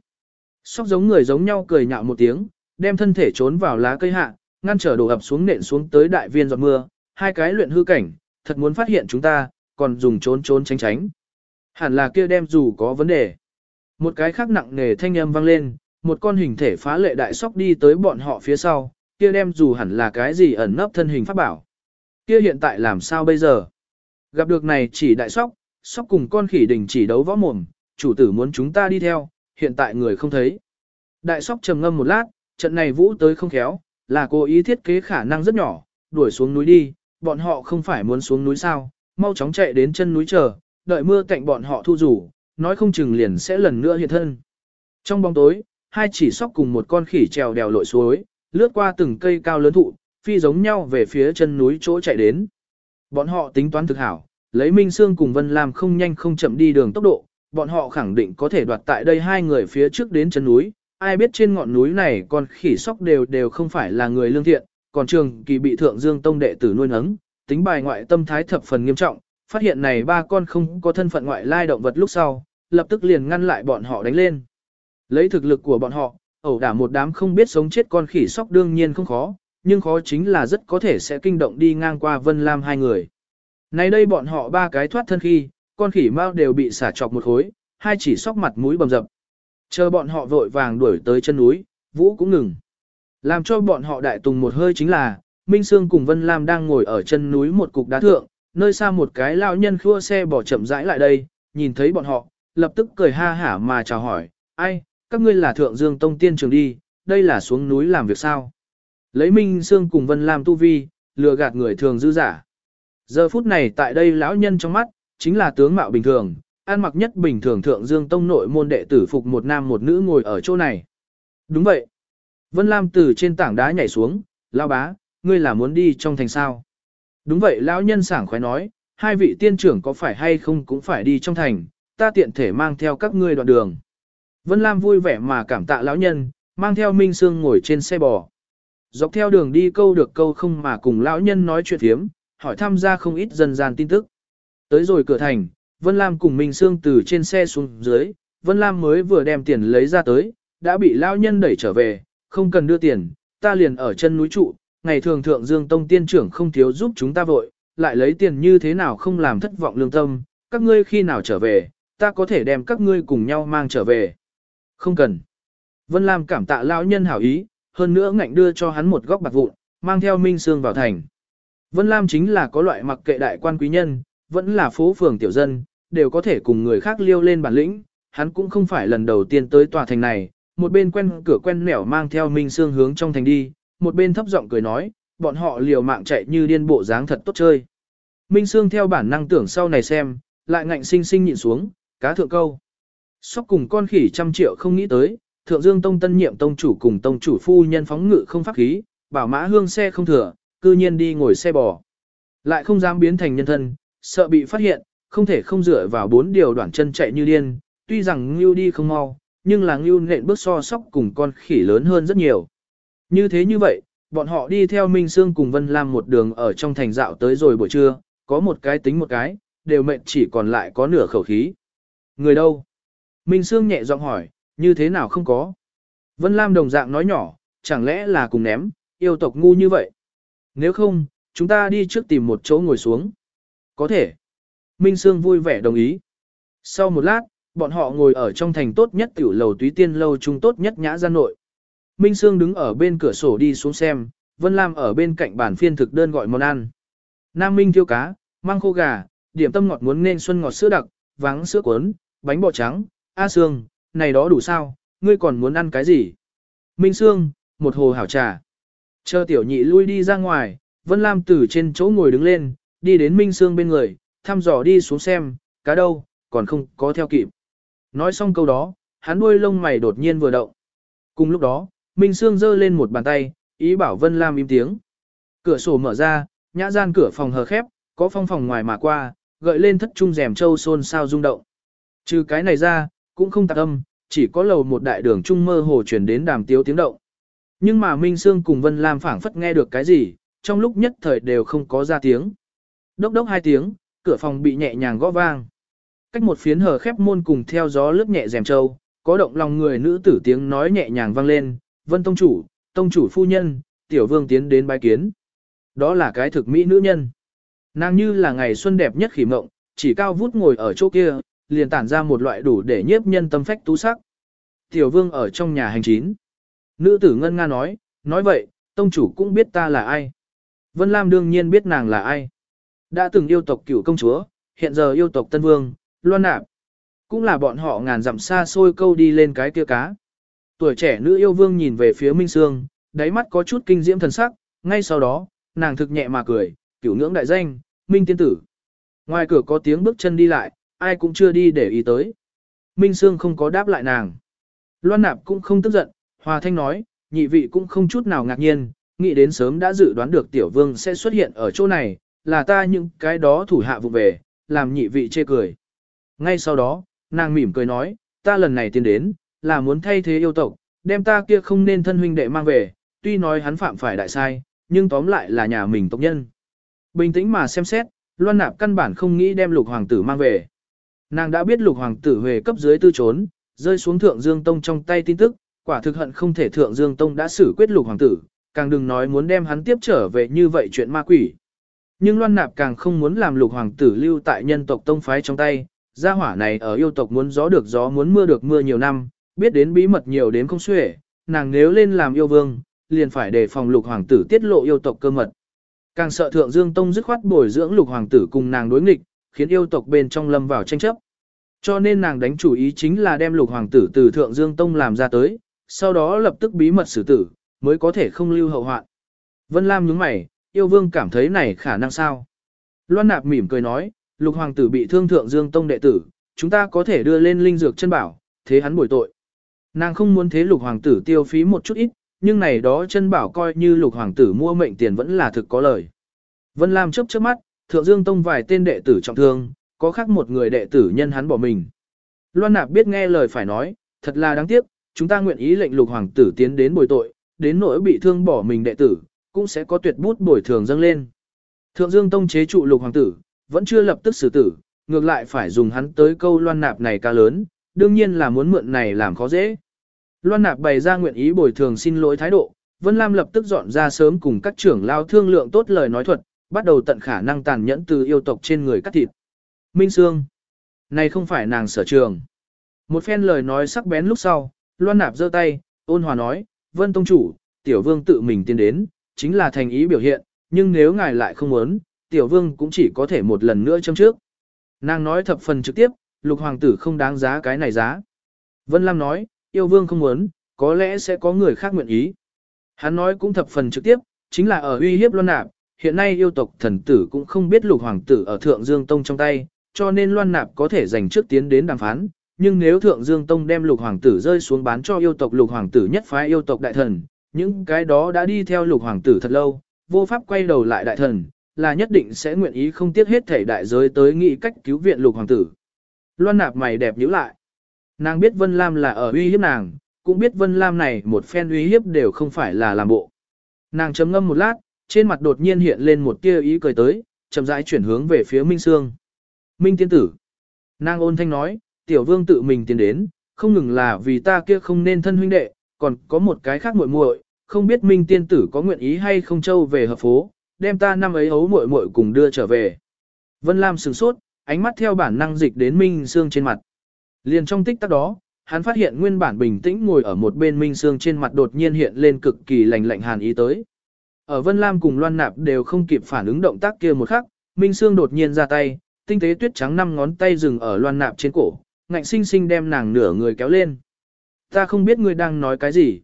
Sóc giống người giống nhau cười nhạo một tiếng, đem thân thể trốn vào lá cây hạ, ngăn trở đổ ập xuống nện xuống tới đại viên giọt mưa, hai cái luyện hư cảnh, thật muốn phát hiện chúng ta, còn dùng trốn trốn tránh tránh. Hẳn là kia đem dù có vấn đề. Một cái khác nặng nề thanh âm vang lên, một con hình thể phá lệ đại sóc đi tới bọn họ phía sau, kia đem dù hẳn là cái gì ẩn nấp thân hình pháp bảo. Kia hiện tại làm sao bây giờ? Gặp được này chỉ đại sóc, sóc cùng con khỉ đình chỉ đấu võ mồm, chủ tử muốn chúng ta đi theo, hiện tại người không thấy. Đại sóc trầm ngâm một lát, trận này vũ tới không khéo, là cố ý thiết kế khả năng rất nhỏ, đuổi xuống núi đi, bọn họ không phải muốn xuống núi sao, mau chóng chạy đến chân núi chờ, đợi mưa cạnh bọn họ thu rủ, nói không chừng liền sẽ lần nữa hiện thân. Trong bóng tối, hai chỉ sóc cùng một con khỉ trèo đèo lội suối, lướt qua từng cây cao lớn thụ, phi giống nhau về phía chân núi chỗ chạy đến. Bọn họ tính toán thực hảo, lấy Minh Sương cùng Vân Lam không nhanh không chậm đi đường tốc độ, bọn họ khẳng định có thể đoạt tại đây hai người phía trước đến chân núi. Ai biết trên ngọn núi này con khỉ sóc đều đều không phải là người lương thiện, còn trường kỳ bị thượng dương tông đệ tử nuôi nấng, tính bài ngoại tâm thái thập phần nghiêm trọng, phát hiện này ba con không có thân phận ngoại lai động vật lúc sau, lập tức liền ngăn lại bọn họ đánh lên. Lấy thực lực của bọn họ, ẩu đả một đám không biết sống chết con khỉ sóc đương nhiên không khó, nhưng khó chính là rất có thể sẽ kinh động đi ngang qua Vân Lam hai người. Nay đây bọn họ ba cái thoát thân khi, con khỉ mau đều bị xả chọc một khối, hai chỉ sóc mặt mũi bầm dập. Chờ bọn họ vội vàng đuổi tới chân núi, Vũ cũng ngừng. Làm cho bọn họ đại tùng một hơi chính là, Minh Sương cùng Vân Lam đang ngồi ở chân núi một cục đá thượng, nơi xa một cái lao nhân khua xe bỏ chậm rãi lại đây, nhìn thấy bọn họ, lập tức cười ha hả mà chào hỏi, ai, các ngươi là thượng dương tông tiên trường đi, đây là xuống núi làm việc sao. Lấy Minh Sương cùng Vân Lam tu vi, lừa gạt người thường dư giả. Giờ phút này tại đây lão nhân trong mắt, chính là tướng mạo bình thường, ăn mặc nhất bình thường thượng dương tông nội môn đệ tử phục một nam một nữ ngồi ở chỗ này. Đúng vậy. Vân Lam từ trên tảng đá nhảy xuống, lao bá, ngươi là muốn đi trong thành sao. Đúng vậy lão nhân sảng khoái nói, hai vị tiên trưởng có phải hay không cũng phải đi trong thành, ta tiện thể mang theo các ngươi đoạn đường. Vân Lam vui vẻ mà cảm tạ lão nhân, mang theo Minh Sương ngồi trên xe bò. Dọc theo đường đi câu được câu không mà cùng lão nhân nói chuyện thiếm, hỏi tham gia không ít dân gian tin tức. Tới rồi cửa thành, Vân Lam cùng Minh Sương từ trên xe xuống dưới, Vân Lam mới vừa đem tiền lấy ra tới, đã bị lão nhân đẩy trở về, không cần đưa tiền, ta liền ở chân núi trụ, ngày thường thượng Dương Tông tiên trưởng không thiếu giúp chúng ta vội, lại lấy tiền như thế nào không làm thất vọng lương tâm, các ngươi khi nào trở về, ta có thể đem các ngươi cùng nhau mang trở về. Không cần. Vân Lam cảm tạ lão nhân hảo ý, hơn nữa ngạnh đưa cho hắn một góc bạc vụn, mang theo Minh Sương vào thành. Vân Lam chính là có loại mặc kệ đại quan quý nhân, vẫn là phố phường tiểu dân, đều có thể cùng người khác liêu lên bản lĩnh, hắn cũng không phải lần đầu tiên tới tòa thành này, một bên quen cửa quen nẻo mang theo Minh Sương hướng trong thành đi, một bên thấp giọng cười nói, bọn họ liều mạng chạy như điên bộ dáng thật tốt chơi. Minh Sương theo bản năng tưởng sau này xem, lại ngạnh sinh sinh nhịn xuống, cá thượng câu. Sóc cùng con khỉ trăm triệu không nghĩ tới, thượng dương tông tân nhiệm tông chủ cùng tông chủ phu nhân phóng ngự không pháp khí, bảo mã hương xe không thừa, cư nhiên đi ngồi xe bò. Lại không dám biến thành nhân thân, sợ bị phát hiện, không thể không dựa vào bốn điều đoạn chân chạy như điên, tuy rằng ngưu đi không mau, nhưng là ngưu nện bước so sóc cùng con khỉ lớn hơn rất nhiều. Như thế như vậy, bọn họ đi theo Minh Sương cùng Vân Lam một đường ở trong thành dạo tới rồi buổi trưa, có một cái tính một cái, đều mệnh chỉ còn lại có nửa khẩu khí. Người đâu? Minh Sương nhẹ giọng hỏi, như thế nào không có? Vân Lam đồng dạng nói nhỏ, chẳng lẽ là cùng ném, yêu tộc ngu như vậy? Nếu không, chúng ta đi trước tìm một chỗ ngồi xuống. Có thể. Minh Sương vui vẻ đồng ý. Sau một lát, bọn họ ngồi ở trong thành tốt nhất tiểu lầu túy tiên lâu trung tốt nhất nhã gian nội. Minh Sương đứng ở bên cửa sổ đi xuống xem, Vân Lam ở bên cạnh bàn phiên thực đơn gọi món ăn. Nam Minh thiêu cá, mang khô gà, điểm tâm ngọt muốn nên xuân ngọt sữa đặc, vắng sữa cuốn, bánh bò trắng, A Sương, này đó đủ sao, ngươi còn muốn ăn cái gì? Minh Sương, một hồ hảo trà. Chờ tiểu nhị lui đi ra ngoài, Vân Lam từ trên chỗ ngồi đứng lên, đi đến Minh Sương bên người, thăm dò đi xuống xem, cá đâu, còn không có theo kịp. Nói xong câu đó, hắn đuôi lông mày đột nhiên vừa động. Cùng lúc đó, Minh Sương giơ lên một bàn tay, ý bảo Vân Lam im tiếng. Cửa sổ mở ra, nhã gian cửa phòng hờ khép, có phong phòng ngoài mà qua, gợi lên thất trung rèm châu xôn sao rung động. Trừ cái này ra, cũng không tạc âm, chỉ có lầu một đại đường trung mơ hồ truyền đến đàm tiếu tiếng động. Nhưng mà Minh Sương cùng Vân Lam phảng phất nghe được cái gì, trong lúc nhất thời đều không có ra tiếng. Đốc đốc hai tiếng, cửa phòng bị nhẹ nhàng gõ vang. Cách một phiến hờ khép môn cùng theo gió lướt nhẹ rèm trâu có động lòng người nữ tử tiếng nói nhẹ nhàng vang lên, Vân Tông Chủ, Tông Chủ Phu Nhân, Tiểu Vương tiến đến bái kiến. Đó là cái thực mỹ nữ nhân. Nàng như là ngày xuân đẹp nhất khỉ mộng, chỉ cao vút ngồi ở chỗ kia, liền tản ra một loại đủ để nhiếp nhân tâm phách tú sắc. Tiểu Vương ở trong nhà hành chín. Nữ tử ngân nga nói, nói vậy, Tông Chủ cũng biết ta là ai. Vân Lam đương nhiên biết nàng là ai. Đã từng yêu tộc cửu công chúa, hiện giờ yêu tộc Tân Vương, Loan Nạp. cũng là bọn họ ngàn dặm xa xôi câu đi lên cái kia cá. Tuổi trẻ nữ yêu vương nhìn về phía Minh Sương, đáy mắt có chút kinh diễm thần sắc, ngay sau đó, nàng thực nhẹ mà cười, cửu ngưỡng đại danh, Minh tiên tử. Ngoài cửa có tiếng bước chân đi lại, ai cũng chưa đi để ý tới. Minh Sương không có đáp lại nàng. Loan Nạp cũng không tức giận, Hòa Thanh nói, nhị vị cũng không chút nào ngạc nhiên, nghĩ đến sớm đã dự đoán được tiểu vương sẽ xuất hiện ở chỗ này, là ta những cái đó thủ hạ vụ về, làm nhị vị chê cười. Ngay sau đó, nàng mỉm cười nói, ta lần này tiến đến, là muốn thay thế yêu tộc, đem ta kia không nên thân huynh đệ mang về, tuy nói hắn phạm phải đại sai, nhưng tóm lại là nhà mình tộc nhân. Bình tĩnh mà xem xét, Loan Nạp căn bản không nghĩ đem lục hoàng tử mang về. Nàng đã biết lục hoàng tử về cấp dưới tư trốn, rơi xuống thượng Dương Tông trong tay tin tức, quả thực hận không thể thượng Dương Tông đã xử quyết lục hoàng tử, càng đừng nói muốn đem hắn tiếp trở về như vậy chuyện ma quỷ. Nhưng Loan Nạp càng không muốn làm lục hoàng tử lưu tại nhân tộc tông phái trong tay, gia hỏa này ở yêu tộc muốn gió được gió muốn mưa được mưa nhiều năm, biết đến bí mật nhiều đến không xuể, nàng nếu lên làm yêu vương, liền phải đề phòng lục hoàng tử tiết lộ yêu tộc cơ mật. Càng sợ thượng dương tông dứt khoát bồi dưỡng lục hoàng tử cùng nàng đối nghịch, khiến yêu tộc bên trong lâm vào tranh chấp. Cho nên nàng đánh chủ ý chính là đem lục hoàng tử từ thượng dương tông làm ra tới, sau đó lập tức bí mật xử tử, mới có thể không lưu hậu hoạn. Vân Lam nhướng mày, yêu vương cảm thấy này khả năng sao? Loan nạp mỉm cười nói, lục hoàng tử bị thương thượng dương tông đệ tử, chúng ta có thể đưa lên linh dược chân bảo, thế hắn bồi tội. Nàng không muốn thế lục hoàng tử tiêu phí một chút ít, nhưng này đó chân bảo coi như lục hoàng tử mua mệnh tiền vẫn là thực có lời. Vân Lam chớp chớp mắt, thượng dương tông vài tên đệ tử trọng thương, có khác một người đệ tử nhân hắn bỏ mình. Loan nạp biết nghe lời phải nói, thật là đáng tiếc, chúng ta nguyện ý lệnh lục hoàng tử tiến đến bồi tội, đến nỗi bị thương bỏ mình đệ tử, cũng sẽ có tuyệt bút bồi thường dâng lên. Thượng Dương Tông chế trụ lục hoàng tử, vẫn chưa lập tức xử tử, ngược lại phải dùng hắn tới câu loan nạp này ca lớn, đương nhiên là muốn mượn này làm khó dễ. Loan nạp bày ra nguyện ý bồi thường xin lỗi thái độ, Vân Lam lập tức dọn ra sớm cùng các trưởng lao thương lượng tốt lời nói thuật, bắt đầu tận khả năng tàn nhẫn từ yêu tộc trên người cắt thịt. Minh Sương. Này không phải nàng sở trường. Một phen lời nói sắc bén lúc sau, Loan nạp giơ tay, ôn hòa nói, Vân Tông Chủ, Tiểu Vương tự mình tiến đến, chính là thành ý biểu hiện, nhưng nếu ngài lại không muốn, Tiểu Vương cũng chỉ có thể một lần nữa châm trước. Nàng nói thập phần trực tiếp, lục hoàng tử không đáng giá cái này giá. Vân Lam nói, yêu vương không muốn, có lẽ sẽ có người khác nguyện ý. Hắn nói cũng thập phần trực tiếp, chính là ở uy hiếp loan nạp, hiện nay yêu tộc thần tử cũng không biết lục hoàng tử ở Thượng Dương Tông trong tay, cho nên loan nạp có thể giành trước tiến đến đàm phán. Nhưng nếu Thượng Dương Tông đem lục hoàng tử rơi xuống bán cho yêu tộc lục hoàng tử nhất phái yêu tộc đại thần, những cái đó đã đi theo lục hoàng tử thật lâu, vô pháp quay đầu lại đại thần, là nhất định sẽ nguyện ý không tiếc hết thể đại giới tới nghĩ cách cứu viện lục hoàng tử. Loan nạp mày đẹp nhíu lại. Nàng biết Vân Lam là ở uy hiếp nàng, cũng biết Vân Lam này một phen uy hiếp đều không phải là làm bộ. Nàng chấm ngâm một lát, trên mặt đột nhiên hiện lên một tia ý cười tới, chậm rãi chuyển hướng về phía Minh Sương. Minh tiên tử. Nàng ôn thanh nói, tiểu vương tự mình tiến đến, không ngừng là vì ta kia không nên thân huynh đệ, còn có một cái khác muội muội, không biết Minh tiên tử có nguyện ý hay không châu về hợp phố, đem ta năm ấy hấu muội muội cùng đưa trở về. Vân Lam sửng sốt, ánh mắt theo bản năng dịch đến Minh Sương trên mặt. Liền trong tích tắc đó, hắn phát hiện nguyên bản bình tĩnh ngồi ở một bên Minh Sương trên mặt đột nhiên hiện lên cực kỳ lạnh lạnh hàn ý tới. Ở Vân Lam cùng Loan Nạp đều không kịp phản ứng động tác kia một khắc, Minh Sương đột nhiên ra tay, tinh tế tuyết trắng năm ngón tay dừng ở Loan Nạp trên cổ, ngạnh sinh sinh đem nàng nửa người kéo lên. Ta không biết ngươi đang nói cái gì.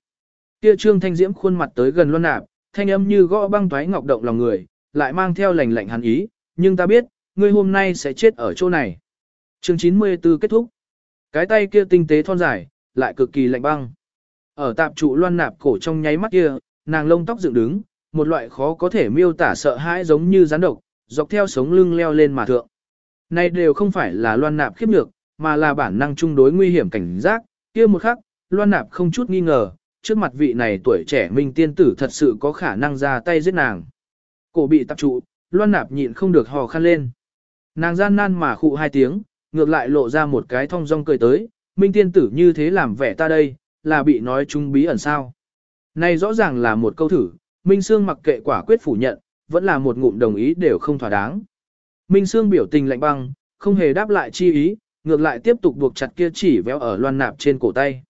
Kia Trương Thanh Diễm khuôn mặt tới gần Loan Nạp, thanh âm như gõ băng toái ngọc động lòng người, lại mang theo lạnh lạnh hàn ý, nhưng ta biết, ngươi hôm nay sẽ chết ở chỗ này. Chương 94 kết thúc. Cái tay kia tinh tế thon dài, lại cực kỳ lạnh băng. Ở tạp trụ loan nạp cổ trong nháy mắt kia, nàng lông tóc dựng đứng, một loại khó có thể miêu tả sợ hãi giống như rắn độc, dọc theo sống lưng leo lên mà thượng. Này đều không phải là loan nạp khiếp nhược, mà là bản năng chung đối nguy hiểm cảnh giác, kia một khắc, loan nạp không chút nghi ngờ, trước mặt vị này tuổi trẻ minh tiên tử thật sự có khả năng ra tay giết nàng. Cổ bị tập trụ, loan nạp nhịn không được hò khăn lên. Nàng gian nan mà khụ hai tiếng, ngược lại lộ ra một cái thong dong cười tới, minh tiên tử như thế làm vẻ ta đây, là bị nói chung bí ẩn sao. Này rõ ràng là một câu thử, Minh Sương mặc kệ quả quyết phủ nhận, vẫn là một ngụm đồng ý đều không thỏa đáng. Minh Sương biểu tình lạnh băng, không hề đáp lại chi ý, ngược lại tiếp tục buộc chặt kia chỉ véo ở loan nạp trên cổ tay.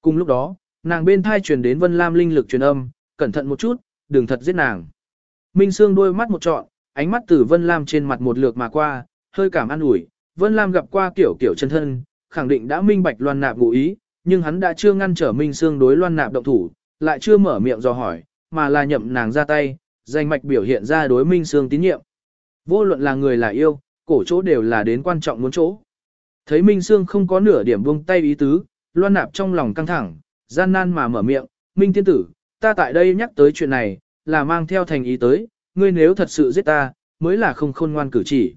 Cùng lúc đó, nàng bên thai truyền đến Vân Lam linh lực truyền âm, cẩn thận một chút, đừng thật giết nàng. Minh Sương đôi mắt một trọn, ánh mắt từ Vân Lam trên mặt một lượt mà qua, hơi cảm an ủi, Vân Lam gặp qua kiểu kiểu chân thân, khẳng định đã minh bạch loan nạp ngụ ý, nhưng hắn đã chưa ngăn trở Minh Sương đối loan nạp động thủ, lại chưa mở miệng dò hỏi, mà là nhậm nàng ra tay, danh mạch biểu hiện ra đối Minh Sương tín nhiệm. Vô luận là người là yêu, cổ chỗ đều là đến quan trọng muốn chỗ. Thấy Minh Sương không có nửa điểm buông tay ý tứ, loan nạp trong lòng căng thẳng, gian nan mà mở miệng, Minh tiên tử, ta tại đây nhắc tới chuyện này, là mang theo thành ý tới, ngươi nếu thật sự giết ta, mới là không khôn ngoan cử chỉ.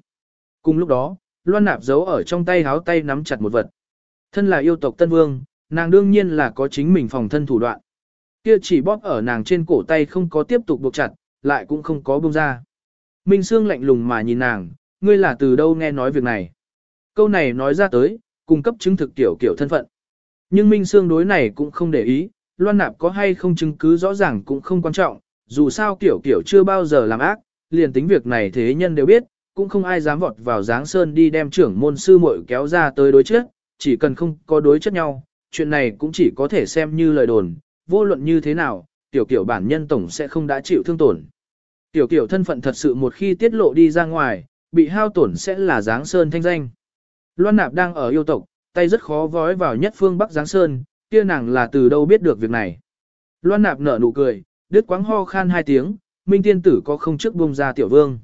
Cùng lúc đó, loan nạp giấu ở trong tay háo tay nắm chặt một vật. Thân là yêu tộc Tân Vương, nàng đương nhiên là có chính mình phòng thân thủ đoạn. Kia chỉ bóp ở nàng trên cổ tay không có tiếp tục buộc chặt, lại cũng không có buông ra. Minh Sương lạnh lùng mà nhìn nàng, ngươi là từ đâu nghe nói việc này. Câu này nói ra tới, cung cấp chứng thực tiểu kiểu thân phận. Nhưng Minh Sương đối này cũng không để ý, loan nạp có hay không chứng cứ rõ ràng cũng không quan trọng, dù sao kiểu kiểu chưa bao giờ làm ác, liền tính việc này thế nhân đều biết, cũng không ai dám vọt vào giáng sơn đi đem trưởng môn sư muội kéo ra tới đối chất, chỉ cần không có đối chất nhau, chuyện này cũng chỉ có thể xem như lời đồn, vô luận như thế nào, tiểu kiểu bản nhân tổng sẽ không đã chịu thương tổn. Tiểu kiểu thân phận thật sự một khi tiết lộ đi ra ngoài, bị hao tổn sẽ là giáng sơn thanh danh. Loan nạp đang ở yêu tộc, tay rất khó vói vào nhất phương Bắc Giáng Sơn, kia nàng là từ đâu biết được việc này. Loan nạp nở nụ cười, đứt quáng ho khan hai tiếng, Minh tiên tử có không trước buông ra tiểu vương.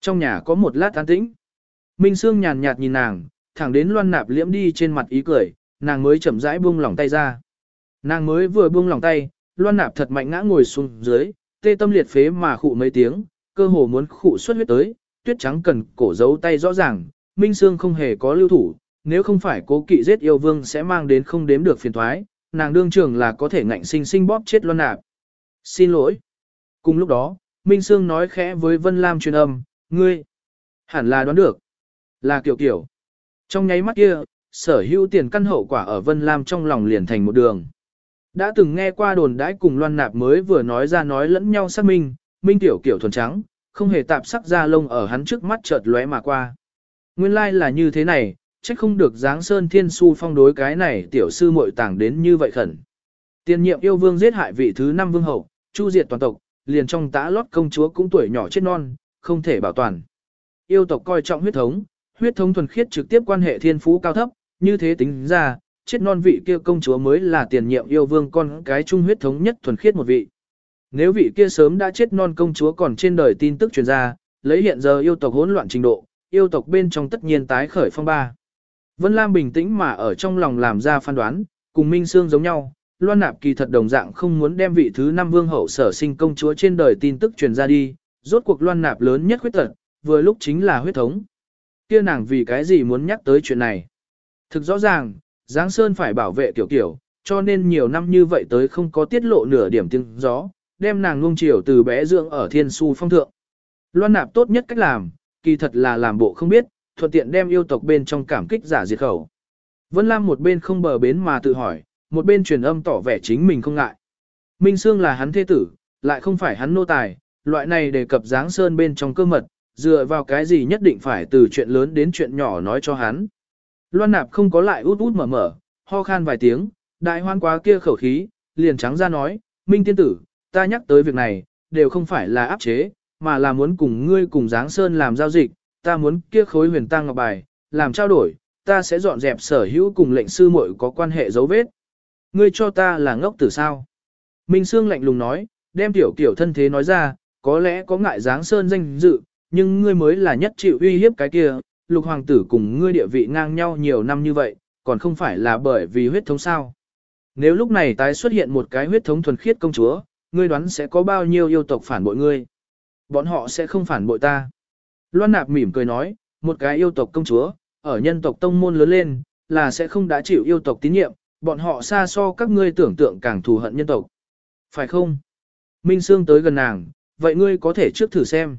Trong nhà có một lát an tĩnh. Minh Sương nhàn nhạt nhìn nàng, thẳng đến loan nạp liễm đi trên mặt ý cười, nàng mới chậm rãi buông lỏng tay ra. Nàng mới vừa buông lỏng tay, loan nạp thật mạnh ngã ngồi xuống dưới, tê tâm liệt phế mà khụ mấy tiếng, cơ hồ muốn khụ xuất huyết tới, tuyết trắng cần cổ giấu tay rõ ràng, Minh Sương không hề có lưu thủ, nếu không phải cố kỵ giết yêu vương sẽ mang đến không đếm được phiền thoái, nàng đương trưởng là có thể ngạnh sinh sinh bóp chết loan nạp. Xin lỗi. Cùng lúc đó, Minh Sương nói khẽ với Vân Lam truyền âm, ngươi, hẳn là đoán được, là kiểu kiểu. Trong nháy mắt kia, sở hữu tiền căn hậu quả ở Vân Lam trong lòng liền thành một đường. Đã từng nghe qua đồn đãi cùng loan nạp mới vừa nói ra nói lẫn nhau xác minh, Minh tiểu kiểu thuần trắng, không hề tạp sắc da lông ở hắn trước mắt chợt lóe mà qua. Nguyên lai like là như thế này, chắc không được dáng sơn thiên su phong đối cái này tiểu sư muội tàng đến như vậy khẩn. Tiền nhiệm yêu vương giết hại vị thứ năm vương hậu, chu diệt toàn tộc, liền trong tã lót công chúa cũng tuổi nhỏ chết non, không thể bảo toàn. Yêu tộc coi trọng huyết thống, huyết thống thuần khiết trực tiếp quan hệ thiên phú cao thấp, như thế tính ra, chết non vị kia công chúa mới là tiền nhiệm yêu vương con cái trung huyết thống nhất thuần khiết một vị. Nếu vị kia sớm đã chết non công chúa còn trên đời tin tức truyền ra, lấy hiện giờ yêu tộc hỗn loạn trình độ, yêu tộc bên trong tất nhiên tái khởi phong ba. Vân Lam bình tĩnh mà ở trong lòng làm ra phán đoán, cùng Minh Sương giống nhau, Loan Nạp kỳ thật đồng dạng không muốn đem vị thứ năm vương hậu sở sinh công chúa trên đời tin tức truyền ra đi, rốt cuộc Loan Nạp lớn nhất huyết tật, vừa lúc chính là huyết thống. Kia nàng vì cái gì muốn nhắc tới chuyện này? Thực rõ ràng, Giáng Sơn phải bảo vệ tiểu kiểu, cho nên nhiều năm như vậy tới không có tiết lộ nửa điểm tiếng gió, đem nàng nuông chiều từ bé dưỡng ở thiên su phong thượng. Loan Nạp tốt nhất cách làm, kỳ thật là làm bộ không biết, thuận tiện đem yêu tộc bên trong cảm kích giả diệt khẩu. Vân Lam một bên không bờ bến mà tự hỏi, một bên truyền âm tỏ vẻ chính mình không ngại. Minh Sương là hắn thế tử, lại không phải hắn nô tài, loại này đề cập dáng sơn bên trong cơ mật, dựa vào cái gì nhất định phải từ chuyện lớn đến chuyện nhỏ nói cho hắn. Loan nạp không có lại út út mở mở, ho khan vài tiếng, đại hoan quá kia khẩu khí, liền trắng ra nói, Minh tiên tử, ta nhắc tới việc này, đều không phải là áp chế, mà là muốn cùng ngươi cùng giáng sơn làm giao dịch, ta muốn kia khối huyền tăng ngọc bài, làm trao đổi, ta sẽ dọn dẹp sở hữu cùng lệnh sư muội có quan hệ dấu vết. Ngươi cho ta là ngốc tử sao? Minh Sương lạnh lùng nói, đem tiểu kiểu thân thế nói ra, có lẽ có ngại giáng sơn danh dự, nhưng ngươi mới là nhất chịu uy hiếp cái kia, lục hoàng tử cùng ngươi địa vị ngang nhau nhiều năm như vậy, còn không phải là bởi vì huyết thống sao. Nếu lúc này tái xuất hiện một cái huyết thống thuần khiết công chúa, ngươi đoán sẽ có bao nhiêu yêu tộc phản bội ngươi. Bọn họ sẽ không phản bội ta. Loan nạp mỉm cười nói, một cái yêu tộc công chúa, ở nhân tộc tông môn lớn lên, là sẽ không đã chịu yêu tộc tín nhiệm, bọn họ xa so các ngươi tưởng tượng càng thù hận nhân tộc. Phải không? Minh Sương tới gần nàng, vậy ngươi có thể trước thử xem.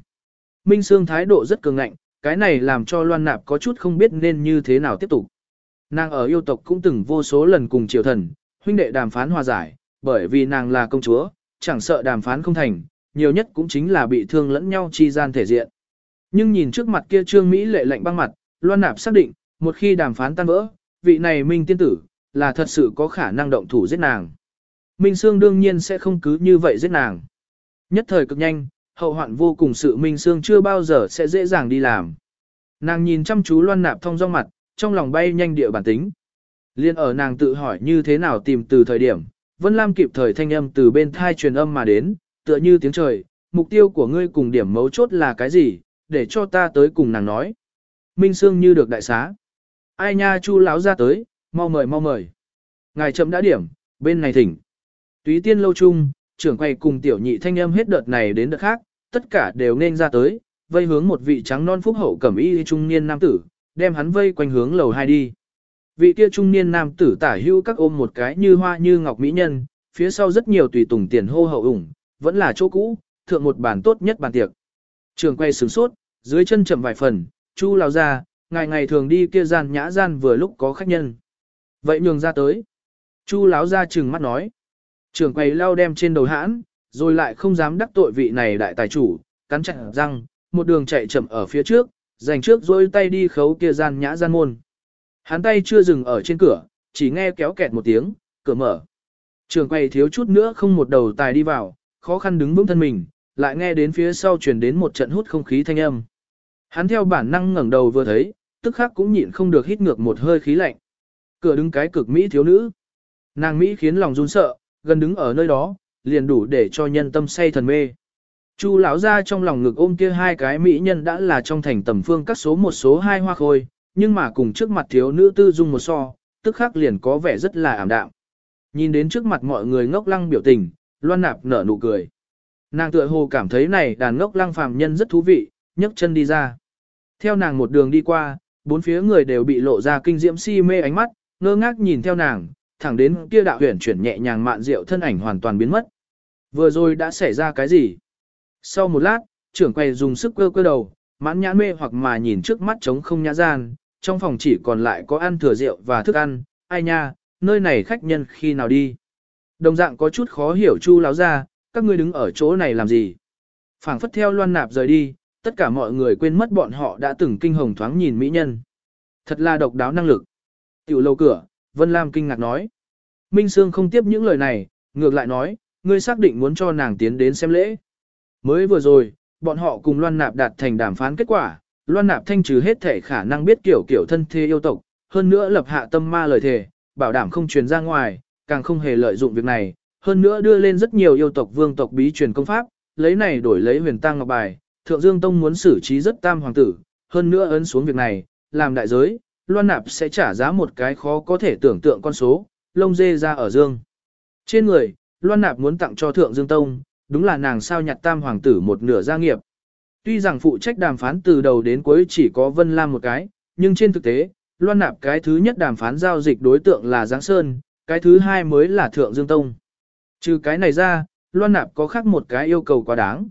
Minh Sương thái độ rất cường ngạnh, cái này làm cho Loan Nạp có chút không biết nên như thế nào tiếp tục. Nàng ở yêu tộc cũng từng vô số lần cùng triều thần, huynh đệ đàm phán hòa giải, bởi vì nàng là công chúa, chẳng sợ đàm phán không thành, nhiều nhất cũng chính là bị thương lẫn nhau chi gian thể diện. Nhưng nhìn trước mặt kia trương Mỹ lệ lạnh băng mặt, Loan Nạp xác định, một khi đàm phán tan vỡ, vị này Minh tiên tử, là thật sự có khả năng động thủ giết nàng. Minh Sương đương nhiên sẽ không cứ như vậy giết nàng. Nhất thời cực nhanh, hậu hoạn vô cùng sự Minh Sương chưa bao giờ sẽ dễ dàng đi làm. Nàng nhìn chăm chú loan nạp thông dong mặt, trong lòng bay nhanh địa bản tính, Liên ở nàng tự hỏi như thế nào tìm từ thời điểm, Vân Lam kịp thời thanh âm từ bên thai truyền âm mà đến, tựa như tiếng trời, mục tiêu của ngươi cùng điểm mấu chốt là cái gì, để cho ta tới cùng nàng nói. Minh Sương như được đại xá. Ai nha chu lão ra tới, mau mời mau mời. Ngài chậm đã điểm, bên này thỉnh. Túy tiên lâu chung, trưởng quay cùng tiểu nhị thanh âm hết đợt này đến đợt khác, tất cả đều nên ra tới, vây hướng một vị trắng non phúc hậu cẩm y trung niên nam tử, đem hắn vây quanh hướng lầu hai đi. Vị kia trung niên nam tử tả hưu các ôm một cái như hoa như ngọc mỹ nhân, phía sau rất nhiều tùy tùng tiền hô hậu ủng, vẫn là chỗ cũ, thượng một bàn tốt nhất bàn tiệc. Trường quay sướng sốt, dưới chân chậm vài phần, chu lao ra, ngày ngày thường đi kia gian nhã gian vừa lúc có khách nhân. Vậy nhường ra tới. Chu láo ra trừng mắt nói. Trường quay lao đem trên đầu hãn, rồi lại không dám đắc tội vị này đại tài chủ, cắn chặt răng, một đường chạy chậm ở phía trước, dành trước dôi tay đi khấu kia gian nhã gian môn. Hắn tay chưa dừng ở trên cửa, chỉ nghe kéo kẹt một tiếng, cửa mở. Trường quay thiếu chút nữa không một đầu tài đi vào, khó khăn đứng vững thân mình, lại nghe đến phía sau truyền đến một trận hút không khí thanh âm. Hắn theo bản năng ngẩng đầu vừa thấy, tức khắc cũng nhịn không được hít ngược một hơi khí lạnh. Cửa đứng cái cực mỹ thiếu nữ. Nàng mỹ khiến lòng run sợ, gần đứng ở nơi đó, liền đủ để cho nhân tâm say thần mê. Chu lão ra trong lòng ngực ôm kia hai cái mỹ nhân đã là trong thành tầm phương các số một số hai hoa khôi, nhưng mà cùng trước mặt thiếu nữ tư dung một so, tức khắc liền có vẻ rất là ảm đạm. Nhìn đến trước mặt mọi người ngốc lăng biểu tình, loan nạp nở nụ cười. Nàng tựa hồ cảm thấy này đàn ngốc lăng phàm nhân rất thú vị, nhấc chân đi ra. Theo nàng một đường đi qua, bốn phía người đều bị lộ ra kinh diễm si mê ánh mắt, ngơ ngác nhìn theo nàng, thẳng đến kia đạo huyền chuyển nhẹ nhàng mạn diệu thân ảnh hoàn toàn biến mất. Vừa rồi đã xảy ra cái gì? Sau một lát, trưởng quầy dùng sức cơ cơ đầu, mãn nhãn mê hoặc mà nhìn trước mắt trống không nhã gian, trong phòng chỉ còn lại có ăn thừa rượu và thức ăn, ai nha, nơi này khách nhân khi nào đi. Đồng dạng có chút khó hiểu chu láo ra, các ngươi đứng ở chỗ này làm gì. phảng phất theo loan nạp rời đi, tất cả mọi người quên mất bọn họ đã từng kinh hồng thoáng nhìn mỹ nhân. Thật là độc đáo năng lực. Tiểu lâu cửa, Vân Lam kinh ngạc nói. Minh Sương không tiếp những lời này, ngược lại nói, ngươi xác định muốn cho nàng tiến đến xem lễ. Mới vừa rồi, bọn họ cùng Loan Nạp đạt thành đàm phán kết quả, Loan Nạp thanh trừ hết thể khả năng biết kiểu kiểu thân thê yêu tộc, hơn nữa lập hạ tâm ma lời thề, bảo đảm không truyền ra ngoài, càng không hề lợi dụng việc này, hơn nữa đưa lên rất nhiều yêu tộc vương tộc bí truyền công pháp, lấy này đổi lấy huyền tăng ngọc bài, Thượng Dương Tông muốn xử trí rất tam hoàng tử, hơn nữa ấn xuống việc này, làm đại giới, Loan Nạp sẽ trả giá một cái khó có thể tưởng tượng con số, lông dê ra ở Dương. Trên người, Loan Nạp muốn tặng cho Thượng Dương Tông, đúng là nàng sao nhặt tam hoàng tử một nửa gia nghiệp. Tuy rằng phụ trách đàm phán từ đầu đến cuối chỉ có Vân Lam một cái, nhưng trên thực tế, Loan Nạp cái thứ nhất đàm phán giao dịch đối tượng là Giáng Sơn, cái thứ hai mới là Thượng Dương Tông. Trừ cái này ra, Loan Nạp có khác một cái yêu cầu quá đáng.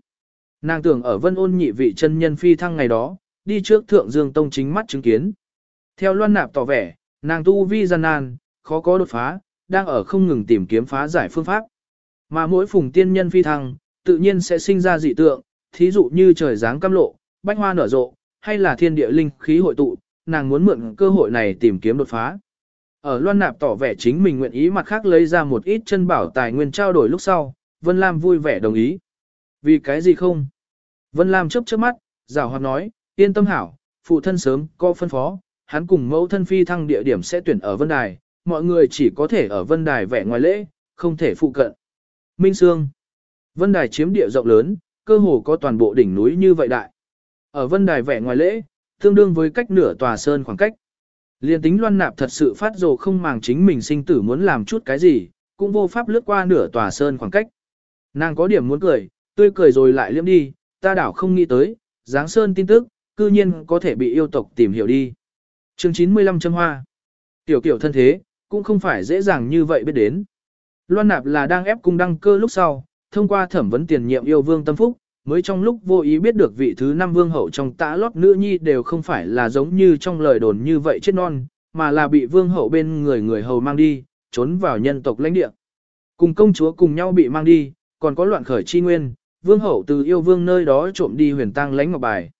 Nàng tưởng ở Vân Ôn nhị vị chân nhân phi thăng ngày đó, đi trước Thượng Dương Tông chính mắt chứng kiến. Theo Loan Nạp tỏ vẻ, nàng tu vi gian nan, khó có đột phá, đang ở không ngừng tìm kiếm phá giải phương pháp. Mà mỗi phùng tiên nhân phi thăng, tự nhiên sẽ sinh ra dị tượng, thí dụ như trời giáng cam lộ, bách hoa nở rộ, hay là thiên địa linh khí hội tụ, nàng muốn mượn cơ hội này tìm kiếm đột phá. Ở Loan Nạp tỏ vẻ chính mình nguyện ý mặt khác lấy ra một ít chân bảo tài nguyên trao đổi lúc sau, Vân Lam vui vẻ đồng ý. Vì cái gì không? Vân Lam chớp chớp mắt, rào hoạt nói, yên tâm hảo, phụ thân sớm có phân phó, hắn cùng mẫu thân phi thăng địa điểm sẽ tuyển ở Vân Đài, mọi người chỉ có thể ở Vân Đài vẻ ngoài lễ, không thể phụ cận. Minh Sương Vân Đài chiếm địa rộng lớn, cơ hồ có toàn bộ đỉnh núi như vậy đại. Ở Vân Đài vẻ ngoài lễ, tương đương với cách nửa tòa sơn khoảng cách. Liên tính loan nạp thật sự phát rồ không màng chính mình sinh tử muốn làm chút cái gì, cũng vô pháp lướt qua nửa tòa sơn khoảng cách. Nàng có điểm muốn cười, tươi cười rồi lại liếm đi, ta đảo không nghĩ tới, Giáng Sơn tin tức, cư nhiên có thể bị yêu tộc tìm hiểu đi. chương 95 châm hoa. Tiểu kiểu thân thế, cũng không phải dễ dàng như vậy biết đến. Loan Nạp là đang ép cung đăng cơ lúc sau, thông qua thẩm vấn tiền nhiệm yêu vương tâm phúc, mới trong lúc vô ý biết được vị thứ năm vương hậu trong tã lót nữ nhi đều không phải là giống như trong lời đồn như vậy chết non, mà là bị vương hậu bên người người hầu mang đi, trốn vào nhân tộc lãnh địa. Cùng công chúa cùng nhau bị mang đi, còn có loạn khởi chi nguyên, vương hậu từ yêu vương nơi đó trộm đi huyền tăng lãnh ngọc bài.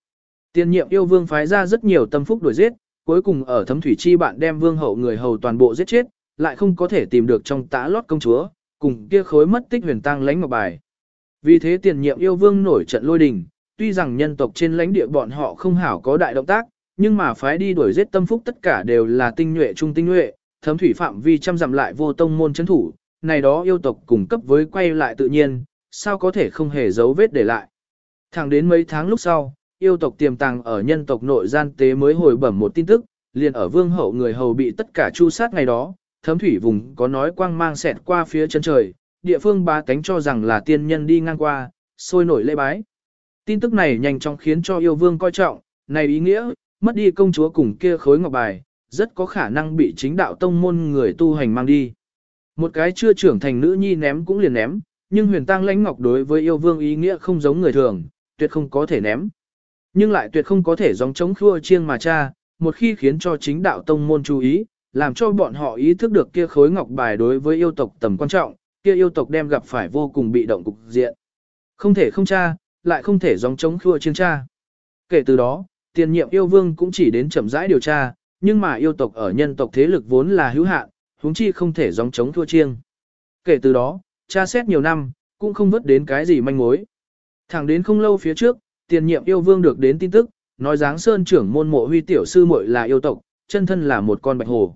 Tiền nhiệm yêu vương phái ra rất nhiều tâm phúc đuổi giết, cuối cùng ở thấm thủy chi bạn đem vương hậu người hầu toàn bộ giết chết, lại không có thể tìm được trong tã lót công chúa, cùng kia khối mất tích huyền tăng lãnh ngọc bài. Vì thế tiền nhiệm yêu vương nổi trận lôi đình, tuy rằng nhân tộc trên lãnh địa bọn họ không hảo có đại động tác, nhưng mà phái đi đuổi giết tâm phúc tất cả đều là tinh nhuệ trung tinh nhuệ, thấm thủy phạm vi chăm dặm lại vô tông môn chấn thủ, này đó yêu tộc cùng cấp với quay lại tự nhiên, sao có thể không hề dấu vết để lại. Thẳng đến mấy tháng lúc sau, yêu tộc tiềm tàng ở nhân tộc nội gian tế mới hồi bẩm một tin tức, liền ở vương hậu người hầu bị tất cả chu sát ngày đó, thấm thủy vùng có nói quang mang xẹt qua phía chân trời, địa phương ba tánh cho rằng là tiên nhân đi ngang qua, sôi nổi lễ bái. Tin tức này nhanh chóng khiến cho yêu vương coi trọng, này ý nghĩa, mất đi công chúa cùng kia khối ngọc bài, rất có khả năng bị chính đạo tông môn người tu hành mang đi. Một cái chưa trưởng thành nữ nhi ném cũng liền ném, nhưng huyền tăng lãnh ngọc đối với yêu vương ý nghĩa không giống người thường, tuyệt không có thể ném. Nhưng lại tuyệt không có thể giống chống khua chiêng mà cha, một khi khiến cho chính đạo tông môn chú ý, làm cho bọn họ ý thức được kia khối ngọc bài đối với yêu tộc tầm quan trọng, kia yêu tộc đem gặp phải vô cùng bị động cục diện. Không thể không tra, lại không thể gióng chống khua chiến tra. Kể từ đó, tiền nhiệm yêu vương cũng chỉ đến chậm rãi điều tra, nhưng mà yêu tộc ở nhân tộc thế lực vốn là hữu hạn, huống chi không thể gióng chống thua chiêng. Kể từ đó, tra xét nhiều năm, cũng không vớt đến cái gì manh mối. Thẳng đến không lâu phía trước, tiền nhiệm yêu vương được đến tin tức, nói dáng sơn trưởng môn mộ huy tiểu sư muội là yêu tộc, chân thân là một con bạch hồ.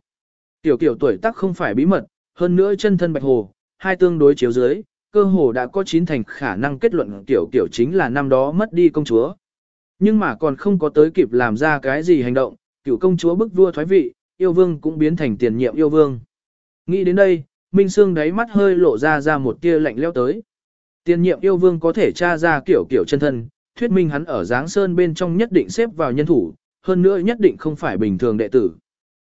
Tiểu kiểu tuổi tác không phải bí mật, hơn nữa chân thân bạch hồ, hai tương đối chiếu dưới, cơ hồ đã có chín thành khả năng kết luận tiểu tiểu chính là năm đó mất đi công chúa. Nhưng mà còn không có tới kịp làm ra cái gì hành động, cựu công chúa bức vua thoái vị, yêu vương cũng biến thành tiền nhiệm yêu vương. Nghĩ đến đây, Minh Sương đáy mắt hơi lộ ra ra một tia lạnh leo tới. Tiền nhiệm yêu vương có thể tra ra kiểu kiểu chân thân, thuyết minh hắn ở Giáng Sơn bên trong nhất định xếp vào nhân thủ, hơn nữa nhất định không phải bình thường đệ tử.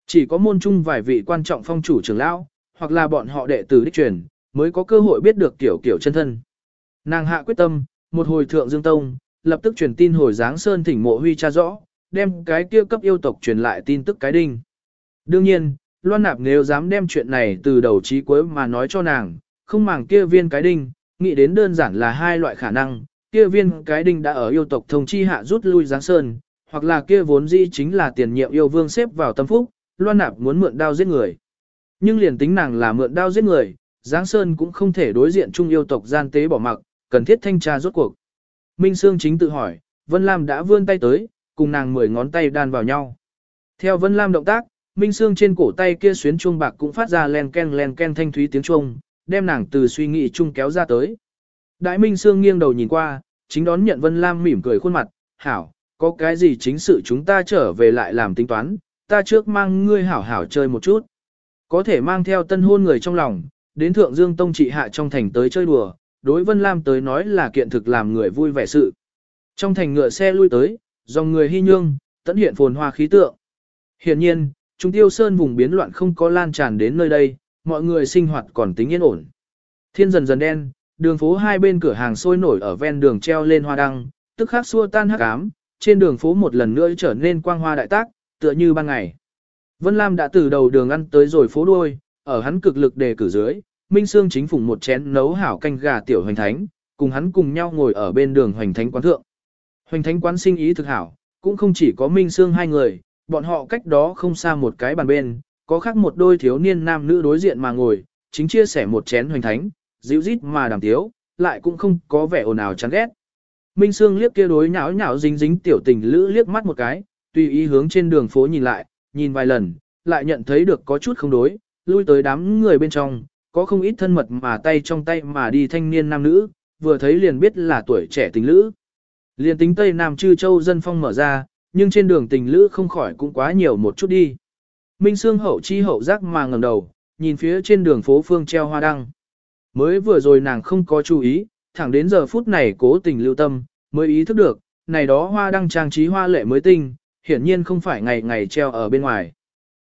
Chỉ có môn chung vài vị quan trọng phong chủ trưởng lão, hoặc là bọn họ đệ tử đích truyền, mới có cơ hội biết được tiểu kiểu chân thân. Nàng hạ quyết tâm, một hồi thượng dương tông, lập tức truyền tin hồi Giáng Sơn thỉnh mộ huy cha rõ, đem cái kia cấp yêu tộc truyền lại tin tức cái đinh. Đương nhiên, Loan Nạp nếu dám đem chuyện này từ đầu chí cuối mà nói cho nàng, không màng kia viên cái đinh, nghĩ đến đơn giản là hai loại khả năng, kia viên cái đinh đã ở yêu tộc thông chi hạ rút lui Giáng Sơn, hoặc là kia vốn dĩ chính là tiền nhiệm yêu vương xếp vào tâm phúc, Loan Nạp muốn mượn đao giết người. Nhưng liền tính nàng là mượn đao giết người, Giáng Sơn cũng không thể đối diện chung yêu tộc gian tế bỏ mặc, cần thiết thanh tra rốt cuộc. Minh Sương chính tự hỏi, Vân Lam đã vươn tay tới, cùng nàng mười ngón tay đan vào nhau. Theo Vân Lam động tác, Minh Sương trên cổ tay kia xuyến chuông bạc cũng phát ra len ken len ken thanh thúy tiếng chuông, đem nàng từ suy nghĩ chung kéo ra tới. Đại Minh Sương nghiêng đầu nhìn qua, chính đón nhận Vân Lam mỉm cười khuôn mặt, hảo, có cái gì chính sự chúng ta trở về lại làm tính toán, ta trước mang ngươi hảo hảo chơi một chút. Có thể mang theo tân hôn người trong lòng, đến Thượng Dương Tông trị hạ trong thành tới chơi đùa, đối Vân Lam tới nói là kiện thực làm người vui vẻ sự. Trong thành ngựa xe lui tới, dòng người hy nhương, tận hiện phồn hoa khí tượng. Hiện nhiên, chúng Tiêu Sơn vùng biến loạn không có lan tràn đến nơi đây, mọi người sinh hoạt còn tính yên ổn. Thiên dần dần đen, đường phố hai bên cửa hàng sôi nổi ở ven đường treo lên hoa đăng, tức khắc xua tan hắc ám, trên đường phố một lần nữa trở nên quang hoa đại tác, tựa như ban ngày. Vân Lam đã từ đầu đường ăn tới rồi phố đuôi, ở hắn cực lực đề cử dưới, Minh Sương chính phụng một chén nấu hảo canh gà tiểu hoành thánh, cùng hắn cùng nhau ngồi ở bên đường hoành thánh quán thượng. Hoành thánh quán sinh ý thực hảo, cũng không chỉ có Minh Sương hai người, bọn họ cách đó không xa một cái bàn bên, có khác một đôi thiếu niên nam nữ đối diện mà ngồi, chính chia sẻ một chén hoành thánh, dịu rít mà đàm tiếu, lại cũng không có vẻ ồn ào chán ghét. Minh Sương liếc kia đối nhão nhão dính dính tiểu tình lữ liếc mắt một cái, tùy ý hướng trên đường phố nhìn lại, nhìn vài lần, lại nhận thấy được có chút không đối, lui tới đám người bên trong, có không ít thân mật mà tay trong tay mà đi thanh niên nam nữ, vừa thấy liền biết là tuổi trẻ tình lữ. Liền tính Tây Nam Chư Châu dân phong mở ra, nhưng trên đường tình lữ không khỏi cũng quá nhiều một chút đi. Minh Sương hậu chi hậu giác mà ngẩng đầu, nhìn phía trên đường phố phương treo hoa đăng. Mới vừa rồi nàng không có chú ý, thẳng đến giờ phút này cố tình lưu tâm, mới ý thức được, này đó hoa đăng trang trí hoa lệ mới tinh, hiển nhiên không phải ngày ngày treo ở bên ngoài.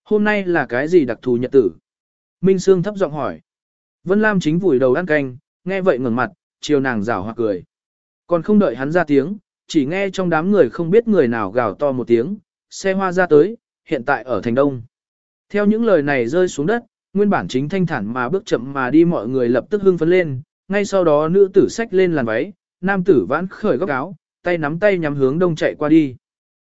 Hôm nay là cái gì đặc thù nhật tử? Minh Sương thấp giọng hỏi. Vân Lam chính vùi đầu ăn canh, nghe vậy ngẩng mặt, chiều nàng rảo hoặc cười. Còn không đợi hắn ra tiếng, chỉ nghe trong đám người không biết người nào gào to một tiếng, xe hoa ra tới, hiện tại ở thành đông. Theo những lời này rơi xuống đất, nguyên bản chính thanh thản mà bước chậm mà đi mọi người lập tức hưng phấn lên, ngay sau đó nữ tử xách lên làn váy, nam tử vãn khởi góc áo, tay nắm tay nhắm hướng đông chạy qua đi.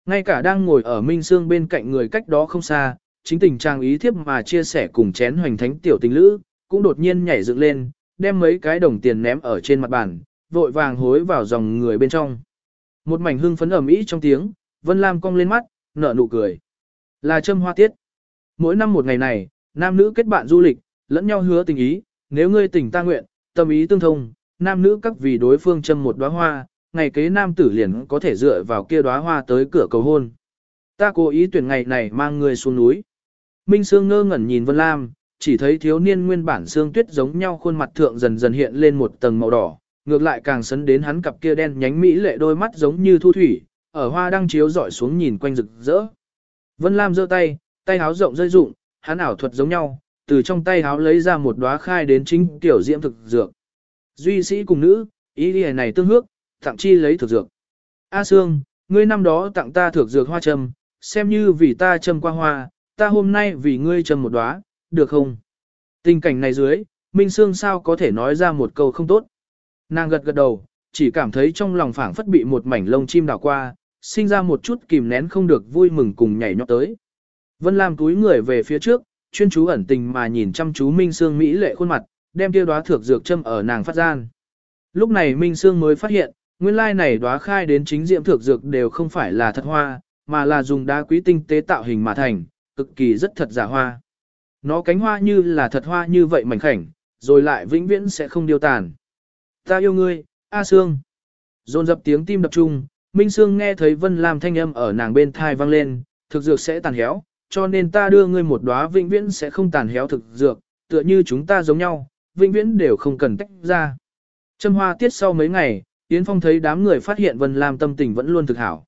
Ngay cả đang ngồi ở Minh Sương bên cạnh người cách đó không xa, chính tình trang ý thiếp mà chia sẻ cùng chén hoành thánh tiểu tình lữ, cũng đột nhiên nhảy dựng lên, đem mấy cái đồng tiền ném ở trên mặt bàn, vội vàng hối vào dòng người bên trong. Một mảnh hưng phấn ẩm ý trong tiếng, Vân Lam cong lên mắt, nở nụ cười. Là châm hoa tiết. Mỗi năm một ngày này, Nam nữ kết bạn du lịch, lẫn nhau hứa tình ý, nếu ngươi tình ta nguyện, tâm ý tương thông, nam nữ các vì đối phương châm một đóa hoa, ngày kế nam tử liền có thể dựa vào kia đóa hoa tới cửa cầu hôn. Ta cố ý tuyển ngày này mang ngươi xuống núi. Minh Sương ngơ ngẩn nhìn Vân Lam, chỉ thấy thiếu niên nguyên bản xương tuyết giống nhau khuôn mặt thượng dần dần hiện lên một tầng màu đỏ, ngược lại càng sấn đến hắn cặp kia đen nhánh mỹ lệ đôi mắt giống như thu thủy, ở hoa đang chiếu rọi xuống nhìn quanh rực rỡ. Vân Lam giơ tay, tay háo rộng rơi rụng, hắn ảo thuật giống nhau, từ trong tay háo lấy ra một đóa khai đến chính tiểu diễm thực dược. Duy sĩ cùng nữ, ý đi này tương hước, tặng chi lấy thực dược. A Sương, ngươi năm đó tặng ta thực dược hoa trầm, xem như vì ta trầm qua hoa, ta hôm nay vì ngươi trầm một đóa, được không? Tình cảnh này dưới, Minh Sương sao có thể nói ra một câu không tốt. Nàng gật gật đầu, chỉ cảm thấy trong lòng phảng phất bị một mảnh lông chim đảo qua, sinh ra một chút kìm nén không được vui mừng cùng nhảy nhót tới. Vân Lam túi người về phía trước, chuyên chú ẩn tình mà nhìn chăm chú Minh Sương Mỹ lệ khuôn mặt, đem tiêu đóa thược dược châm ở nàng phát gian. Lúc này Minh Sương mới phát hiện, nguyên lai này đóa khai đến chính diệm thược dược đều không phải là thật hoa, mà là dùng đá quý tinh tế tạo hình mà thành, cực kỳ rất thật giả hoa. Nó cánh hoa như là thật hoa như vậy mảnh khảnh, rồi lại vĩnh viễn sẽ không điêu tàn. Ta yêu ngươi, A Sương. Dồn dập tiếng tim đập trung, Minh Sương nghe thấy Vân Lam thanh âm ở nàng bên thai vang lên, thực dược sẽ tàn héo, cho nên ta đưa ngươi một đóa vĩnh viễn sẽ không tàn héo thực dược, tựa như chúng ta giống nhau, vĩnh viễn đều không cần tách ra. Châm hoa tiết sau mấy ngày, Yến Phong thấy đám người phát hiện Vân Lam tâm tình vẫn luôn thực hảo.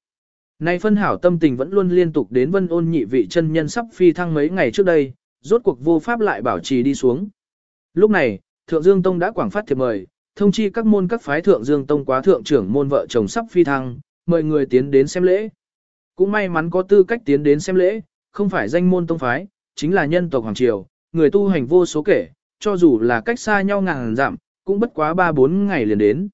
Nay phân hảo tâm tình vẫn luôn liên tục đến Vân ôn nhị vị chân nhân sắp phi thăng mấy ngày trước đây, rốt cuộc vô pháp lại bảo trì đi xuống. Lúc này, Thượng Dương Tông đã quảng phát thiệp mời, thông chi các môn các phái Thượng Dương Tông quá thượng trưởng môn vợ chồng sắp phi thăng, mời người tiến đến xem lễ. Cũng may mắn có tư cách tiến đến xem lễ, không phải danh môn tông phái, chính là nhân tộc Hoàng Triều, người tu hành vô số kể, cho dù là cách xa nhau ngàn giảm, cũng bất quá 3-4 ngày liền đến.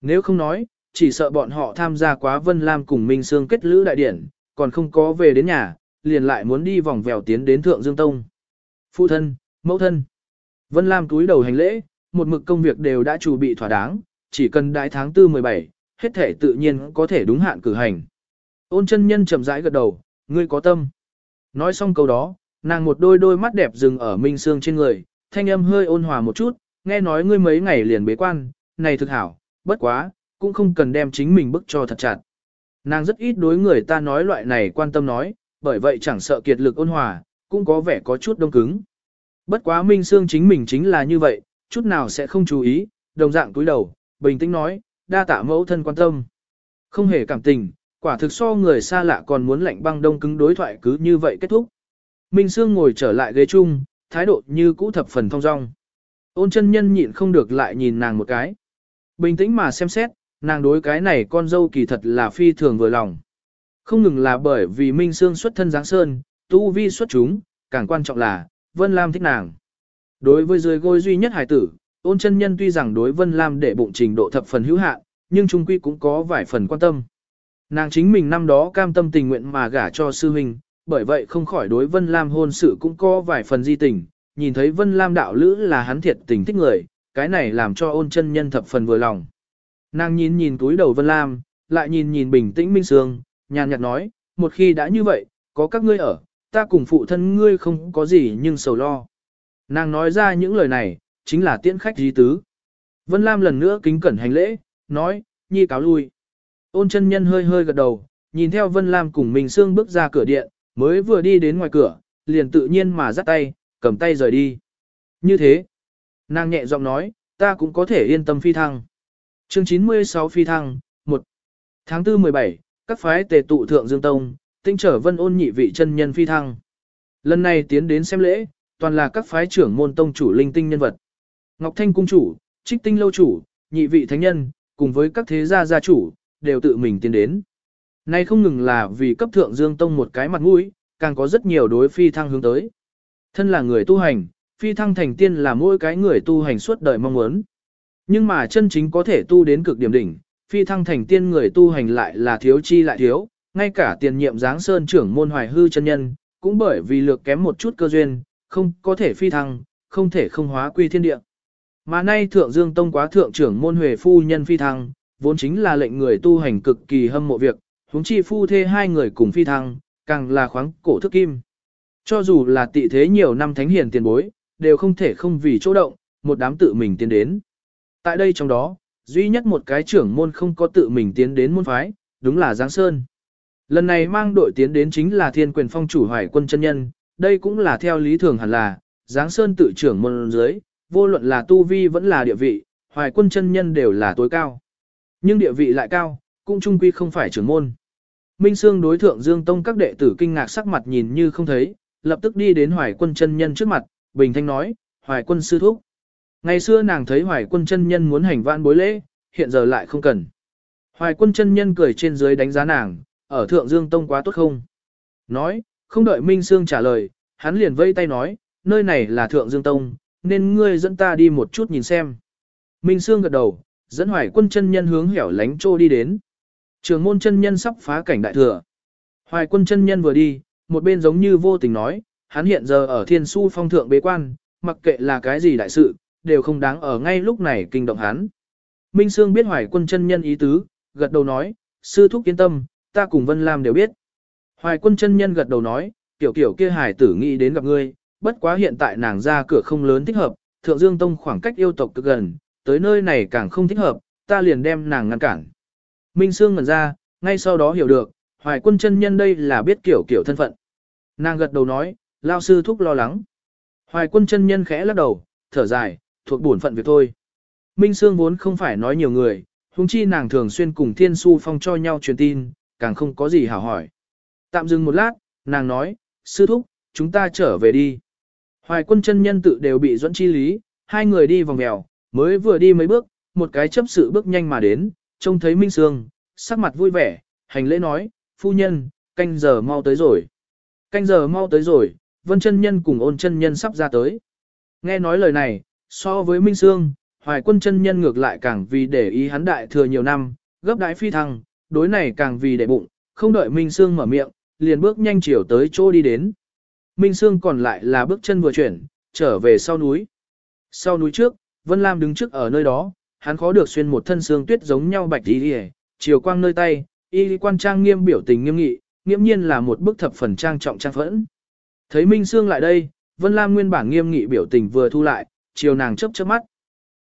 Nếu không nói, chỉ sợ bọn họ tham gia quá Vân Lam cùng Minh Sương kết lữ đại điển, còn không có về đến nhà, liền lại muốn đi vòng vèo tiến đến Thượng Dương Tông. Phụ thân, mẫu thân. Vân Lam túi đầu hành lễ, một mực công việc đều đã chuẩn bị thỏa đáng, chỉ cần đại tháng 4 17, hết thể tự nhiên có thể đúng hạn cử hành. Ôn chân nhân chậm rãi gật đầu, ngươi có tâm. Nói xong câu đó, nàng một đôi đôi mắt đẹp dừng ở Minh Sương trên người, thanh âm hơi ôn hòa một chút, nghe nói ngươi mấy ngày liền bế quan, này thực hảo, bất quá, cũng không cần đem chính mình bức cho thật chặt. Nàng rất ít đối người ta nói loại này quan tâm nói, bởi vậy chẳng sợ kiệt lực ôn hòa, cũng có vẻ có chút đông cứng. Bất quá Minh Sương chính mình chính là như vậy, chút nào sẽ không chú ý, đồng dạng túi đầu, bình tĩnh nói, đa tạ mẫu thân quan tâm. Không hề cảm tình, quả thực so người xa lạ còn muốn lạnh băng đông cứng đối thoại cứ như vậy kết thúc. Minh Sương ngồi trở lại ghế chung, thái độ như cũ thập phần thong dong. Ôn chân nhân nhịn không được lại nhìn nàng một cái. Bình tĩnh mà xem xét, nàng đối cái này con dâu kỳ thật là phi thường vừa lòng. Không ngừng là bởi vì Minh Sương xuất thân Giáng Sơn, tu vi xuất chúng, càng quan trọng là, Vân Lam thích nàng. Đối với dưới gôi duy nhất hải tử, ôn chân nhân tuy rằng đối Vân Lam để bụng trình độ thập phần hữu hạn, nhưng trung quy cũng có vài phần quan tâm. Nàng chính mình năm đó cam tâm tình nguyện mà gả cho sư huynh, bởi vậy không khỏi đối Vân Lam hôn sự cũng có vài phần di tình, nhìn thấy Vân Lam đạo lữ là hắn thiệt tình thích người, cái này làm cho ôn chân nhân thập phần vừa lòng. Nàng nhìn nhìn túi đầu Vân Lam, lại nhìn nhìn bình tĩnh Minh Sương, nhàn nhạt nói, một khi đã như vậy, có các ngươi ở, ta cùng phụ thân ngươi không có gì nhưng sầu lo. Nàng nói ra những lời này, chính là tiễn khách dí tứ. Vân Lam lần nữa kính cẩn hành lễ, nói, nhi cáo lui. Ôn chân nhân hơi hơi gật đầu, nhìn theo Vân Lam cùng Minh Sương bước ra cửa điện, mới vừa đi đến ngoài cửa, liền tự nhiên mà dắt tay, cầm tay rời đi. Như thế, nàng nhẹ giọng nói, ta cũng có thể yên tâm phi thăng. Chương 96 phi thăng, 1. Tháng 4 17, các phái tề tụ thượng Dương Tông, tinh trở vân ôn nhị vị chân nhân phi thăng. Lần này tiến đến xem lễ, toàn là các phái trưởng môn tông chủ linh tinh nhân vật. Ngọc Thanh cung chủ, Trích Tinh lâu chủ, nhị vị thánh nhân, cùng với các thế gia gia chủ, đều tự mình tiến đến. Nay không ngừng là vì cấp thượng Dương Tông một cái mặt mũi, càng có rất nhiều đối phi thăng hướng tới. Thân là người tu hành, phi thăng thành tiên là mỗi cái người tu hành suốt đời mong muốn. Nhưng mà chân chính có thể tu đến cực điểm đỉnh, phi thăng thành tiên người tu hành lại là thiếu chi lại thiếu, ngay cả tiền nhiệm giáng sơn trưởng môn hoài hư chân nhân, cũng bởi vì lược kém một chút cơ duyên, không có thể phi thăng, không thể không hóa quy thiên địa. Mà nay thượng dương tông quá thượng trưởng môn huệ phu nhân phi thăng, vốn chính là lệnh người tu hành cực kỳ hâm mộ việc, huống chi phu thê hai người cùng phi thăng, càng là khoáng cổ thức kim. Cho dù là tị thế nhiều năm thánh hiền tiền bối, đều không thể không vì chỗ động, một đám tự mình tiến đến. Tại đây trong đó, duy nhất một cái trưởng môn không có tự mình tiến đến môn phái, đúng là Giáng Sơn. Lần này mang đội tiến đến chính là thiên quyền phong chủ hoài quân chân nhân, đây cũng là theo lý thường hẳn là, Giáng Sơn tự trưởng môn dưới, vô luận là tu vi vẫn là địa vị, hoài quân chân nhân đều là tối cao. Nhưng địa vị lại cao, cũng trung quy không phải trưởng môn. Minh Sương đối thượng Dương Tông các đệ tử kinh ngạc sắc mặt nhìn như không thấy, lập tức đi đến hoài quân chân nhân trước mặt, bình thanh nói, hoài quân sư thúc. Ngày xưa nàng thấy hoài quân chân nhân muốn hành vãn bối lễ, hiện giờ lại không cần. Hoài quân chân nhân cười trên dưới đánh giá nàng, ở thượng Dương Tông quá tốt không? Nói, không đợi Minh Sương trả lời, hắn liền vây tay nói, nơi này là thượng Dương Tông, nên ngươi dẫn ta đi một chút nhìn xem. Minh Sương gật đầu, dẫn hoài quân chân nhân hướng hẻo lánh trô đi đến. Trường môn chân nhân sắp phá cảnh đại thừa. Hoài quân chân nhân vừa đi, một bên giống như vô tình nói, hắn hiện giờ ở thiên su phong thượng bế quan, mặc kệ là cái gì đại sự, đều không đáng ở ngay lúc này kinh động hắn. Minh Sương biết hoài quân chân nhân ý tứ, gật đầu nói, sư thúc yên tâm, ta cùng Vân Lam đều biết. Hoài quân chân nhân gật đầu nói, tiểu tiểu kia hải tử nghĩ đến gặp ngươi, bất quá hiện tại nàng ra cửa không lớn thích hợp, thượng dương tông khoảng cách yêu tộc cực gần, tới nơi này càng không thích hợp, ta liền đem nàng ngăn cản. Minh Sương ngẩn ra, ngay sau đó hiểu được, hoài quân chân nhân đây là biết kiểu kiểu thân phận. Nàng gật đầu nói, lao sư thúc lo lắng. Hoài quân chân nhân khẽ lắc đầu, thở dài, thuộc bổn phận việc thôi. Minh Sương vốn không phải nói nhiều người, huống chi nàng thường xuyên cùng Thiên Su Phong cho nhau truyền tin, càng không có gì hảo hỏi. Tạm dừng một lát, nàng nói, sư thúc, chúng ta trở về đi. Hoài quân chân nhân tự đều bị dẫn chi lý, hai người đi vòng mèo, mới vừa đi mấy bước, một cái chấp sự bước nhanh mà đến, trông thấy Minh Sương, sắc mặt vui vẻ, hành lễ nói, phu nhân, canh giờ mau tới rồi. Canh giờ mau tới rồi, vân chân nhân cùng ôn chân nhân sắp ra tới. Nghe nói lời này, so với Minh Sương, hoài quân chân nhân ngược lại càng vì để ý hắn đại thừa nhiều năm, gấp đại phi thăng, đối này càng vì để bụng, không đợi Minh Sương mở miệng, liền bước nhanh chiều tới chỗ đi đến. Minh Sương còn lại là bước chân vừa chuyển, trở về sau núi. Sau núi trước, Vân Lam đứng trước ở nơi đó, hắn khó được xuyên một thân xương tuyết giống nhau bạch y chiều quang nơi tay, y quan trang nghiêm biểu tình nghiêm nghị, nghiêm nhiên là một bức thập phần trang trọng trang phẫn. Thấy Minh Sương lại đây, Vân Lam nguyên bản nghiêm nghị biểu tình vừa thu lại, chiều nàng chớp chớp mắt.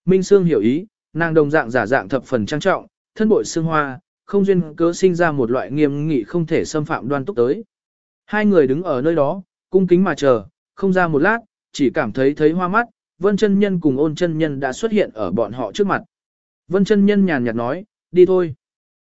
Minh Sương hiểu ý, nàng đồng dạng giả dạng thập phần trang trọng, thân bội xương hoa, không duyên cớ sinh ra một loại nghiêm nghị không thể xâm phạm đoan túc tới. Hai người đứng ở nơi đó, cung kính mà chờ, không ra một lát, chỉ cảm thấy thấy hoa mắt, Vân chân nhân cùng ôn chân nhân đã xuất hiện ở bọn họ trước mặt. Vân chân nhân nhàn nhạt nói, đi thôi.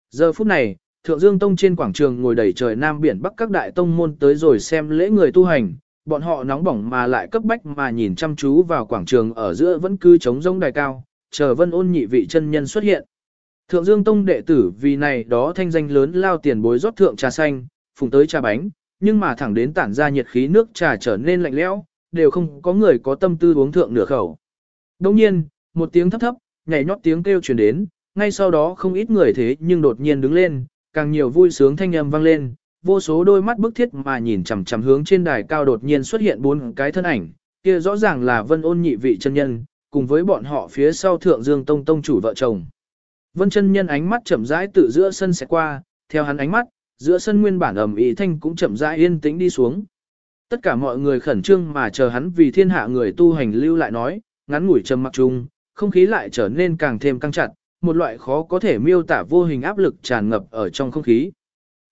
Giờ phút này, Thượng Dương Tông trên quảng trường ngồi đầy trời Nam Biển Bắc các đại tông môn tới rồi xem lễ người tu hành, bọn họ nóng bỏng mà lại cấp bách mà nhìn chăm chú vào quảng trường ở giữa vẫn cứ trống rông đài cao, chờ vân ôn nhị vị chân nhân xuất hiện. Thượng Dương Tông đệ tử vì này đó thanh danh lớn lao tiền bối rót thượng trà xanh, phùng tới trà bánh, nhưng mà thẳng đến tản ra nhiệt khí nước trà trở nên lạnh lẽo, đều không có người có tâm tư uống thượng nửa khẩu. Đồng nhiên, một tiếng thấp thấp, nhảy nhót tiếng kêu truyền đến, ngay sau đó không ít người thế nhưng đột nhiên đứng lên, càng nhiều vui sướng thanh âm vang lên, vô số đôi mắt bức thiết mà nhìn chằm chằm hướng trên đài cao đột nhiên xuất hiện bốn cái thân ảnh, kia rõ ràng là Vân Ôn nhị vị chân nhân, cùng với bọn họ phía sau Thượng Dương Tông tông chủ vợ chồng. Vân chân nhân ánh mắt chậm rãi tự giữa sân sẽ qua, theo hắn ánh mắt, giữa sân nguyên bản ầm ĩ thanh cũng chậm rãi yên tĩnh đi xuống. Tất cả mọi người khẩn trương mà chờ hắn vì thiên hạ người tu hành lưu lại nói, ngắn ngủi trầm mặc chung, không khí lại trở nên càng thêm căng chặt, một loại khó có thể miêu tả vô hình áp lực tràn ngập ở trong không khí.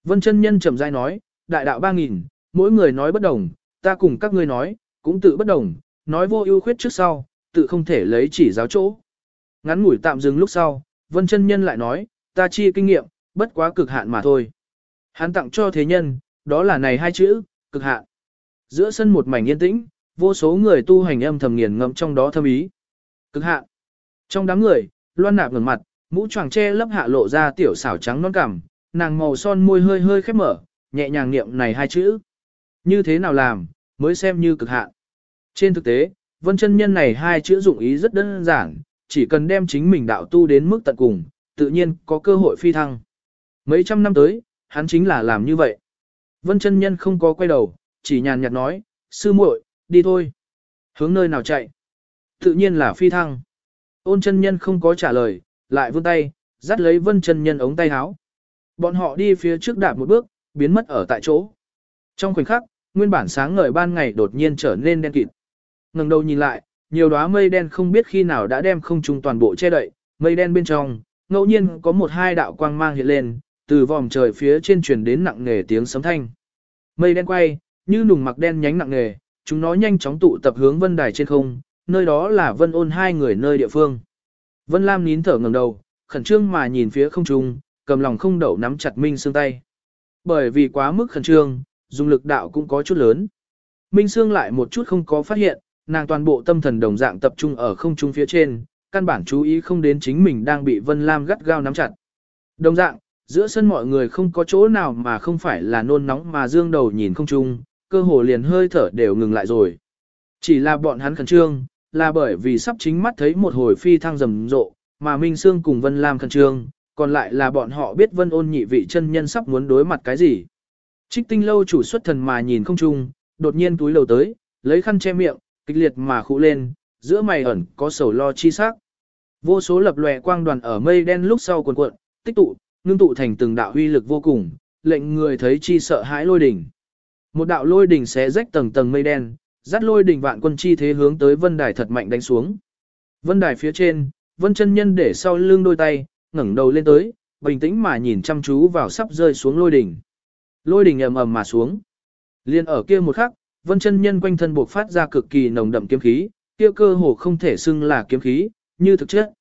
Vân chân nhân chậm rãi nói, đại đạo ba nghìn, mỗi người nói bất đồng, ta cùng các ngươi nói, cũng tự bất đồng, nói vô ưu khuyết trước sau, tự không thể lấy chỉ giáo chỗ. Ngắn ngủi tạm dừng lúc sau, Vân chân nhân lại nói, ta chi kinh nghiệm, bất quá cực hạn mà thôi. Hắn tặng cho thế nhân, đó là này hai chữ, cực hạn. Giữa sân một mảnh yên tĩnh, vô số người tu hành âm thầm nghiền ngẫm trong đó thâm ý. Cực hạn. Trong đám người, Loan Nạp ngẩng mặt, mũ choàng che lấp hạ lộ ra tiểu xảo trắng non cằm, nàng màu son môi hơi hơi khép mở, nhẹ nhàng niệm này hai chữ. Như thế nào làm, mới xem như cực hạn. Trên thực tế, vân chân nhân này hai chữ dụng ý rất đơn giản, chỉ cần đem chính mình đạo tu đến mức tận cùng, tự nhiên có cơ hội phi thăng. Mấy trăm năm tới, hắn chính là làm như vậy. Vân chân nhân không có quay đầu, chỉ nhàn nhạt nói, sư muội, đi thôi. Hướng nơi nào chạy? Tự nhiên là phi thăng. Ôn chân nhân không có trả lời, lại vươn tay, dắt lấy vân chân nhân ống tay áo. Bọn họ đi phía trước đạp một bước, biến mất ở tại chỗ. Trong khoảnh khắc, nguyên bản sáng ngời ban ngày đột nhiên trở nên đen kịt. Ngẩng đầu nhìn lại, nhiều đóa mây đen không biết khi nào đã đem không trung toàn bộ che đậy, mây đen bên trong, ngẫu nhiên có một hai đạo quang mang hiện lên, từ vòm trời phía trên truyền đến nặng nề tiếng sấm thanh. Mây đen quay, như nùng mặc đen nhánh nặng nề, chúng nó nhanh chóng tụ tập hướng vân đài trên không, nơi đó là vân ôn hai người nơi địa phương. Vân Lam nín thở ngẩng đầu, khẩn trương mà nhìn phía không trung, cầm lòng không đậu nắm chặt Minh Sương tay. Bởi vì quá mức khẩn trương, dùng lực đạo cũng có chút lớn. Minh Sương lại một chút không có phát hiện, nàng toàn bộ tâm thần đồng dạng tập trung ở không trung phía trên, căn bản chú ý không đến chính mình đang bị Vân Lam gắt gao nắm chặt. Đồng dạng, giữa sân mọi người không có chỗ nào mà không phải là nôn nóng mà dương đầu nhìn không trung, cơ hồ liền hơi thở đều ngừng lại rồi. Chỉ là bọn hắn khẩn trương, là bởi vì sắp chính mắt thấy một hồi phi thăng rầm rộ, mà Minh Sương cùng Vân Lam khẩn trương, còn lại là bọn họ biết Vân ôn nhị vị chân nhân sắp muốn đối mặt cái gì. Trích tinh lâu chủ xuất thần mà nhìn không chung đột nhiên túi lầu tới, lấy khăn che miệng, kịch liệt mà khụ lên, giữa mày ẩn có sầu lo chi sắc. Vô số lập lòe quang đoàn ở mây đen lúc sau cuộn cuộn, tích tụ, ngưng tụ thành từng đạo huy lực vô cùng, lệnh người thấy chi sợ hãi lôi đỉnh. Một đạo lôi đỉnh xé rách tầng tầng mây đen, dắt lôi đỉnh vạn quân chi thế hướng tới vân đài thật mạnh đánh xuống. Vân đài phía trên, vân chân nhân để sau lưng đôi tay, ngẩng đầu lên tới, bình tĩnh mà nhìn chăm chú vào sắp rơi xuống lôi đỉnh. Lôi đỉnh ầm ầm mà xuống. Liên ở kia một khắc, vân chân nhân quanh thân buộc phát ra cực kỳ nồng đậm kiếm khí, kia cơ hồ không thể xưng là kiếm khí, như thực chất.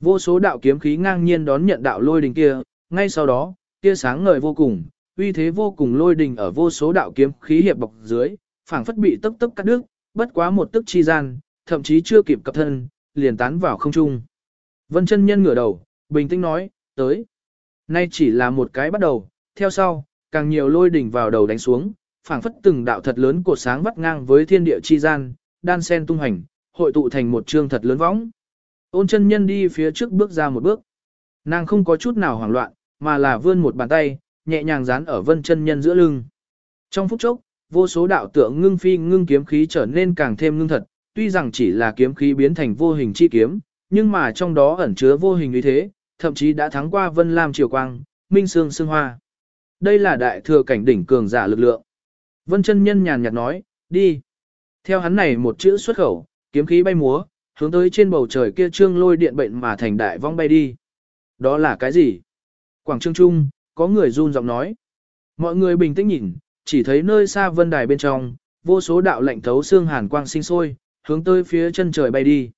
Vô số đạo kiếm khí ngang nhiên đón nhận đạo lôi đỉnh kia, ngay sau đó, kia sáng ngời vô cùng, uy thế vô cùng lôi đỉnh ở vô số đạo kiếm khí hiệp bọc dưới, phảng phất bị tấp tấp cắt đứt, bất quá một tức chi gian, thậm chí chưa kịp cập thân, liền tán vào không trung. Vân chân nhân ngửa đầu, bình tĩnh nói, tới. Nay chỉ là một cái bắt đầu, theo sau, càng nhiều lôi đỉnh vào đầu đánh xuống, phảng phất từng đạo thật lớn cột sáng vắt ngang với thiên địa chi gian, đan sen tung hành, hội tụ thành một trương thật lớn võng. Ôn chân nhân đi phía trước bước ra một bước. Nàng không có chút nào hoảng loạn, mà là vươn một bàn tay, nhẹ nhàng dán ở vân chân nhân giữa lưng. Trong phút chốc, vô số đạo tượng ngưng phi ngưng kiếm khí trở nên càng thêm ngưng thật, tuy rằng chỉ là kiếm khí biến thành vô hình chi kiếm, nhưng mà trong đó ẩn chứa vô hình như thế, thậm chí đã thắng qua vân lam triều quang, minh sương sương hoa. Đây là đại thừa cảnh đỉnh cường giả lực lượng. Vân chân nhân nhàn nhạt nói, đi. Theo hắn này một chữ xuất khẩu, kiếm khí bay múa, hướng tới trên bầu trời kia trương lôi điện bệnh mà thành đại vong bay đi. Đó là cái gì? Quảng Trương Trung, có người run giọng nói. Mọi người bình tĩnh nhìn, chỉ thấy nơi xa vân đài bên trong, vô số đạo lạnh thấu xương hàn quang sinh sôi, hướng tới phía chân trời bay đi.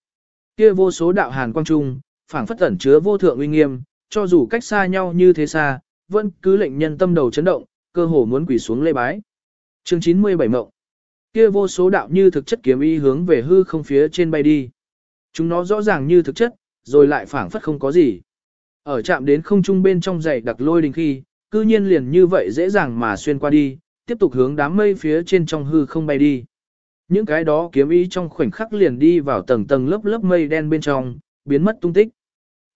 Kia vô số đạo hàn quang trung, phảng phất ẩn chứa vô thượng uy nghiêm, cho dù cách xa nhau như thế xa, vẫn cứ lệnh nhân tâm đầu chấn động, cơ hồ muốn quỳ xuống lê bái. Chương 97 mộng. Kia vô số đạo như thực chất kiếm ý hướng về hư không phía trên bay đi. Chúng nó rõ ràng như thực chất, rồi lại phảng phất không có gì. Ở chạm đến không trung bên trong dày đặc lôi đình khi, cư nhiên liền như vậy dễ dàng mà xuyên qua đi, tiếp tục hướng đám mây phía trên trong hư không bay đi. Những cái đó kiếm ý trong khoảnh khắc liền đi vào tầng tầng lớp lớp mây đen bên trong, biến mất tung tích.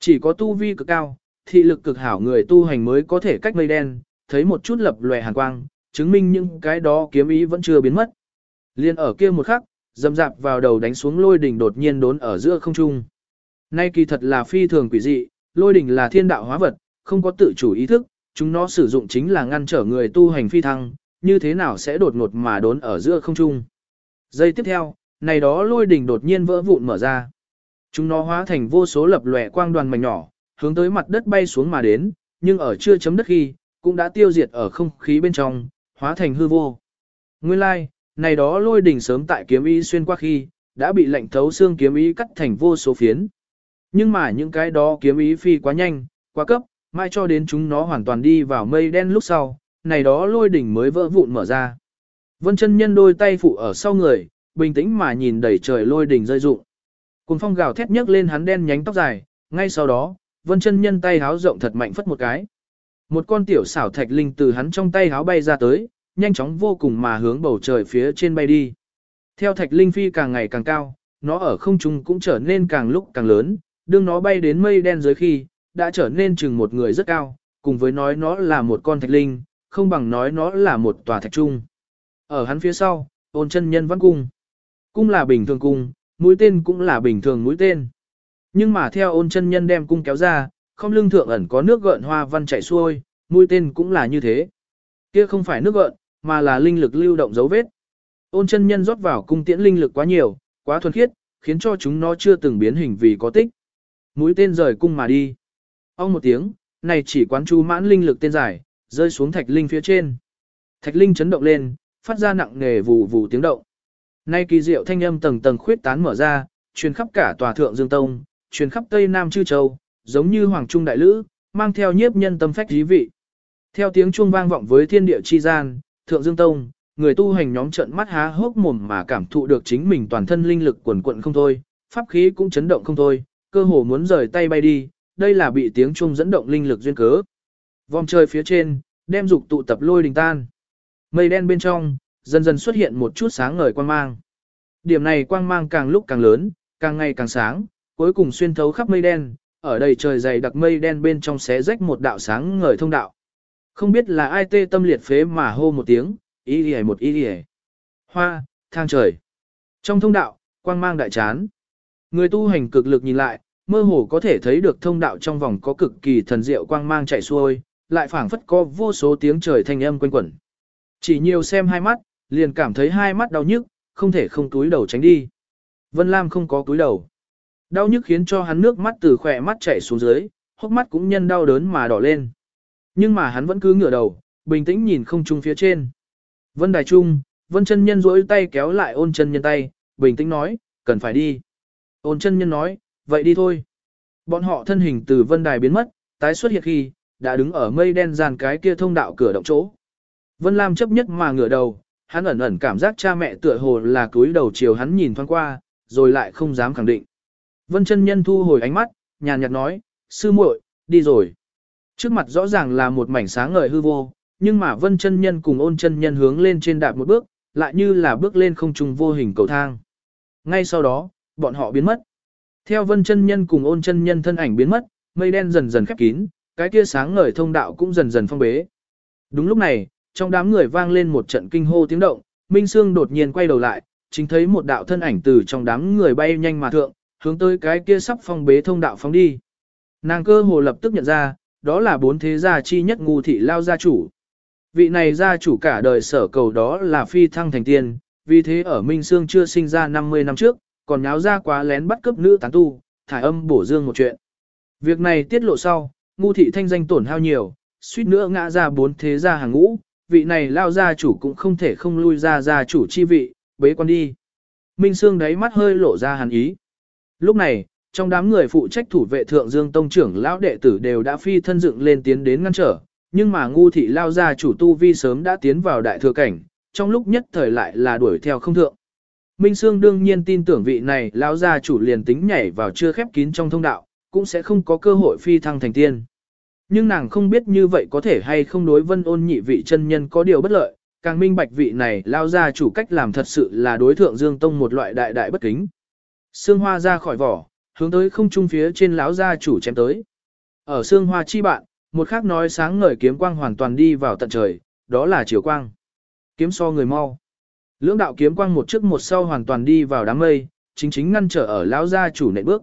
Chỉ có tu vi cực cao, thị lực cực hảo người tu hành mới có thể cách mây đen, thấy một chút lập lòe hàn quang, chứng minh những cái đó kiếm ý vẫn chưa biến mất. Liên ở kia một khắc, dầm dạp vào đầu đánh xuống lôi đỉnh đột nhiên đốn ở giữa không trung. Nay kỳ thật là phi thường quỷ dị, lôi đỉnh là thiên đạo hóa vật, không có tự chủ ý thức, chúng nó sử dụng chính là ngăn trở người tu hành phi thăng, như thế nào sẽ đột ngột mà đốn ở giữa không trung. Giây tiếp theo, này đó lôi đỉnh đột nhiên vỡ vụn mở ra. Chúng nó hóa thành vô số lập lòe quang đoàn mảnh nhỏ, hướng tới mặt đất bay xuống mà đến, nhưng ở chưa chấm đất khi, cũng đã tiêu diệt ở không khí bên trong, hóa thành hư vô. Nguyên lai, like, này đó lôi đỉnh sớm tại kiếm ý xuyên qua khi, đã bị lệnh thấu xương kiếm ý cắt thành vô số phiến. Nhưng mà những cái đó kiếm ý phi quá nhanh, quá cấp, mai cho đến chúng nó hoàn toàn đi vào mây đen lúc sau, này đó lôi đỉnh mới vỡ vụn mở ra. Vân chân nhân đôi tay phụ ở sau người, bình tĩnh mà nhìn đẩy trời lôi đỉnh rơi rụng. Cùng phong gào thét nhấc lên hắn đen nhánh tóc dài, ngay sau đó, vân chân nhân tay háo rộng thật mạnh phất một cái. Một con tiểu xảo thạch linh từ hắn trong tay háo bay ra tới, nhanh chóng vô cùng mà hướng bầu trời phía trên bay đi. Theo thạch linh phi càng ngày càng cao, nó ở không trung cũng trở nên càng lúc càng lớn, đương nó bay đến mây đen dưới khi, đã trở nên chừng một người rất cao, cùng với nói nó là một con thạch linh, không bằng nói nó là một tòa thạch trung. Ở hắn phía sau, ôn chân nhân văn cung. Cung là bình thường cung, mũi tên cũng là bình thường mũi tên. Nhưng mà theo ôn chân nhân đem cung kéo ra, không lưng thượng ẩn có nước gợn hoa văn chảy xuôi, mũi tên cũng là như thế. Kia không phải nước gợn, mà là linh lực lưu động dấu vết. Ôn chân nhân rót vào cung tiễn linh lực quá nhiều, quá thuần khiết, khiến cho chúng nó chưa từng biến hình vì có tích. Mũi tên rời cung mà đi. Ông một tiếng, này chỉ quán chú mãn linh lực tên giải, rơi xuống thạch linh phía trên. Thạch linh chấn động lên, phát ra nặng nề vù vù tiếng động. Nay kỳ diệu thanh âm tầng tầng khuyết tán mở ra, truyền khắp cả tòa thượng Dương Tông, truyền khắp Tây Nam Chư Châu, giống như Hoàng Trung Đại Lữ, mang theo nhiếp nhân tâm phách dí vị. Theo tiếng chuông vang vọng với thiên địa chi gian, thượng Dương Tông, người tu hành nhóm trận mắt há hốc mồm mà cảm thụ được chính mình toàn thân linh lực quần quận không thôi, pháp khí cũng chấn động không thôi, cơ hồ muốn rời tay bay đi, đây là bị tiếng chuông dẫn động linh lực duyên cớ. Vòng trời phía trên, đem dục tụ tập lôi đình tan. Mây đen bên trong, dần dần xuất hiện một chút sáng ngời quang mang. Điểm này quang mang càng lúc càng lớn, càng ngày càng sáng, cuối cùng xuyên thấu khắp mây đen, ở đầy trời dày đặc mây đen bên trong xé rách một đạo sáng ngời thông đạo. Không biết là ai tê tâm liệt phế mà hô một tiếng, ý đi một ý đi Hoa, thang trời. Trong thông đạo, quang mang đại chán. Người tu hành cực lực nhìn lại, mơ hồ có thể thấy được thông đạo trong vòng có cực kỳ thần diệu quang mang chạy xuôi, lại phảng phất có vô số tiếng trời thanh âm quanh quẩn. Chỉ nhiều xem hai mắt, liền cảm thấy hai mắt đau nhức, không thể không túi đầu tránh đi. Vân Lam không có túi đầu. Đau nhức khiến cho hắn nước mắt từ khỏe mắt chảy xuống dưới, hốc mắt cũng nhân đau đớn mà đỏ lên. Nhưng mà hắn vẫn cứ ngửa đầu, bình tĩnh nhìn không trung phía trên. Vân Đài Trung, Vân chân nhân duỗi tay kéo lại ôn chân nhân tay, bình tĩnh nói, cần phải đi. Ôn chân nhân nói, vậy đi thôi. Bọn họ thân hình từ Vân Đài biến mất, tái xuất hiện khi, đã đứng ở mây đen dàn cái kia thông đạo cửa động chỗ. Vân Lam chấp nhất mà ngửa đầu, hắn ẩn ẩn cảm giác cha mẹ tựa hồ là cúi đầu chiều hắn nhìn thoáng qua, rồi lại không dám khẳng định. Vân chân nhân thu hồi ánh mắt, nhàn nhạt nói, sư muội, đi rồi. Trước mặt rõ ràng là một mảnh sáng ngời hư vô, nhưng mà vân chân nhân cùng ôn chân nhân hướng lên trên đạp một bước, lại như là bước lên không trùng vô hình cầu thang. Ngay sau đó, bọn họ biến mất. Theo vân chân nhân cùng ôn chân nhân thân ảnh biến mất, mây đen dần dần khép kín, cái kia sáng ngời thông đạo cũng dần dần phong bế. Đúng lúc này, trong đám người vang lên một trận kinh hô tiếng động, Minh Sương đột nhiên quay đầu lại, chính thấy một đạo thân ảnh từ trong đám người bay nhanh mà thượng, hướng tới cái kia sắp phong bế thông đạo phóng đi. Nàng cơ hồ lập tức nhận ra, đó là bốn thế gia chi nhất ngu thị lao gia chủ. Vị này gia chủ cả đời sở cầu đó là phi thăng thành tiên, vì thế ở Minh Sương chưa sinh ra 50 năm trước, còn nháo ra quá lén bắt cướp nữ tán tu, thải âm bổ dương một chuyện. Việc này tiết lộ sau, ngu thị thanh danh tổn hao nhiều, suýt nữa ngã ra bốn thế gia hàng ngũ, vị này lao gia chủ cũng không thể không lui ra gia chủ chi vị, bế quan đi. Minh Sương đáy mắt hơi lộ ra hàn ý. Lúc này, trong đám người phụ trách thủ vệ thượng dương tông trưởng lão đệ tử đều đã phi thân dựng lên tiến đến ngăn trở, nhưng mà ngu thị lao gia chủ tu vi sớm đã tiến vào đại thừa cảnh, trong lúc nhất thời lại là đuổi theo không thượng. Minh Sương đương nhiên tin tưởng vị này lao gia chủ liền tính nhảy vào chưa khép kín trong thông đạo, cũng sẽ không có cơ hội phi thăng thành tiên. Nhưng nàng không biết như vậy có thể hay không đối vân ôn nhị vị chân nhân có điều bất lợi, càng minh bạch vị này lao ra chủ cách làm thật sự là đối thượng Dương Tông một loại đại đại bất kính. Sương hoa ra khỏi vỏ, hướng tới không trung phía trên lão gia chủ chém tới. Ở sương hoa chi bạn, một khắc nói sáng ngời kiếm quang hoàn toàn đi vào tận trời, đó là chiều quang. Kiếm so người mau. Lưỡng đạo kiếm quang một trước một sau hoàn toàn đi vào đám mây, chính chính ngăn trở ở lão gia chủ nệ bước.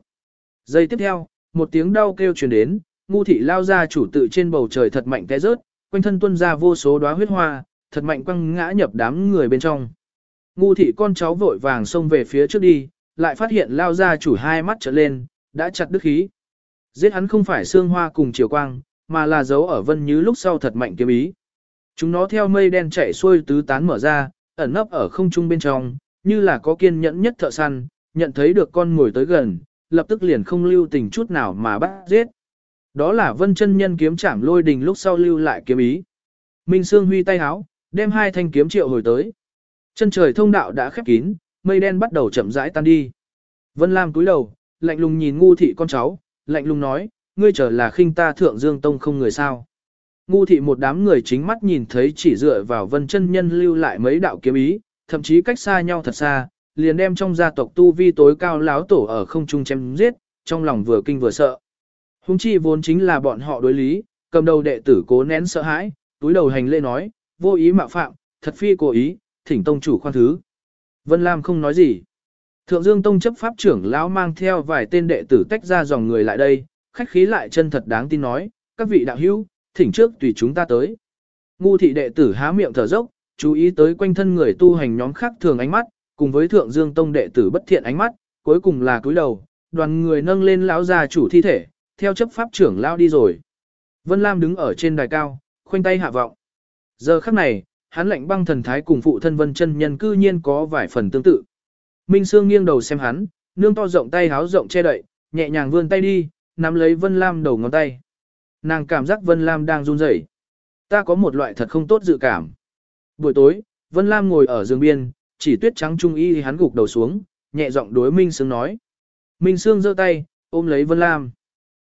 Giây tiếp theo, một tiếng đau kêu truyền đến, ngu thị lao ra chủ tự trên bầu trời thật mạnh té rớt, quanh thân tuôn ra vô số đóa huyết hoa, thật mạnh quăng ngã nhập đám người bên trong. Ngu thị con cháu vội vàng xông về phía trước đi, lại phát hiện lao ra chủ hai mắt trở lên, đã chặt đứt khí. Giết hắn không phải xương hoa cùng chiều quang, mà là dấu ở vân như lúc sau thật mạnh kiếm ý. Chúng nó theo mây đen chạy xuôi tứ tán mở ra, ẩn nấp ở không trung bên trong, như là có kiên nhẫn nhất thợ săn, nhận thấy được con ngồi tới gần, lập tức liền không lưu tình chút nào mà bắt giết. Đó là vân chân nhân kiếm trảm lôi đình lúc sau lưu lại kiếm ý. Minh Sương huy tay háo, đem hai thanh kiếm triệu hồi tới. Chân trời thông đạo đã khép kín, mây đen bắt đầu chậm rãi tan đi. Vân Lam cúi đầu, lạnh lùng nhìn ngu thị con cháu, lạnh lùng nói, ngươi trở là khinh ta thượng dương tông không người sao. Ngu thị một đám người chính mắt nhìn thấy chỉ dựa vào vân chân nhân lưu lại mấy đạo kiếm ý, thậm chí cách xa nhau thật xa, liền đem trong gia tộc tu vi tối cao láo tổ ở không trung chém giết, trong lòng vừa kinh vừa sợ. Hùng chi vốn chính là bọn họ đối lý, cầm đầu đệ tử cố nén sợ hãi, túi đầu hành lễ nói, vô ý mạo phạm, thật phi cố ý, thỉnh tông chủ khoan thứ. Vân Lam không nói gì. Thượng Dương Tông chấp pháp trưởng lão mang theo vài tên đệ tử tách ra dòng người lại đây, khách khí lại chân thật đáng tin nói, các vị đạo hữu, thỉnh trước tùy chúng ta tới. Ngu thị đệ tử há miệng thở dốc, chú ý tới quanh thân người tu hành nhóm khác thường ánh mắt, cùng với thượng dương tông đệ tử bất thiện ánh mắt, cuối cùng là cúi đầu, đoàn người nâng lên lão gia chủ thi thể, theo chấp pháp trưởng lao đi rồi. Vân Lam đứng ở trên đài cao, khoanh tay hạ vọng. Giờ khắc này, hắn lạnh băng thần thái cùng phụ thân Vân chân nhân cư nhiên có vài phần tương tự. Minh Sương nghiêng đầu xem hắn, nương to rộng tay háo rộng che đậy, nhẹ nhàng vươn tay đi, nắm lấy Vân Lam đầu ngón tay. Nàng cảm giác Vân Lam đang run rẩy. Ta có một loại thật không tốt dự cảm. Buổi tối, Vân Lam ngồi ở giường biên, chỉ tuyết trắng trung y hắn gục đầu xuống, nhẹ giọng đối Minh Sương nói. Minh Sương giơ tay, ôm lấy Vân Lam.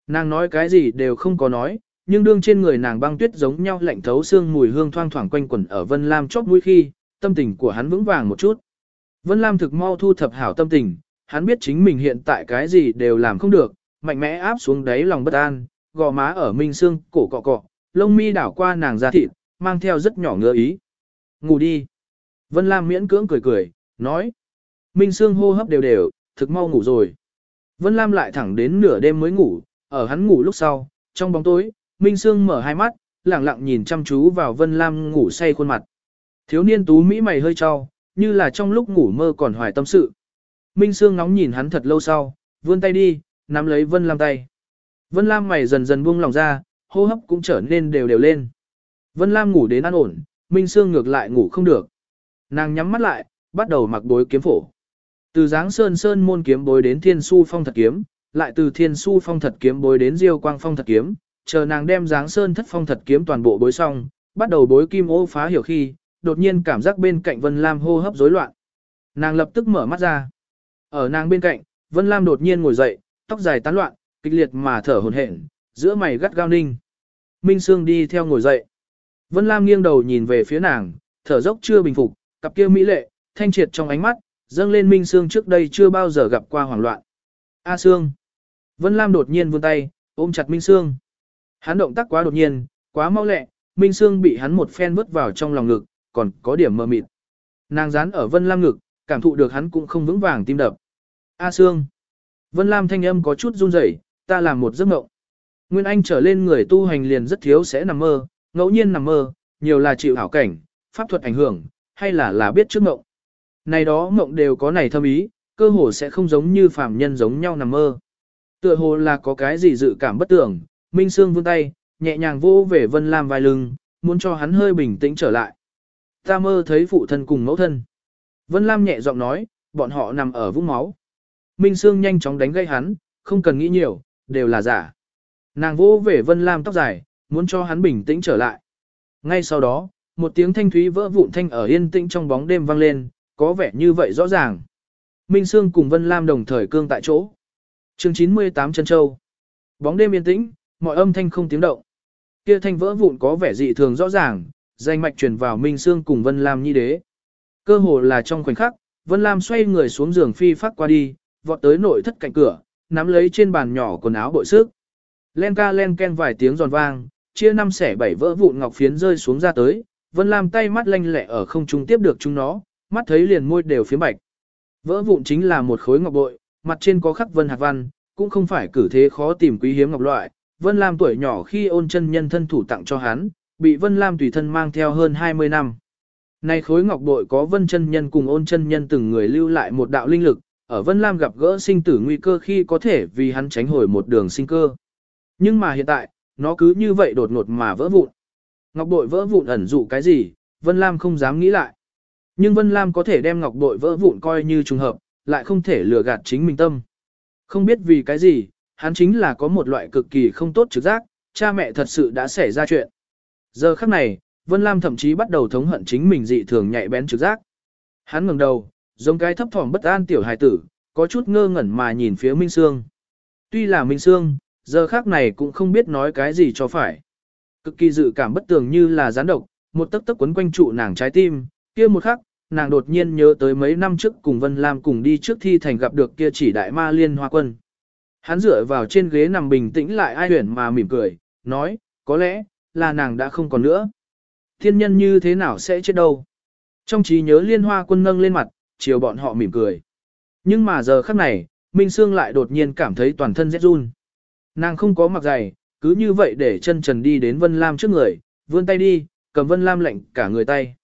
Nàng nói cái gì đều không có nói, nhưng đương trên người nàng băng tuyết giống nhau lạnh thấu xương mùi hương thoang thoảng quanh quẩn ở Vân Lam chóp mũi khi, tâm tình của hắn vững vàng một chút. Vân Lam thực mau thu thập hảo tâm tình, hắn biết chính mình hiện tại cái gì đều làm không được, mạnh mẽ áp xuống đáy lòng bất an, gò má ở Minh Sương, cổ cọ cọ, lông mi đảo qua nàng da thịt, mang theo rất nhỏ ngứa ý. Ngủ đi. Vân Lam miễn cưỡng cười cười, nói. Minh Sương hô hấp đều đều, thực mau ngủ rồi. Vân Lam lại thẳng đến nửa đêm mới ngủ, ở hắn ngủ lúc sau, trong bóng tối, Minh Sương mở hai mắt, lẳng lặng nhìn chăm chú vào Vân Lam ngủ say khuôn mặt. Thiếu niên tú mỹ mày hơi cho, như là trong lúc ngủ mơ còn hoài tâm sự. Minh Sương ngóng nhìn hắn thật lâu sau, vươn tay đi, nắm lấy Vân Lam tay. Vân Lam mày dần dần buông lòng ra, hô hấp cũng trở nên đều đều lên. Vân Lam ngủ đến an ổn, Minh Sương ngược lại ngủ không được. Nàng nhắm mắt lại, bắt đầu mặc bối kiếm phổ. Từ dáng sơn sơn môn kiếm bối đến thiên su phong thật kiếm, lại từ thiên su phong thật kiếm bối đến diêu quang phong thật kiếm, chờ nàng đem dáng sơn thất phong thật kiếm toàn bộ bối xong, bắt đầu bối kim ô phá hiểu khi, đột nhiên cảm giác bên cạnh Vân Lam hô hấp rối loạn. Nàng lập tức mở mắt ra. Ở nàng bên cạnh, Vân Lam đột nhiên ngồi dậy, tóc dài tán loạn, kịch liệt mà thở hổn hển, giữa mày gắt gao ninh. Minh Sương đi theo ngồi dậy. Vân Lam nghiêng đầu nhìn về phía nàng, thở dốc chưa bình phục, cặp kia mỹ lệ, thanh triệt trong ánh mắt, dâng lên Minh Sương trước đây chưa bao giờ gặp qua hoảng loạn. A Sương. Vân Lam đột nhiên vươn tay, ôm chặt Minh Sương. Hắn động tác quá đột nhiên, quá mau lẹ, Minh Sương bị hắn một phen vứt vào trong lòng ngực, còn có điểm mơ mịt. Nàng dán ở Vân Lam ngực, cảm thụ được hắn cũng không vững vàng tim đập. A Sương. Vân Lam thanh âm có chút run rẩy, ta làm một giấc mộng. Nguyên Anh trở lên người tu hành liền rất thiếu sẽ nằm mơ, ngẫu nhiên nằm mơ, nhiều là chịu hảo cảnh, pháp thuật ảnh hưởng, hay là là biết trước mộng. Này đó mộng đều có này thâm ý, cơ hồ sẽ không giống như phàm nhân giống nhau nằm mơ. Tựa hồ là có cái gì dự cảm bất tưởng, Minh Sương vươn tay, nhẹ nhàng vô về Vân Lam vai lưng, muốn cho hắn hơi bình tĩnh trở lại. Ta mơ thấy phụ thân cùng mẫu thân. Vân Lam nhẹ giọng nói, bọn họ nằm ở vũng máu. Minh Sương nhanh chóng đánh gây hắn, không cần nghĩ nhiều, đều là giả. Nàng vô về Vân Lam tóc dài, muốn cho hắn bình tĩnh trở lại. Ngay sau đó, một tiếng thanh thúy vỡ vụn thanh ở yên tĩnh trong bóng đêm vang lên, có vẻ như vậy rõ ràng. Minh Sương cùng Vân Lam đồng thời cương tại chỗ. Chương 98 chân châu. Bóng đêm yên tĩnh, mọi âm thanh không tiếng động. Kia thanh vỡ vụn có vẻ dị thường rõ ràng, danh mạch truyền vào Minh Sương cùng Vân Lam nhi đế. Cơ hồ là trong khoảnh khắc, Vân Lam xoay người xuống giường phi phát qua đi, vọt tới nội thất cạnh cửa, nắm lấy trên bàn nhỏ quần áo bội sức. Len ca len ken vài tiếng giòn vang, chia năm xẻ bảy vỡ vụn ngọc phiến rơi xuống ra tới, Vân Lam tay mắt lanh lẹ ở không trung tiếp được chúng nó, mắt thấy liền môi đều phía bạch. Vỡ vụn chính là một khối ngọc bội, mặt trên có khắc vân hạt văn, cũng không phải cử thế khó tìm quý hiếm ngọc loại. Vân Lam tuổi nhỏ khi ôn chân nhân thân thủ tặng cho hắn, bị Vân Lam tùy thân mang theo hơn 20 năm. Nay khối ngọc bội có Vân chân nhân cùng ôn chân nhân từng người lưu lại một đạo linh lực, ở Vân Lam gặp gỡ sinh tử nguy cơ khi có thể vì hắn tránh hồi một đường sinh cơ. Nhưng mà hiện tại, nó cứ như vậy đột ngột mà vỡ vụn. Ngọc bội vỡ vụn ẩn dụ cái gì, Vân Lam không dám nghĩ lại. Nhưng Vân Lam có thể đem ngọc bội vỡ vụn coi như trùng hợp, lại không thể lừa gạt chính mình tâm. Không biết vì cái gì, hắn chính là có một loại cực kỳ không tốt trực giác, cha mẹ thật sự đã xảy ra chuyện. Giờ khắc này, Vân Lam thậm chí bắt đầu thống hận chính mình dị thường nhạy bén trực giác. Hắn ngẩng đầu, giống cái thấp thỏm bất an tiểu hài tử, có chút ngơ ngẩn mà nhìn phía Minh Sương. Tuy là Minh Sương, giờ khắc này cũng không biết nói cái gì cho phải. Cực kỳ dự cảm bất tường như là gián độc, một tấc tấc quấn quanh trụ nàng trái tim, kia một khắc, nàng đột nhiên nhớ tới mấy năm trước cùng Vân Lam cùng đi trước thi thành gặp được kia chỉ đại ma liên hoa quân. Hắn dựa vào trên ghế nằm bình tĩnh lại ai huyển mà mỉm cười, nói, có lẽ, là nàng đã không còn nữa. Thiên nhân như thế nào sẽ chết đâu. Trong trí nhớ liên hoa quân nâng lên mặt, chiều bọn họ mỉm cười. Nhưng mà giờ khắc này, Minh Sương lại đột nhiên cảm thấy toàn thân rét run. Nàng không có mặc giày, cứ như vậy để chân trần đi đến Vân Lam trước người, vươn tay đi, cầm Vân Lam lạnh cả người tay.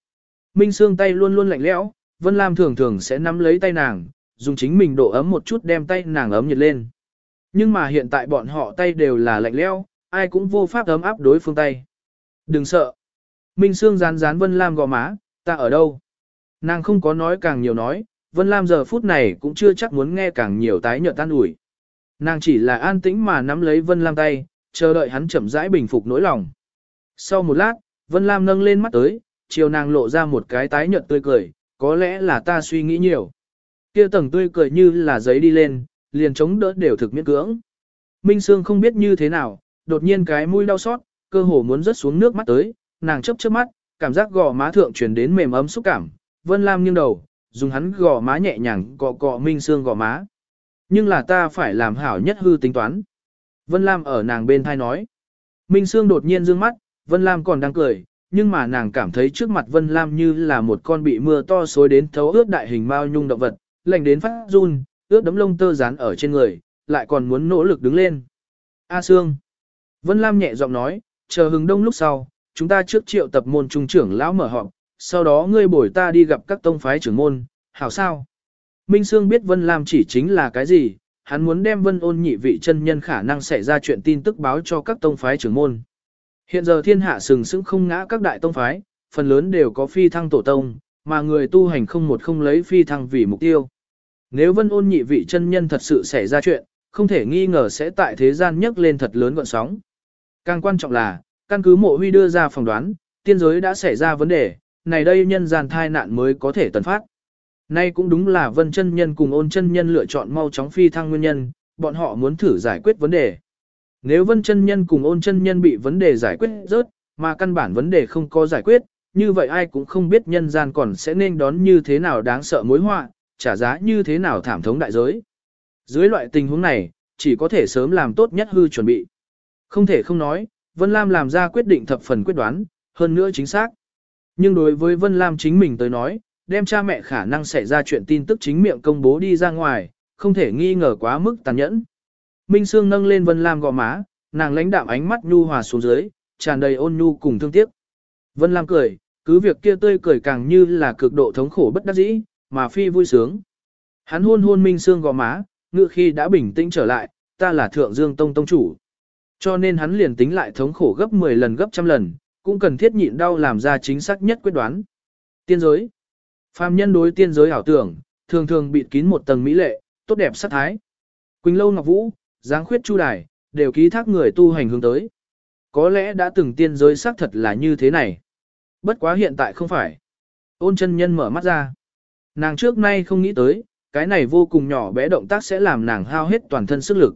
Minh Sương tay luôn luôn lạnh lẽo, Vân Lam thường thường sẽ nắm lấy tay nàng, dùng chính mình độ ấm một chút đem tay nàng ấm nhiệt lên. Nhưng mà hiện tại bọn họ tay đều là lạnh lẽo, ai cũng vô pháp ấm áp đối phương tay. Đừng sợ. Minh Sương rán rán Vân Lam gò má, ta ở đâu? Nàng không có nói càng nhiều nói, Vân Lam giờ phút này cũng chưa chắc muốn nghe càng nhiều tái nhợt tan ủi. Nàng chỉ là an tĩnh mà nắm lấy Vân Lam tay, chờ đợi hắn chậm rãi bình phục nỗi lòng. Sau một lát, Vân Lam nâng lên mắt tới, chiều nàng lộ ra một cái tái nhợt tươi cười, có lẽ là ta suy nghĩ nhiều. Kia tầng tươi cười như là giấy đi lên, liền chống đỡ đều thực miễn cưỡng. Minh Sương không biết như thế nào, đột nhiên cái mũi đau xót, cơ hồ muốn rớt xuống nước mắt tới, nàng chớp chớp mắt, cảm giác gò má thượng truyền đến mềm ấm xúc cảm. Vân Lam nghiêng đầu, dùng hắn gò má nhẹ nhàng cọ cọ Minh Sương gò má. Nhưng là ta phải làm hảo nhất hư tính toán. Vân Lam ở nàng bên thai nói. Minh Sương đột nhiên dương mắt, Vân Lam còn đang cười, nhưng mà nàng cảm thấy trước mặt Vân Lam như là một con bị mưa to xối đến thấu ướt đại hình mao nhung động vật, lạnh đến phát run, ướt đấm lông tơ dán ở trên người, lại còn muốn nỗ lực đứng lên. A Sương. Vân Lam nhẹ giọng nói, chờ hừng đông lúc sau, chúng ta trước triệu tập môn trung trưởng lão mở họp, sau đó ngươi bổi ta đi gặp các tông phái trưởng môn, hảo sao? Minh Sương biết Vân Lam chỉ chính là cái gì, hắn muốn đem Vân ôn nhị vị chân nhân khả năng xảy ra chuyện tin tức báo cho các tông phái trưởng môn. Hiện giờ thiên hạ sừng sững không ngã các đại tông phái, phần lớn đều có phi thăng tổ tông, mà người tu hành không một không lấy phi thăng vì mục tiêu. Nếu vân ôn nhị vị chân nhân thật sự xảy ra chuyện, không thể nghi ngờ sẽ tại thế gian nhấc lên thật lớn gọn sóng. Càng quan trọng là, căn cứ mộ huy đưa ra phỏng đoán, tiên giới đã xảy ra vấn đề, này đây nhân gian thai nạn mới có thể tần phát. Nay cũng đúng là vân chân nhân cùng ôn chân nhân lựa chọn mau chóng phi thăng nguyên nhân, bọn họ muốn thử giải quyết vấn đề. Nếu vân chân nhân cùng ôn chân nhân bị vấn đề giải quyết rớt, mà căn bản vấn đề không có giải quyết, như vậy ai cũng không biết nhân gian còn sẽ nên đón như thế nào đáng sợ mối họa, trả giá như thế nào thảm thống đại giới. Dưới loại tình huống này, chỉ có thể sớm làm tốt nhất hư chuẩn bị. Không thể không nói, Vân Lam làm ra quyết định thập phần quyết đoán, hơn nữa chính xác. Nhưng đối với Vân Lam chính mình tới nói, đem cha mẹ khả năng xảy ra chuyện tin tức chính miệng công bố đi ra ngoài, không thể nghi ngờ quá mức tàn nhẫn. Minh Sương nâng lên Vân Lam gò má, nàng lãnh đạm ánh mắt nhu hòa xuống dưới, tràn đầy ôn nhu cùng thương tiếc. Vân Lam cười, cứ việc kia tươi cười càng như là cực độ thống khổ bất đắc dĩ, mà phi vui sướng. Hắn hôn hôn Minh Sương gò má, ngựa khi đã bình tĩnh trở lại, ta là Thượng Dương Tông Tông chủ. Cho nên hắn liền tính lại thống khổ gấp 10 lần gấp trăm lần, cũng cần thiết nhịn đau làm ra chính xác nhất quyết đoán. Tiên giới. Phàm nhân đối tiên giới ảo tưởng, thường thường bịt kín một tầng mỹ lệ, tốt đẹp sắc thái. Quỳnh Lâu Ngọc Vũ, Giáng Khuyết Chu Đài, đều ký thác người tu hành hướng tới. Có lẽ đã từng tiên giới xác thật là như thế này. Bất quá hiện tại không phải. Ôn chân nhân mở mắt ra. Nàng trước nay không nghĩ tới, cái này vô cùng nhỏ bé động tác sẽ làm nàng hao hết toàn thân sức lực.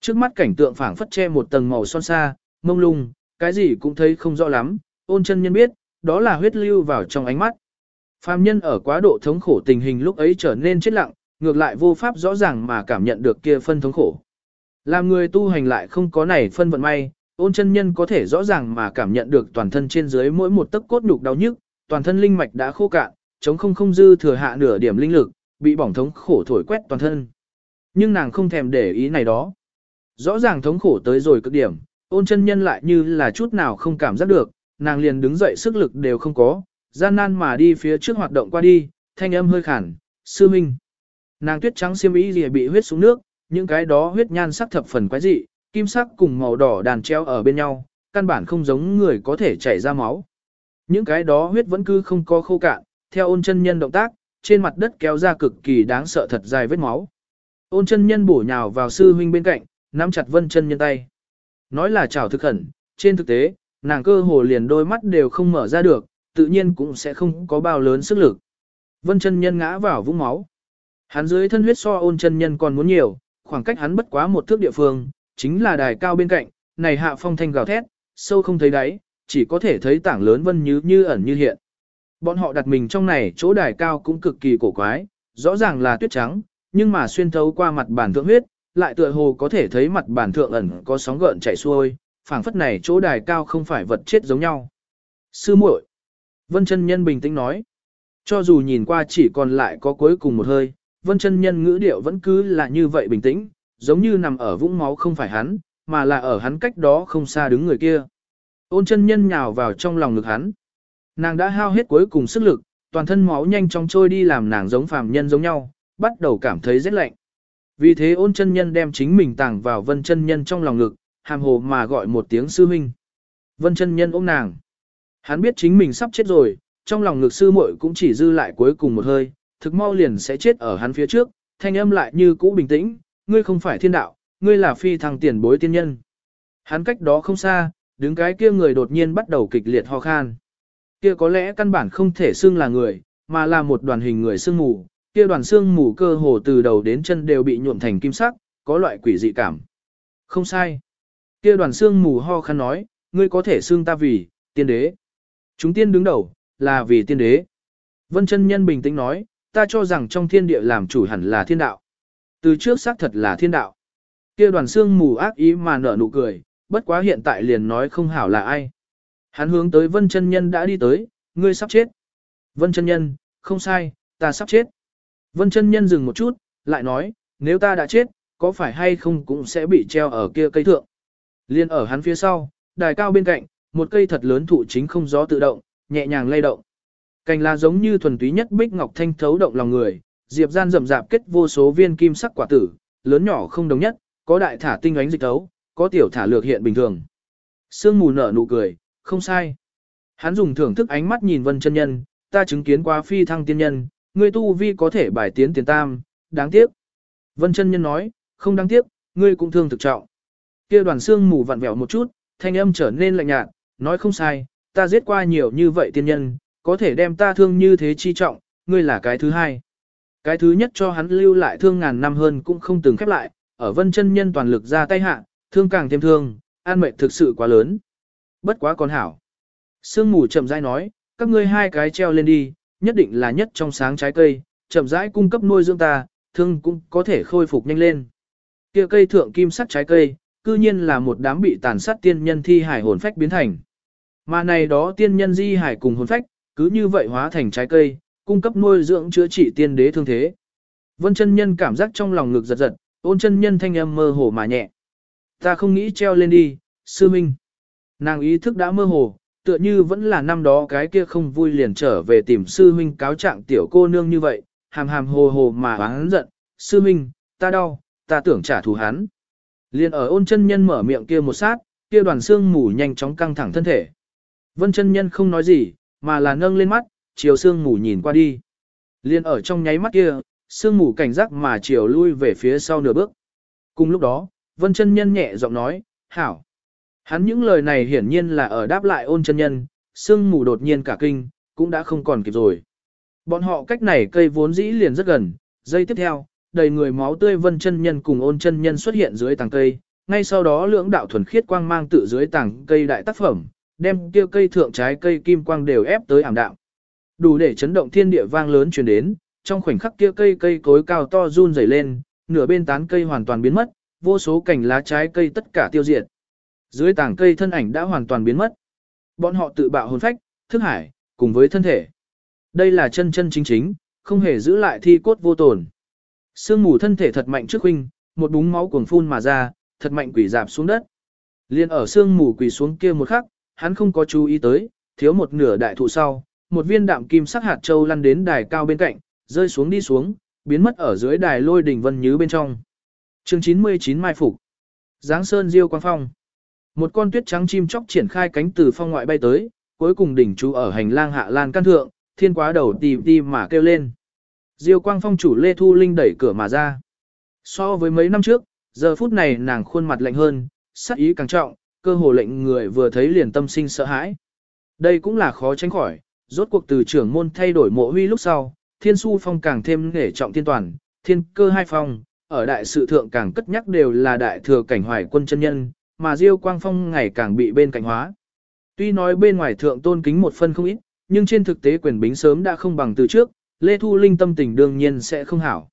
Trước mắt cảnh tượng phảng phất che một tầng màu son xa, mông lung, cái gì cũng thấy không rõ lắm, ôn chân nhân biết, đó là huyết lưu vào trong ánh mắt. Phàm nhân ở quá độ thống khổ tình hình lúc ấy trở nên chết lặng, ngược lại vô pháp rõ ràng mà cảm nhận được kia phân thống khổ. Làm người tu hành lại không có này phân vận may, ôn chân nhân có thể rõ ràng mà cảm nhận được toàn thân trên dưới mỗi một tấc cốt nhục đau nhức, toàn thân linh mạch đã khô cạn, chống không không dư thừa hạ nửa điểm linh lực, bị bỏng thống khổ thổi quét toàn thân. Nhưng nàng không thèm để ý này đó. Rõ ràng thống khổ tới rồi cực điểm, ôn chân nhân lại như là chút nào không cảm giác được, nàng liền đứng dậy sức lực đều không có, gian nan mà đi phía trước hoạt động qua đi, thanh âm hơi khản, sư minh. Nàng tuyết trắng xiêm y gì bị huyết xuống nước, những cái đó huyết nhan sắc thập phần quái dị, kim sắc cùng màu đỏ đàn treo ở bên nhau, căn bản không giống người có thể chảy ra máu. Những cái đó huyết vẫn cứ không có khô cạn, theo ôn chân nhân động tác, trên mặt đất kéo ra cực kỳ đáng sợ thật dài vết máu. Ôn chân nhân bổ nhào vào sư huynh bên cạnh, nắm chặt vân chân nhân tay. Nói là chào thực khẩn, trên thực tế, nàng cơ hồ liền đôi mắt đều không mở ra được, tự nhiên cũng sẽ không có bao lớn sức lực. Vân chân nhân ngã vào vũng máu. Hắn dưới thân huyết so ôn chân nhân còn muốn nhiều, khoảng cách hắn bất quá một thước địa phương, chính là đài cao bên cạnh, này hạ phong thanh gào thét, sâu không thấy đáy, chỉ có thể thấy tảng lớn vân như như ẩn như hiện. Bọn họ đặt mình trong này chỗ đài cao cũng cực kỳ cổ quái, rõ ràng là tuyết trắng, nhưng mà xuyên thấu qua mặt bản thượng huyết, lại tựa hồ có thể thấy mặt bản thượng ẩn có sóng gợn chảy xuôi, phảng phất này chỗ đài cao không phải vật chết giống nhau. Sư muội, Vân chân nhân bình tĩnh nói, cho dù nhìn qua chỉ còn lại có cuối cùng một hơi, Vân chân nhân ngữ điệu vẫn cứ là như vậy bình tĩnh, giống như nằm ở vũng máu không phải hắn, mà là ở hắn cách đó không xa đứng người kia. Ôn chân nhân nhào vào trong lòng ngực hắn. Nàng đã hao hết cuối cùng sức lực, toàn thân máu nhanh chóng trôi đi làm nàng giống phàm nhân giống nhau, bắt đầu cảm thấy rét lạnh. Vì thế ôn chân nhân đem chính mình tàng vào vân chân nhân trong lòng ngực, hàm hồ mà gọi một tiếng sư huynh. Vân chân nhân ôm nàng. Hắn biết chính mình sắp chết rồi, trong lòng ngực sư muội cũng chỉ dư lại cuối cùng một hơi, thực mau liền sẽ chết ở hắn phía trước, thanh âm lại như cũ bình tĩnh, ngươi không phải thiên đạo, ngươi là phi thăng tiền bối tiên nhân. Hắn cách đó không xa, đứng cái kia người đột nhiên bắt đầu kịch liệt ho khan. Kia có lẽ căn bản không thể xưng là người, mà là một đoàn hình người xương mù, kia đoàn xương mù cơ hồ từ đầu đến chân đều bị nhuộm thành kim sắc, có loại quỷ dị cảm. Không sai. Kia đoàn xương mù ho khan nói, ngươi có thể xưng ta vì, tiên đế. Chúng tiên đứng đầu, là vì tiên đế. Vân chân nhân bình tĩnh nói, ta cho rằng trong thiên địa làm chủ hẳn là thiên đạo. Từ trước xác thật là thiên đạo. Kia đoàn xương mù ác ý mà nở nụ cười, bất quá hiện tại liền nói không hảo là ai. Hắn hướng tới vân chân nhân đã đi tới, ngươi sắp chết. Vân chân nhân, không sai, ta sắp chết. Vân chân nhân dừng một chút, lại nói, nếu ta đã chết, có phải hay không cũng sẽ bị treo ở kia cây thượng. Liên ở hắn phía sau, đài cao bên cạnh, một cây thật lớn thụ chính không gió tự động, nhẹ nhàng lay động. Cành lá giống như thuần túy nhất bích ngọc thanh thấu động lòng người, diệp gian rậm rạp kết vô số viên kim sắc quả tử, lớn nhỏ không đồng nhất, có đại thả tinh ánh dịch thấu, có tiểu thả lược hiện bình thường. Sương mù nở nụ cười, không sai. Hắn dùng thưởng thức ánh mắt nhìn vân chân nhân, ta chứng kiến qua phi thăng tiên nhân, ngươi tu vi có thể bài tiến tiền tam, đáng tiếc. Vân chân nhân nói, không đáng tiếc, ngươi cũng thương thực trọng. Kia đoàn xương mù vặn vẹo một chút, thanh âm trở nên lạnh nhạt, nói không sai, ta giết qua nhiều như vậy tiên nhân, có thể đem ta thương như thế chi trọng, ngươi là cái thứ hai. Cái thứ nhất cho hắn lưu lại thương ngàn năm hơn cũng không từng khép lại, ở vân chân nhân toàn lực ra tay hạ, thương càng thêm thương, an mệnh thực sự quá lớn. Bất quá con hảo. Sương mù chậm rãi nói, các ngươi hai cái treo lên đi, nhất định là nhất trong sáng trái cây, chậm rãi cung cấp nuôi dưỡng ta, thương cũng có thể khôi phục nhanh lên. Kia cây thượng kim sắt trái cây, cư nhiên là một đám bị tàn sát tiên nhân thi hải hồn phách biến thành. Mà này đó tiên nhân di hải cùng hồn phách, cứ như vậy hóa thành trái cây, cung cấp nuôi dưỡng chữa trị tiên đế thương thế. Vân chân nhân cảm giác trong lòng ngực giật giật, ôn chân nhân thanh âm mơ hồ mà nhẹ. Ta không nghĩ treo lên đi, sư minh. Nàng ý thức đã mơ hồ, tựa như vẫn là năm đó cái kia không vui liền trở về tìm sư huynh cáo trạng tiểu cô nương như vậy, hàm hàm hồ hồ mà hắn giận, sư huynh, ta đau, ta tưởng trả thù hắn. Liền ở ôn chân nhân mở miệng kia một sát, kia đoàn xương mù nhanh chóng căng thẳng thân thể. Vân chân nhân không nói gì, mà là nâng lên mắt, chiều xương mù nhìn qua đi. Liên ở trong nháy mắt kia, xương mù cảnh giác mà chiều lui về phía sau nửa bước. Cùng lúc đó, Vân chân nhân nhẹ giọng nói, hảo. Hắn những lời này hiển nhiên là ở đáp lại ôn chân nhân, sương mù đột nhiên cả kinh, cũng đã không còn kịp rồi. Bọn họ cách này cây vốn dĩ liền rất gần, giây tiếp theo, đầy người máu tươi vân chân nhân cùng ôn chân nhân xuất hiện dưới tàng cây, ngay sau đó lưỡng đạo thuần khiết quang mang tự dưới tàng cây đại tác phẩm, đem kia cây thượng trái cây kim quang đều ép tới ảm đạm. Đủ để chấn động thiên địa vang lớn truyền đến, trong khoảnh khắc kia cây cây cối cao to run rẩy lên, nửa bên tán cây hoàn toàn biến mất, vô số cành lá trái cây tất cả tiêu diệt. Dưới tảng cây thân ảnh đã hoàn toàn biến mất. Bọn họ tự bạo hồn phách, thức hải, cùng với thân thể. Đây là chân chân chính chính, không hề giữ lại thi cốt vô tồn. Sương mù thân thể thật mạnh trước huynh, một búng máu cuồng phun mà ra, thật mạnh quỷ dạp xuống đất. Liên ở sương mù quỷ xuống kia một khắc, hắn không có chú ý tới, thiếu một nửa đại thụ sau, một viên đạm kim sắc hạt châu lăn đến đài cao bên cạnh, rơi xuống đi xuống, biến mất ở dưới đài lôi đỉnh vân nhứ bên trong. Chương 99 Mai Phục Giáng Sơn Diêu Quang Phong một con tuyết trắng chim chóc triển khai cánh từ phong ngoại bay tới, cuối cùng đỉnh chú ở hành lang hạ lan căn thượng, thiên quá đầu tì tì mà kêu lên. Diêu quang phong chủ Lê Thu Linh đẩy cửa mà ra. So với mấy năm trước, giờ phút này nàng khuôn mặt lạnh hơn, sắc ý càng trọng, cơ hồ lệnh người vừa thấy liền tâm sinh sợ hãi. Đây cũng là khó tránh khỏi, rốt cuộc từ trưởng môn thay đổi mộ huy lúc sau, thiên su phong càng thêm nể trọng thiên toàn, thiên cơ hai phong, ở đại sự thượng càng cất nhắc đều là đại thừa cảnh hoài quân chân nhân, mà Diêu Quang Phong ngày càng bị bên cạnh hóa. Tuy nói bên ngoài thượng tôn kính một phân không ít, nhưng trên thực tế quyền bính sớm đã không bằng từ trước, Lê Thu Linh tâm tình đương nhiên sẽ không hảo.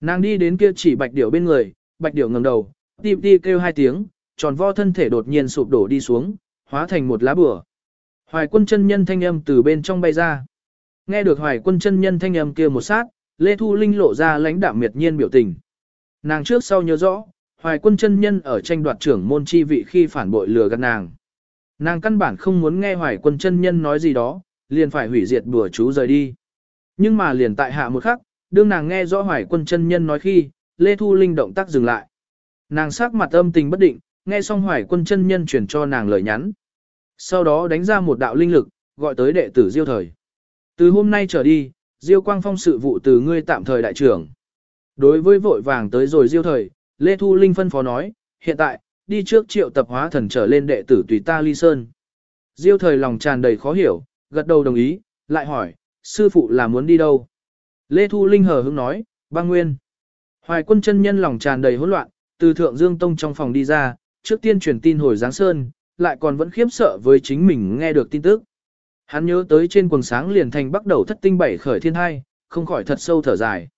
Nàng đi đến kia chỉ bạch điểu bên người, bạch điểu ngẩng đầu, tìm đi kêu hai tiếng, tròn vo thân thể đột nhiên sụp đổ đi xuống, hóa thành một lá bửa. Hoài quân chân nhân thanh âm từ bên trong bay ra. Nghe được hoài quân chân nhân thanh âm kia một sát, Lê Thu Linh lộ ra lãnh đạm miệt nhiên biểu tình. Nàng trước sau nhớ rõ, Hoài quân chân nhân ở tranh đoạt trưởng môn chi vị khi phản bội lừa gạt nàng. Nàng căn bản không muốn nghe hoài quân chân nhân nói gì đó, liền phải hủy diệt bùa chú rời đi. Nhưng mà liền tại hạ một khắc, đương nàng nghe rõ hoài quân chân nhân nói khi, Lê Thu Linh động tác dừng lại. Nàng sắc mặt âm tình bất định, nghe xong hoài quân chân nhân truyền cho nàng lời nhắn. Sau đó đánh ra một đạo linh lực, gọi tới đệ tử Diêu Thời. Từ hôm nay trở đi, Diêu Quang Phong sự vụ từ ngươi tạm thời đại trưởng. Đối với vội vàng tới rồi Diêu Thời, Lê Thu Linh phân phó nói, hiện tại, đi trước triệu tập hóa thần trở lên đệ tử tùy ta ly sơn. Diêu Thời lòng tràn đầy khó hiểu, gật đầu đồng ý, lại hỏi, sư phụ là muốn đi đâu? Lê Thu Linh hờ hững nói, băng nguyên. Hoài quân chân nhân lòng tràn đầy hỗn loạn, từ thượng dương tông trong phòng đi ra, trước tiên truyền tin hồi Giáng Sơn, lại còn vẫn khiếp sợ với chính mình nghe được tin tức. Hắn nhớ tới trên quần sáng liền thành bắt đầu thất tinh bảy khởi thiên hai, không khỏi thật sâu thở dài.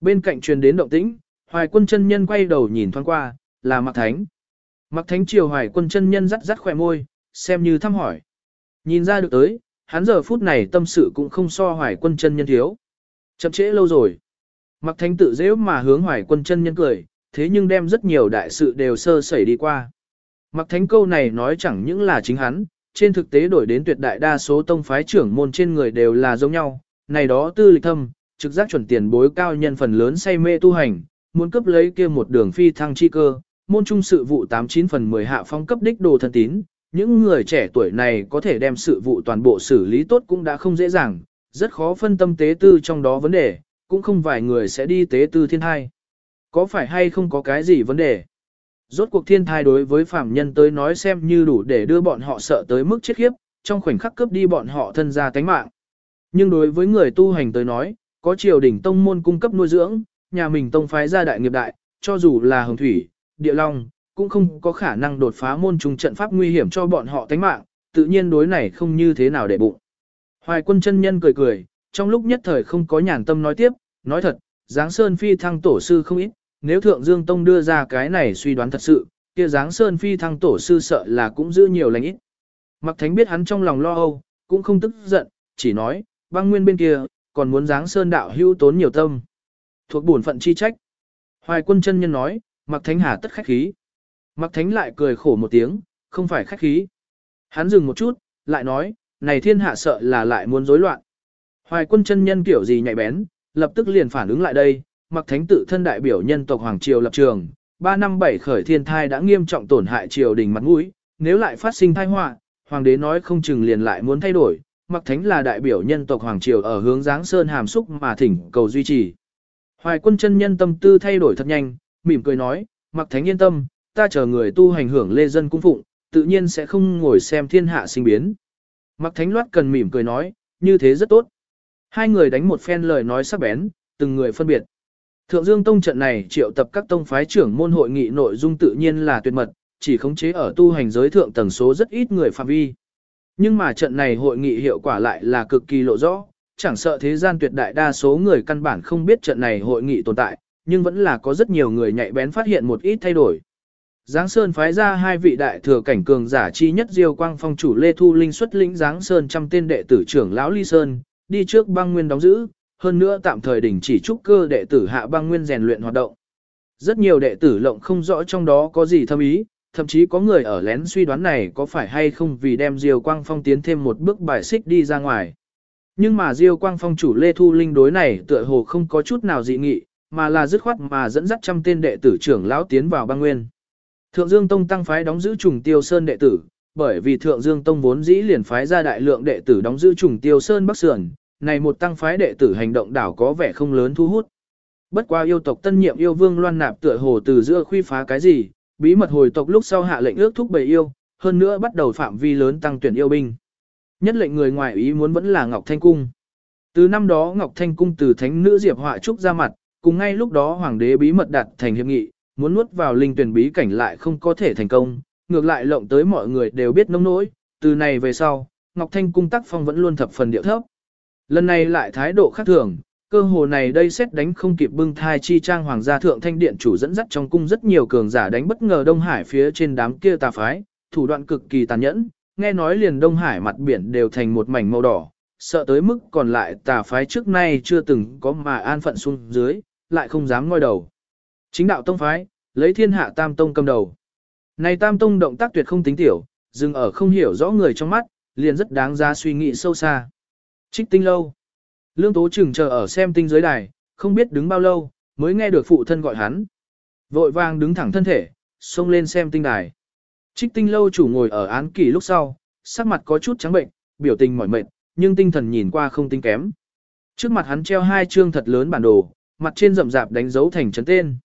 Bên cạnh truyền đến động tĩnh, hoài quân chân nhân quay đầu nhìn thoáng qua, là Mạc Thánh. Mạc Thánh chiều hoài quân chân nhân rắt rắt khỏe môi, xem như thăm hỏi. Nhìn ra được tới, hắn giờ phút này tâm sự cũng không so hoài quân chân nhân thiếu. Chậm trễ lâu rồi. Mạc Thánh tự dễ mà hướng hoài quân chân nhân cười, thế nhưng đem rất nhiều đại sự đều sơ sẩy đi qua. Mặc thánh câu này nói chẳng những là chính hắn, trên thực tế đổi đến tuyệt đại đa số tông phái trưởng môn trên người đều là giống nhau, này đó tư lịch thâm, trực giác chuẩn tiền bối cao nhân phần lớn say mê tu hành, muốn cấp lấy kia một đường phi thăng chi cơ, môn trung sự vụ 89 phần 10 hạ phong cấp đích đồ thân tín, những người trẻ tuổi này có thể đem sự vụ toàn bộ xử lý tốt cũng đã không dễ dàng, rất khó phân tâm tế tư trong đó vấn đề, cũng không vài người sẽ đi tế tư thiên hai. Có phải hay không có cái gì vấn đề? Rốt cuộc thiên thai đối với phạm nhân tới nói xem như đủ để đưa bọn họ sợ tới mức chết khiếp, trong khoảnh khắc cướp đi bọn họ thân ra tánh mạng. Nhưng đối với người tu hành tới nói, có triều đỉnh tông môn cung cấp nuôi dưỡng, nhà mình tông phái gia đại nghiệp đại, cho dù là hồng thủy, địa long, cũng không có khả năng đột phá môn trùng trận pháp nguy hiểm cho bọn họ tánh mạng, tự nhiên đối này không như thế nào để bụng. Hoài quân chân nhân cười cười, trong lúc nhất thời không có nhàn tâm nói tiếp, nói thật, Giáng Sơn Phi thăng tổ sư không ít, nếu Thượng Dương Tông đưa ra cái này suy đoán thật sự, kia dáng Sơn Phi thăng tổ sư sợ là cũng giữ nhiều lành ít. Mặc Thánh biết hắn trong lòng lo âu, cũng không tức giận, chỉ nói, băng nguyên bên kia, còn muốn dáng Sơn đạo hưu tốn nhiều tâm. Thuộc bổn phận chi trách. Hoài quân chân nhân nói, Mặc Thánh hà tất khách khí. Mặc Thánh lại cười khổ một tiếng, không phải khách khí. Hắn dừng một chút, lại nói, này thiên hạ sợ là lại muốn rối loạn. Hoài quân chân nhân kiểu gì nhạy bén, lập tức liền phản ứng lại đây, mặc thánh tự thân đại biểu nhân tộc Hoàng Triều lập trường, 3 năm bảy khởi thiên thai đã nghiêm trọng tổn hại triều đình mặt mũi, nếu lại phát sinh tai họa, hoàng đế nói không chừng liền lại muốn thay đổi, mặc thánh là đại biểu nhân tộc Hoàng Triều ở hướng Giáng Sơn hàm xúc mà thỉnh cầu duy trì. Hoài quân chân nhân tâm tư thay đổi thật nhanh, mỉm cười nói, mặc thánh yên tâm, ta chờ người tu hành hưởng lê dân cung phụng, tự nhiên sẽ không ngồi xem thiên hạ sinh biến. Mặc thánh loát cần mỉm cười nói, như thế rất tốt. Hai người đánh một phen lời nói sắc bén, từng người phân biệt. Thượng Dương Tông trận này triệu tập các tông phái trưởng môn hội nghị nội dung tự nhiên là tuyệt mật, chỉ khống chế ở tu hành giới thượng tầng số rất ít người phạm vi. Nhưng mà trận này hội nghị hiệu quả lại là cực kỳ lộ rõ, chẳng sợ thế gian tuyệt đại đa số người căn bản không biết trận này hội nghị tồn tại, nhưng vẫn là có rất nhiều người nhạy bén phát hiện một ít thay đổi. Giáng Sơn phái ra hai vị đại thừa cảnh cường giả chi nhất Diêu Quang Phong chủ Lê Thu Linh xuất lĩnh Giáng Sơn trăm tên đệ tử trưởng lão Ly Sơn, đi trước băng nguyên đóng giữ, hơn nữa tạm thời đình chỉ trúc cơ đệ tử hạ băng nguyên rèn luyện hoạt động. Rất nhiều đệ tử lộng không rõ trong đó có gì thâm ý, thậm chí có người ở lén suy đoán này có phải hay không vì đem Diêu Quang Phong tiến thêm một bước bài xích đi ra ngoài. Nhưng mà Diêu Quang Phong chủ Lê Thu Linh đối này tựa hồ không có chút nào dị nghị, mà là dứt khoát mà dẫn dắt trăm tên đệ tử trưởng lão tiến vào băng nguyên. Thượng Dương Tông tăng phái đóng giữ trùng tiêu sơn đệ tử, bởi vì Thượng Dương Tông vốn dĩ liền phái ra đại lượng đệ tử đóng giữ trùng tiêu sơn Bắc Sườn, này một tăng phái đệ tử hành động đảo có vẻ không lớn thu hút. Bất qua yêu tộc tân nhiệm yêu vương loan nạp tựa hồ từ giữa khuy phá cái gì, bí mật hồi tộc lúc sau hạ lệnh ước thúc bầy yêu, hơn nữa bắt đầu phạm vi lớn tăng tuyển yêu binh. Nhất lệnh người ngoài ý muốn vẫn là Ngọc Thanh Cung. Từ năm đó Ngọc Thanh Cung từ thánh nữ Diệp Họa Trúc ra mặt, cùng ngay lúc đó hoàng đế bí mật đặt thành hiệp nghị, muốn nuốt vào linh tuyển bí cảnh lại không có thể thành công, ngược lại lộng tới mọi người đều biết nông nỗi, từ này về sau, Ngọc Thanh Cung tác phong vẫn luôn thập phần điệu thấp. Lần này lại thái độ khác thường, cơ hồ này đây xét đánh không kịp bưng thai chi trang hoàng gia thượng thanh điện chủ dẫn dắt trong cung rất nhiều cường giả đánh bất ngờ Đông Hải phía trên đám kia tà phái, thủ đoạn cực kỳ tàn nhẫn, nghe nói liền Đông Hải mặt biển đều thành một mảnh màu đỏ, sợ tới mức còn lại tà phái trước nay chưa từng có mà an phận xuống dưới, lại không dám ngoi đầu. Chính đạo tông phái, lấy thiên hạ tam tông cầm đầu. Này tam tông động tác tuyệt không tính tiểu, dừng ở không hiểu rõ người trong mắt, liền rất đáng ra suy nghĩ sâu xa. Trích tinh lâu. Lương Tố Trừng chờ ở xem tinh giới đài, không biết đứng bao lâu, mới nghe được phụ thân gọi hắn. Vội vàng đứng thẳng thân thể, xông lên xem tinh đài. Trích tinh lâu chủ ngồi ở án kỷ lúc sau, sắc mặt có chút trắng bệnh, biểu tình mỏi mệt, nhưng tinh thần nhìn qua không tinh kém. Trước mặt hắn treo hai chương thật lớn bản đồ, mặt trên rậm rạp đánh dấu thành chấn tên.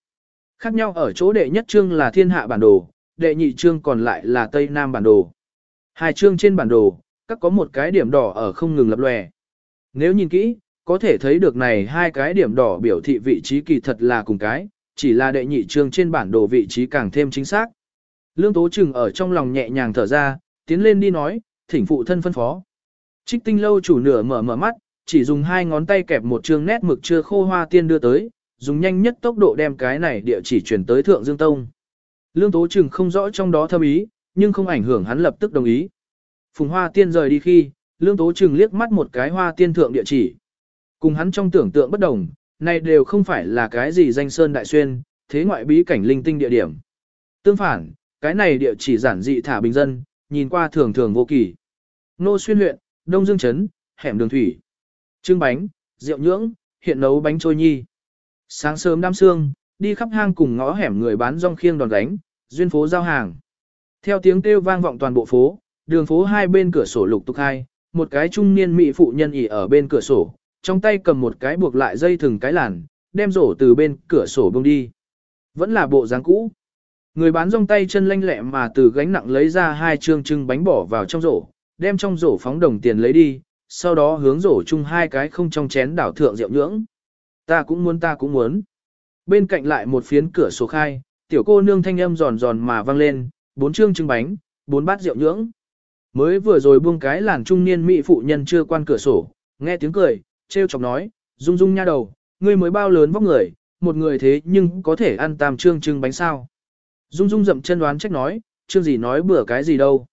Khác nhau ở chỗ đệ nhất chương là thiên hạ bản đồ, đệ nhị chương còn lại là tây nam bản đồ. Hai chương trên bản đồ, các có một cái điểm đỏ ở không ngừng lập lòe. Nếu nhìn kỹ, có thể thấy được này hai cái điểm đỏ biểu thị vị trí kỳ thật là cùng cái, chỉ là đệ nhị trường trên bản đồ vị trí càng thêm chính xác. Lương Tố Trừng ở trong lòng nhẹ nhàng thở ra, tiến lên đi nói, thỉnh phụ thân phân phó. Trích tinh lâu chủ nửa mở mở mắt, chỉ dùng hai ngón tay kẹp một chương nét mực chưa khô hoa tiên đưa tới, dùng nhanh nhất tốc độ đem cái này địa chỉ chuyển tới Thượng Dương Tông. Lương Tố Trừng không rõ trong đó thâm ý, nhưng không ảnh hưởng hắn lập tức đồng ý. Phùng Hoa Tiên rời đi khi, Lương Tố Trừng liếc mắt một cái Hoa Tiên thượng địa chỉ. Cùng hắn trong tưởng tượng bất đồng, này đều không phải là cái gì danh sơn đại xuyên, thế ngoại bí cảnh linh tinh địa điểm. Tương phản, cái này địa chỉ giản dị thả bình dân, nhìn qua thường thường vô kỳ. Nô xuyên huyện, Đông Dương Trấn, hẻm đường thủy. Trưng bánh, rượu nhưỡng, hiện nấu bánh trôi nhi. Sáng sớm đám sương, đi khắp hang cùng ngõ hẻm người bán rong khiêng đòn đánh, duyên phố giao hàng. Theo tiếng kêu vang vọng toàn bộ phố, đường phố hai bên cửa sổ lục tục hai, một cái trung niên mỹ phụ nhân ỉ ở bên cửa sổ, trong tay cầm một cái buộc lại dây thừng cái làn, đem rổ từ bên cửa sổ bông đi. Vẫn là bộ dáng cũ. Người bán rong tay chân lanh lẹ mà từ gánh nặng lấy ra hai trương trưng bánh bỏ vào trong rổ, đem trong rổ phóng đồng tiền lấy đi, sau đó hướng rổ chung hai cái không trong chén đảo thượng rượu nhưỡng. Ta cũng muốn ta cũng muốn. Bên cạnh lại một phiến cửa sổ khai, tiểu cô nương thanh âm giòn giòn mà vang lên, bốn trương trưng bánh, bốn bát rượu nhưỡng. Mới vừa rồi buông cái làn trung niên mỹ phụ nhân chưa quan cửa sổ, nghe tiếng cười, trêu chọc nói, dung dung nha đầu, ngươi mới bao lớn vóc người, một người thế nhưng có thể ăn tam trương trưng bánh sao. Dung dung dậm chân đoán trách nói, trương gì nói bữa cái gì đâu.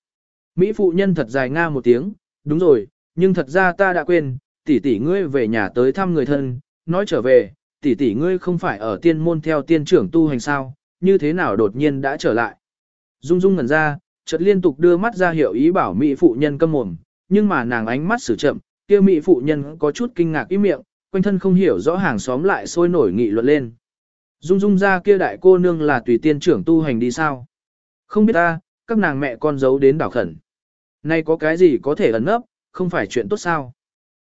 Mỹ phụ nhân thật dài nga một tiếng, đúng rồi, nhưng thật ra ta đã quên, tỷ tỷ ngươi về nhà tới thăm người thân, nói trở về, tỷ tỷ ngươi không phải ở tiên môn theo tiên trưởng tu hành sao, như thế nào đột nhiên đã trở lại. Dung Dung ngẩn ra, chợt liên tục đưa mắt ra hiệu ý bảo mỹ phụ nhân câm mồm, nhưng mà nàng ánh mắt xử chậm, kia mỹ phụ nhân có chút kinh ngạc ý miệng, quanh thân không hiểu rõ hàng xóm lại sôi nổi nghị luận lên. Dung Dung ra kia đại cô nương là tùy tiên trưởng tu hành đi sao? Không biết ta, các nàng mẹ con giấu đến đảo khẩn. Nay có cái gì có thể ẩn nấp, không phải chuyện tốt sao?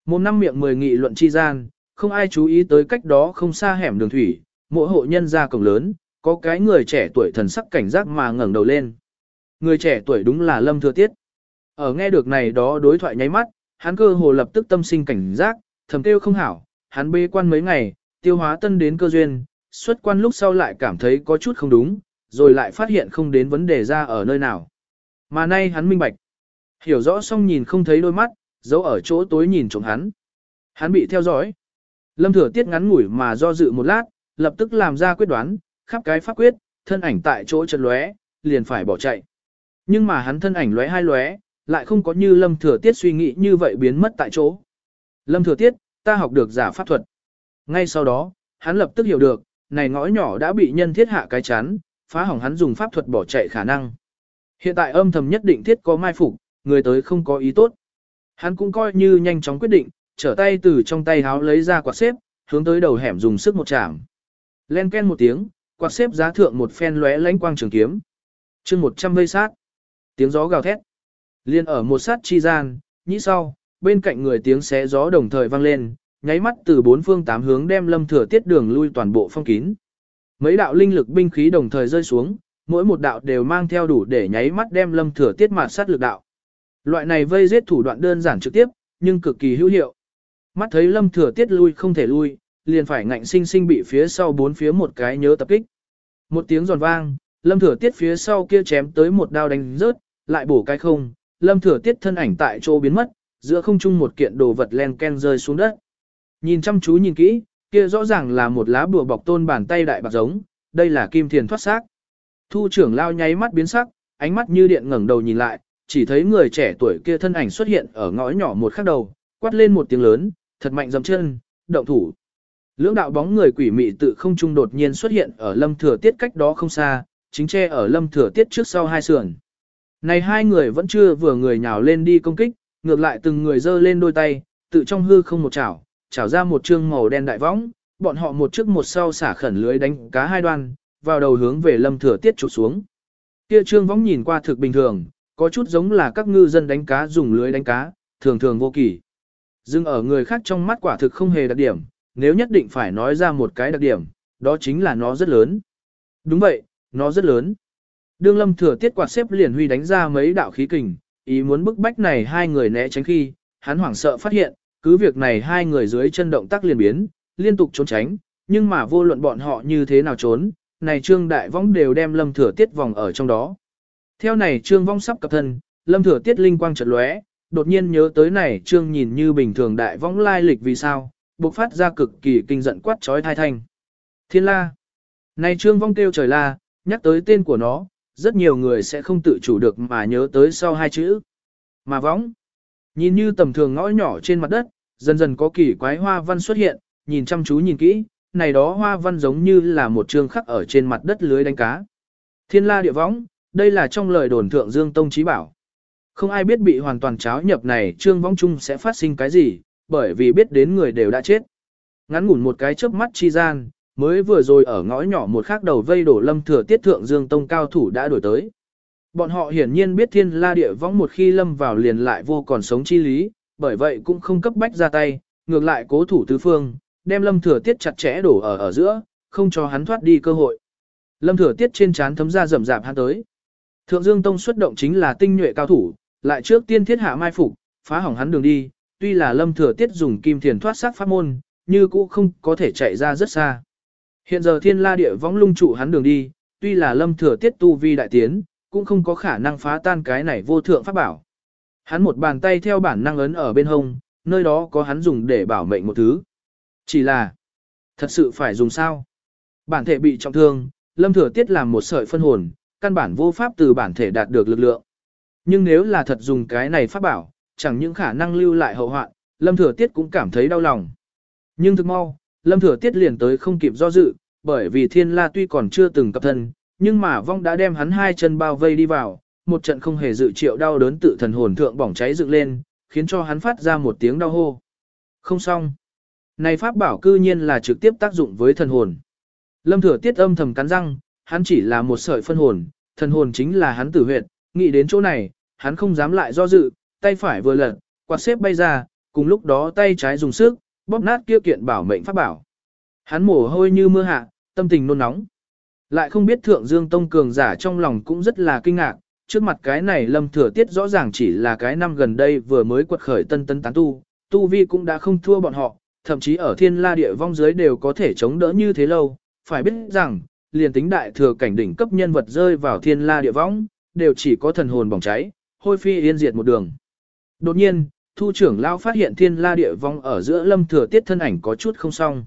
Một năm miệng mười nghị luận chi gian, không ai chú ý tới cách đó không xa hẻm đường thủy, mỗi hộ nhân ra cổng lớn, có cái người trẻ tuổi thần sắc cảnh giác mà ngẩng đầu lên. Người trẻ tuổi đúng là Lâm Thừa Tiết. Ở nghe được này đó đối thoại nháy mắt, hắn cơ hồ lập tức tâm sinh cảnh giác, thầm kêu không hảo, hắn bê quan mấy ngày, tiêu hóa tân đến cơ duyên, xuất quan lúc sau lại cảm thấy có chút không đúng, rồi lại phát hiện không đến vấn đề ra ở nơi nào. Mà nay hắn minh bạch. Hiểu rõ xong nhìn không thấy đôi mắt, giấu ở chỗ tối nhìn trộm hắn. Hắn bị theo dõi. Lâm thừa tiết ngắn ngủi mà do dự một lát, lập tức làm ra quyết đoán, khắp cái pháp quyết, thân ảnh tại chỗ chật lóe, liền phải bỏ chạy. Nhưng mà hắn thân ảnh lóe hai lóe, lại không có như Lâm thừa tiết suy nghĩ như vậy biến mất tại chỗ. Lâm thừa tiết, ta học được giả pháp thuật. Ngay sau đó, hắn lập tức hiểu được, này ngõ nhỏ đã bị nhân thiết hạ cái chán, phá hỏng hắn dùng pháp thuật bỏ chạy khả năng. Hiện tại âm thầm nhất định thiết có mai phục, người tới không có ý tốt. Hắn cũng coi như nhanh chóng quyết định, trở tay từ trong tay háo lấy ra quạt xếp, hướng tới đầu hẻm dùng sức một chạm. Len ken một tiếng, quạt xếp giá thượng một phen lóe lánh quang trường kiếm. chương 100 vây sát. Tiếng gió gào thét. Liên ở một sát chi gian, nhĩ sau, bên cạnh người tiếng xé gió đồng thời vang lên, nháy mắt từ bốn phương tám hướng đem lâm thừa tiết đường lui toàn bộ phong kín. Mấy đạo linh lực binh khí đồng thời rơi xuống, mỗi một đạo đều mang theo đủ để nháy mắt đem lâm thừa tiết mạt sát lực đạo. Loại này vây giết thủ đoạn đơn giản trực tiếp, nhưng cực kỳ hữu hiệu. Mắt thấy lâm thừa tiết lui không thể lui, liền phải ngạnh sinh sinh bị phía sau bốn phía một cái nhớ tập kích. Một tiếng giòn vang, lâm thừa tiết phía sau kia chém tới một đao đánh rớt, lại bổ cái không, lâm thừa tiết thân ảnh tại chỗ biến mất, giữa không trung một kiện đồ vật len ken rơi xuống đất. Nhìn chăm chú nhìn kỹ, kia rõ ràng là một lá bùa bọc tôn bàn tay đại bạc giống, đây là kim thiền thoát xác. Thu trưởng lao nháy mắt biến sắc, ánh mắt như điện ngẩng đầu nhìn lại, chỉ thấy người trẻ tuổi kia thân ảnh xuất hiện ở ngõ nhỏ một khắc đầu, quát lên một tiếng lớn, thật mạnh dầm chân, động thủ. Lưỡng đạo bóng người quỷ mị tự không trung đột nhiên xuất hiện ở lâm thừa tiết cách đó không xa, chính che ở lâm thừa tiết trước sau hai sườn. Này hai người vẫn chưa vừa người nhào lên đi công kích, ngược lại từng người giơ lên đôi tay, tự trong hư không một chảo, chảo ra một trương màu đen đại võng, bọn họ một trước một sau xả khẩn lưới đánh cá hai đoan, vào đầu hướng về lâm thừa tiết trụ xuống. Kia trương võng nhìn qua thực bình thường, có chút giống là các ngư dân đánh cá dùng lưới đánh cá, thường thường vô kỳ. Dưng ở người khác trong mắt quả thực không hề đặc điểm, nếu nhất định phải nói ra một cái đặc điểm, đó chính là nó rất lớn. Đúng vậy, nó rất lớn. Đương lâm thừa tiết quạt xếp liền huy đánh ra mấy đạo khí kình, ý muốn bức bách này hai người né tránh khi, hắn hoảng sợ phát hiện, cứ việc này hai người dưới chân động tác liền biến, liên tục trốn tránh, nhưng mà vô luận bọn họ như thế nào trốn, này trương đại vong đều đem lâm thừa tiết vòng ở trong đó. Theo này trương vong sắp cập thân, lâm thừa tiết linh quang chợt lóe, đột nhiên nhớ tới này trương nhìn như bình thường đại vong lai lịch vì sao, bộc phát ra cực kỳ kinh giận quát trói thai thanh. Thiên la. Này trương vong kêu trời la, nhắc tới tên của nó, rất nhiều người sẽ không tự chủ được mà nhớ tới sau hai chữ. Mà võng, Nhìn như tầm thường ngõ nhỏ trên mặt đất, dần dần có kỳ quái hoa văn xuất hiện, nhìn chăm chú nhìn kỹ, này đó hoa văn giống như là một trương khắc ở trên mặt đất lưới đánh cá. Thiên la địa võng, đây là trong lời đồn thượng Dương Tông Chí bảo. Không ai biết bị hoàn toàn cháo nhập này trương võng chung sẽ phát sinh cái gì, bởi vì biết đến người đều đã chết. Ngắn ngủn một cái chớp mắt chi gian, mới vừa rồi ở ngõ nhỏ một khắc đầu vây đổ lâm thừa tiết thượng Dương Tông cao thủ đã đổi tới. Bọn họ hiển nhiên biết thiên la địa võng một khi lâm vào liền lại vô còn sống chi lý, bởi vậy cũng không cấp bách ra tay, ngược lại cố thủ tứ phương, đem lâm thừa tiết chặt chẽ đổ ở ở giữa, không cho hắn thoát đi cơ hội. Lâm thừa tiết trên trán thấm ra rầm rạp hắn tới. Thượng Dương Tông xuất động chính là tinh nhuệ cao thủ, lại trước tiên thiết hạ mai phục, phá hỏng hắn đường đi, tuy là lâm thừa tiết dùng kim thiền thoát sát pháp môn, như cũ không có thể chạy ra rất xa. Hiện giờ thiên la địa võng lung trụ hắn đường đi, tuy là lâm thừa tiết tu vi đại tiến, cũng không có khả năng phá tan cái này vô thượng pháp bảo. Hắn một bàn tay theo bản năng ấn ở bên hông, nơi đó có hắn dùng để bảo mệnh một thứ. Chỉ là, thật sự phải dùng sao? Bản thể bị trọng thương, lâm thừa tiết làm một sợi phân hồn, căn bản vô pháp từ bản thể đạt được lực lượng. Nhưng nếu là thật dùng cái này pháp bảo, chẳng những khả năng lưu lại hậu hoạn, lâm thừa tiết cũng cảm thấy đau lòng. Nhưng thực mau, lâm thừa tiết liền tới không kịp do dự, bởi vì thiên la tuy còn chưa từng cập thân, nhưng mà vong đã đem hắn hai chân bao vây đi vào, một trận không hề dự triệu đau đớn tự thần hồn thượng bỏng cháy dựng lên, khiến cho hắn phát ra một tiếng đau hô. Không xong. Này pháp bảo cư nhiên là trực tiếp tác dụng với thần hồn. Lâm thừa tiết âm thầm cắn răng, hắn chỉ là một sợi phân hồn, thần hồn chính là hắn tử huyệt, nghĩ đến chỗ này, hắn không dám lại do dự, tay phải vừa lật, quạt xếp bay ra, cùng lúc đó tay trái dùng sức, bóp nát kia kiện bảo mệnh pháp bảo. Hắn mồ hôi như mưa hạ, tâm tình nôn nóng. Lại không biết thượng dương tông cường giả trong lòng cũng rất là kinh ngạc, trước mặt cái này lâm thừa tiết rõ ràng chỉ là cái năm gần đây vừa mới quật khởi tân tân tán tu, tu vi cũng đã không thua bọn họ, thậm chí ở thiên la địa vong dưới đều có thể chống đỡ như thế lâu, phải biết rằng, liền tính đại thừa cảnh đỉnh cấp nhân vật rơi vào thiên la địa vong, đều chỉ có thần hồn bỏng cháy, hôi phi yên diệt một đường. Đột nhiên, thu trưởng lao phát hiện thiên la địa vong ở giữa lâm thừa tiết thân ảnh có chút không xong.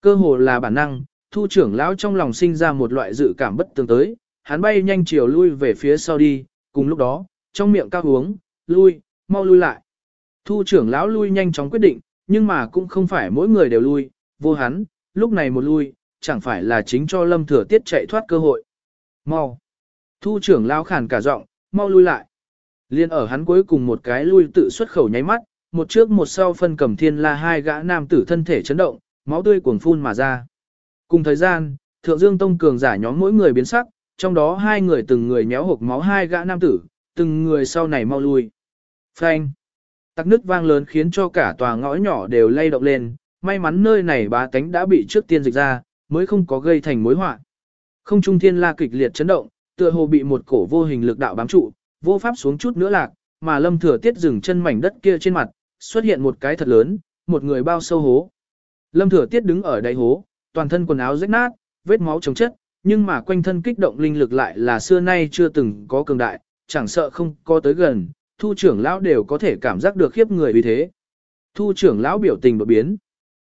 Cơ hồ là bản năng, thu trưởng lão trong lòng sinh ra một loại dự cảm bất tường tới, hắn bay nhanh chiều lui về phía sau đi, cùng lúc đó, trong miệng cao uống, lui, mau lui lại. Thu trưởng lão lui nhanh chóng quyết định, nhưng mà cũng không phải mỗi người đều lui, vô hắn, lúc này một lui, chẳng phải là chính cho lâm thừa tiết chạy thoát cơ hội. Mau. Thu trưởng lão khản cả giọng, mau lui lại. Liên ở hắn cuối cùng một cái lui tự xuất khẩu nháy mắt, một trước một sau phân cầm thiên la hai gã nam tử thân thể chấn động, máu tươi cuồng phun mà ra. Cùng thời gian, thượng dương tông cường giả nhóm mỗi người biến sắc, trong đó hai người từng người méo hộp máu hai gã nam tử, từng người sau này mau lui. Phanh. Tắc nước vang lớn khiến cho cả tòa ngõ nhỏ đều lay động lên, may mắn nơi này bá tánh đã bị trước tiên dịch ra, mới không có gây thành mối họa. Không trung thiên la kịch liệt chấn động, tựa hồ bị một cổ vô hình lực đạo bám trụ, vô pháp xuống chút nữa lạc, mà lâm thừa tiết dừng chân mảnh đất kia trên mặt, xuất hiện một cái thật lớn, một người bao sâu hố. Lâm thừa tiết đứng ở đáy hố, toàn thân quần áo rách nát, vết máu chống chất, nhưng mà quanh thân kích động linh lực lại là xưa nay chưa từng có cường đại, chẳng sợ không có tới gần, thu trưởng lão đều có thể cảm giác được khiếp người vì thế. Thu trưởng lão biểu tình đột biến.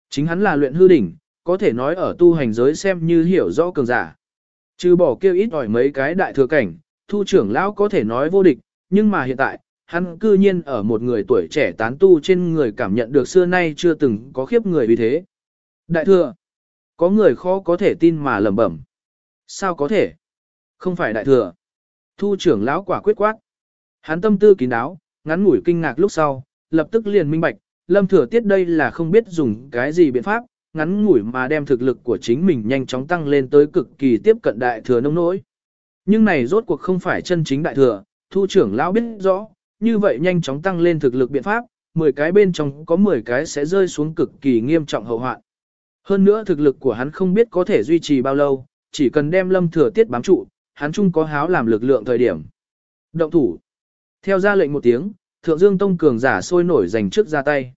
Chính hắn là luyện hư đỉnh, có thể nói ở tu hành giới xem như hiểu rõ cường giả. Trừ bỏ kêu ít ỏi mấy cái đại thừa cảnh, thu trưởng lão có thể nói vô địch, nhưng mà hiện tại, hắn cư nhiên ở một người tuổi trẻ tán tu trên người cảm nhận được xưa nay chưa từng có khiếp người vì thế. Đại thừa, có người khó có thể tin mà lẩm bẩm. Sao có thể? Không phải đại thừa. Thu trưởng lão quả quyết quát. Hắn tâm tư kín đáo, ngắn ngủi kinh ngạc lúc sau, lập tức liền minh bạch, Lâm Thừa Tiết đây là không biết dùng cái gì biện pháp, ngắn ngủi mà đem thực lực của chính mình nhanh chóng tăng lên tới cực kỳ tiếp cận đại thừa nông nỗi. Nhưng này rốt cuộc không phải chân chính đại thừa, thu trưởng lão biết rõ, như vậy nhanh chóng tăng lên thực lực biện pháp, 10 cái bên trong có 10 cái sẽ rơi xuống cực kỳ nghiêm trọng hậu hoạn. Hơn nữa thực lực của hắn không biết có thể duy trì bao lâu, chỉ cần đem lâm thừa tiết bám trụ, hắn chung có háo làm lực lượng thời điểm. Động thủ. Theo ra lệnh một tiếng, thượng dương tông cường giả sôi nổi giành trước ra tay.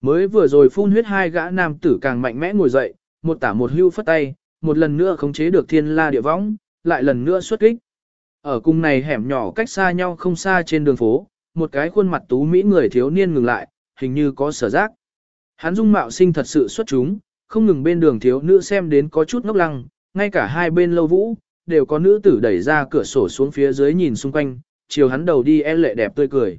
Mới vừa rồi phun huyết hai gã nam tử càng mạnh mẽ ngồi dậy, một tả một hưu phất tay, một lần nữa khống chế được thiên la địa võng, lại lần nữa xuất kích. Ở cung này hẻm nhỏ cách xa nhau không xa trên đường phố, một cái khuôn mặt tú mỹ người thiếu niên ngừng lại, hình như có sở giác. Hắn dung mạo sinh thật sự xuất chúng, không ngừng bên đường thiếu nữ xem đến có chút ngốc lăng, ngay cả hai bên lâu vũ, đều có nữ tử đẩy ra cửa sổ xuống phía dưới nhìn xung quanh, chiều hắn đầu đi e lệ đẹp tươi cười.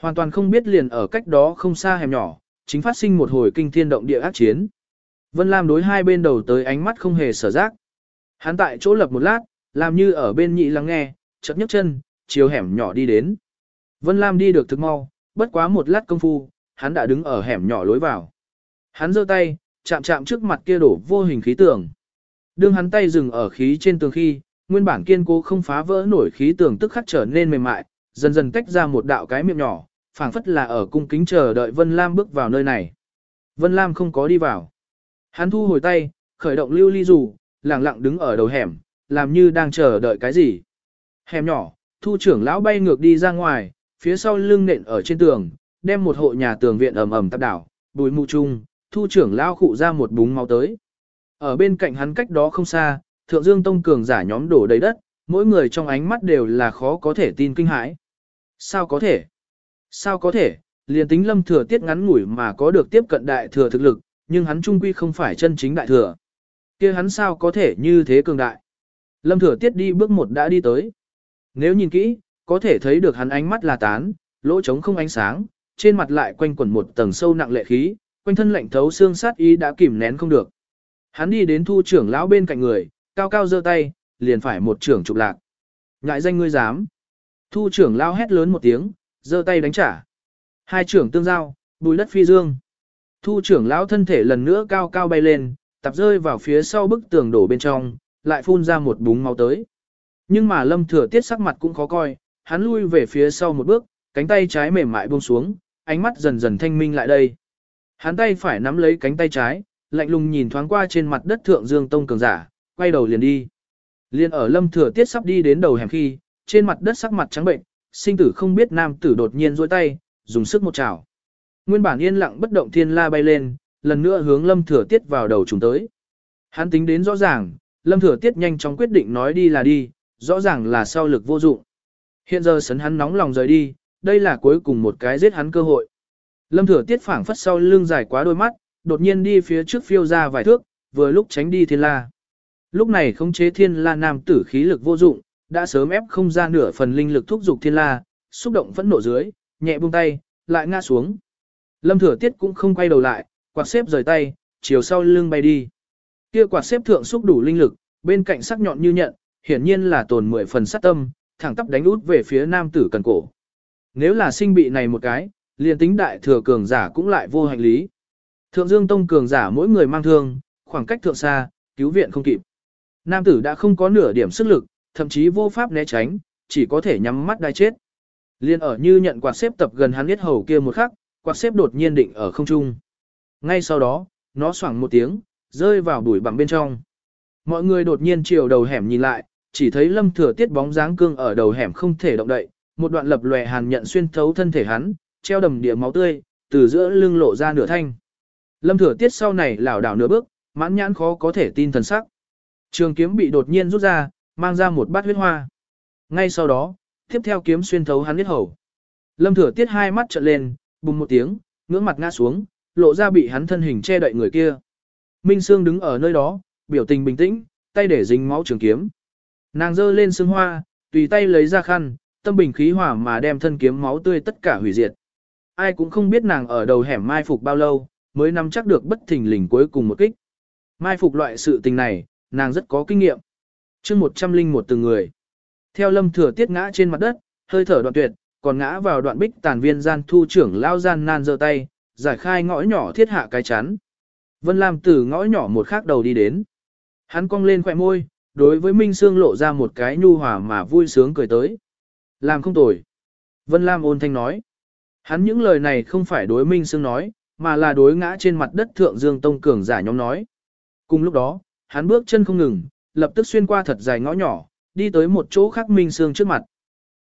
Hoàn toàn không biết liền ở cách đó không xa hẻm nhỏ, chính phát sinh một hồi kinh thiên động địa ác chiến. Vân Lam đối hai bên đầu tới ánh mắt không hề sở giác. Hắn tại chỗ lập một lát, làm như ở bên nhị lắng nghe, chợt nhấc chân, chiều hẻm nhỏ đi đến. Vân Lam đi được thực mau, bất quá một lát công phu, hắn đã đứng ở hẻm nhỏ lối vào. Hắn giơ tay, chạm chạm trước mặt kia đổ vô hình khí tường. Đương hắn tay dừng ở khí trên tường khi, nguyên bản kiên cố không phá vỡ nổi khí tường tức khắc trở nên mềm mại, dần dần tách ra một đạo cái miệng nhỏ, phảng phất là ở cung kính chờ đợi Vân Lam bước vào nơi này. Vân Lam không có đi vào. Hắn thu hồi tay, khởi động lưu ly dù, lặng lặng đứng ở đầu hẻm, làm như đang chờ đợi cái gì. Hẻm nhỏ, thu trưởng lão bay ngược đi ra ngoài, phía sau lưng nện ở trên tường, đem một hộ nhà tường viện ầm ầm tạp đảo, bùi mù chung, thu trưởng lão khụ ra một búng máu tới. Ở bên cạnh hắn cách đó không xa, thượng dương tông cường giả nhóm đổ đầy đất, mỗi người trong ánh mắt đều là khó có thể tin kinh hãi. Sao có thể? Sao có thể? Liền tính lâm thừa tiết ngắn ngủi mà có được tiếp cận đại thừa thực lực, nhưng hắn trung quy không phải chân chính đại thừa kia hắn sao có thể như thế cường đại? Lâm thừa tiết đi bước một đã đi tới. Nếu nhìn kỹ, có thể thấy được hắn ánh mắt là tán, lỗ trống không ánh sáng, trên mặt lại quanh quẩn một tầng sâu nặng lệ khí, quanh thân lạnh thấu xương sát ý đã kìm nén không được. Hắn đi đến thu trưởng lão bên cạnh người, cao cao giơ tay, liền phải một trưởng trục lạc. Ngại danh ngươi dám. Thu trưởng lão hét lớn một tiếng, giơ tay đánh trả. Hai trưởng tương giao, bùi đất phi dương. Thu trưởng lão thân thể lần nữa cao cao bay lên, tập rơi vào phía sau bức tường đổ bên trong, lại phun ra một búng máu tới. Nhưng mà lâm thừa tiết sắc mặt cũng khó coi, hắn lui về phía sau một bước, cánh tay trái mềm mại buông xuống, ánh mắt dần dần thanh minh lại đây. Hắn tay phải nắm lấy cánh tay trái, lạnh lùng nhìn thoáng qua trên mặt đất thượng dương tông cường giả, quay đầu liền đi. Liên ở lâm thừa tiết sắp đi đến đầu hẻm khi, trên mặt đất sắc mặt trắng bệnh, sinh tử không biết nam tử đột nhiên duỗi tay, dùng sức một chảo. Nguyên bản yên lặng bất động thiên la bay lên, lần nữa hướng lâm thừa tiết vào đầu trùng tới. Hắn tính đến rõ ràng, lâm thừa tiết nhanh chóng quyết định nói đi là đi, rõ ràng là sau lực vô dụng. Hiện giờ sấn hắn nóng lòng rời đi, đây là cuối cùng một cái giết hắn cơ hội. Lâm thừa tiết phảng phất sau lưng dài quá đôi mắt, đột nhiên đi phía trước phiêu ra vài thước, vừa lúc tránh đi thiên la. Lúc này khống chế thiên la nam tử khí lực vô dụng, đã sớm ép không ra nửa phần linh lực thúc dục thiên la, xúc động phẫn nộ dưới, nhẹ buông tay, lại ngã xuống. Lâm thừa tiết cũng không quay đầu lại, quạt xếp rời tay, chiều sau lưng bay đi. Kia quạt xếp thượng xúc đủ linh lực, bên cạnh sắc nhọn như nhận, hiển nhiên là tồn mười phần sát tâm, thẳng tắp đánh út về phía nam tử cần cổ. Nếu là sinh bị này một cái, liền tính đại thừa cường giả cũng lại vô hành lý. Thượng Dương Tông cường giả mỗi người mang thương, khoảng cách thượng xa, cứu viện không kịp. Nam tử đã không có nửa điểm sức lực, thậm chí vô pháp né tránh, chỉ có thể nhắm mắt đai chết. Liên ở như nhận quạt xếp tập gần hắn biết hầu kia một khắc, quạt xếp đột nhiên định ở không trung. Ngay sau đó, nó xoảng một tiếng, rơi vào bụi bằng bên trong. Mọi người đột nhiên chiều đầu hẻm nhìn lại, chỉ thấy lâm thừa tiết bóng dáng cương ở đầu hẻm không thể động đậy, một đoạn lập lòe hàn nhận xuyên thấu thân thể hắn, treo đầm địa máu tươi, từ giữa lưng lộ ra nửa thanh. Lâm thừa tiết sau này lảo đảo nửa bước, mãn nhãn khó có thể tin thần sắc. Trường kiếm bị đột nhiên rút ra, mang ra một bát huyết hoa. Ngay sau đó, tiếp theo kiếm xuyên thấu hắn huyết hầu. Lâm thừa tiết hai mắt trợn lên, bùng một tiếng, ngưỡng mặt ngã xuống, lộ ra bị hắn thân hình che đậy người kia. Minh Sương đứng ở nơi đó, biểu tình bình tĩnh, tay để dính máu trường kiếm. Nàng giơ lên xương hoa, tùy tay lấy ra khăn, tâm bình khí hòa mà đem thân kiếm máu tươi tất cả hủy diệt. Ai cũng không biết nàng ở đầu hẻm mai phục bao lâu, mới nắm chắc được bất thình lình cuối cùng một kích. Mai phục loại sự tình này, nàng rất có kinh nghiệm. chương một trăm linh một từng người. Theo lâm thừa tiết ngã trên mặt đất, hơi thở đoạn tuyệt, còn ngã vào đoạn bích tàn viên gian thu trưởng lao gian nan giơ tay, giải khai ngõ nhỏ thiết hạ cái chắn. Vân Lam từ ngõ nhỏ một khác đầu đi đến. Hắn cong lên khỏe môi, đối với Minh Sương lộ ra một cái nhu hòa mà vui sướng cười tới. Làm không tồi. Vân Lam ôn thanh nói. Hắn những lời này không phải đối Minh Sương nói, mà là đối ngã trên mặt đất thượng Dương Tông Cường giả nhóm nói. Cùng lúc đó, hắn bước chân không ngừng, lập tức xuyên qua thật dài ngõ nhỏ, đi tới một chỗ khác Minh Sương trước mặt.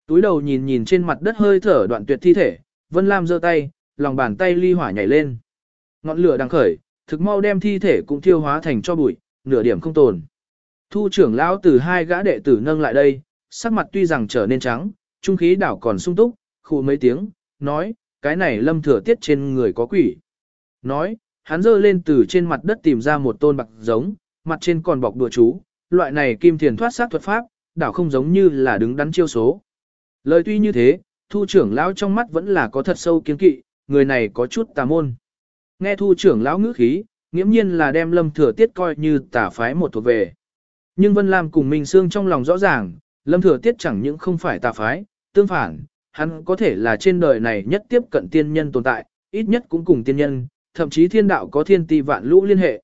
Túi đầu nhìn nhìn trên mặt đất hơi thở đoạn tuyệt thi thể, Vân Lam giơ tay, lòng bàn tay ly hỏa nhảy lên. Ngọn lửa đang khởi, thực mau đem thi thể cũng thiêu hóa thành cho bụi, nửa điểm không tồn. Thu trưởng lão từ hai gã đệ tử nâng lại đây, sắc mặt tuy rằng trở nên trắng, trung khí đảo còn sung túc, khụ mấy tiếng, nói, cái này lâm thừa tiết trên người có quỷ. Nói, hắn giơ lên từ trên mặt đất tìm ra một tôn bạc giống, mặt trên còn bọc đùa chú, loại này kim thiền thoát sát thuật pháp, đảo không giống như là đứng đắn chiêu số. Lời tuy như thế, thu trưởng lão trong mắt vẫn là có thật sâu kiến kỵ, người này có chút tà môn. Nghe thu trưởng lão ngữ khí, nghiễm nhiên là đem lâm thừa tiết coi như tà phái một thuộc về. Nhưng Vân Lam cùng Minh Sương trong lòng rõ ràng, lâm thừa tiết chẳng những không phải tà phái, tương phản, hắn có thể là trên đời này nhất tiếp cận tiên nhân tồn tại, ít nhất cũng cùng tiên nhân, thậm chí thiên đạo có thiên ti vạn lũ liên hệ.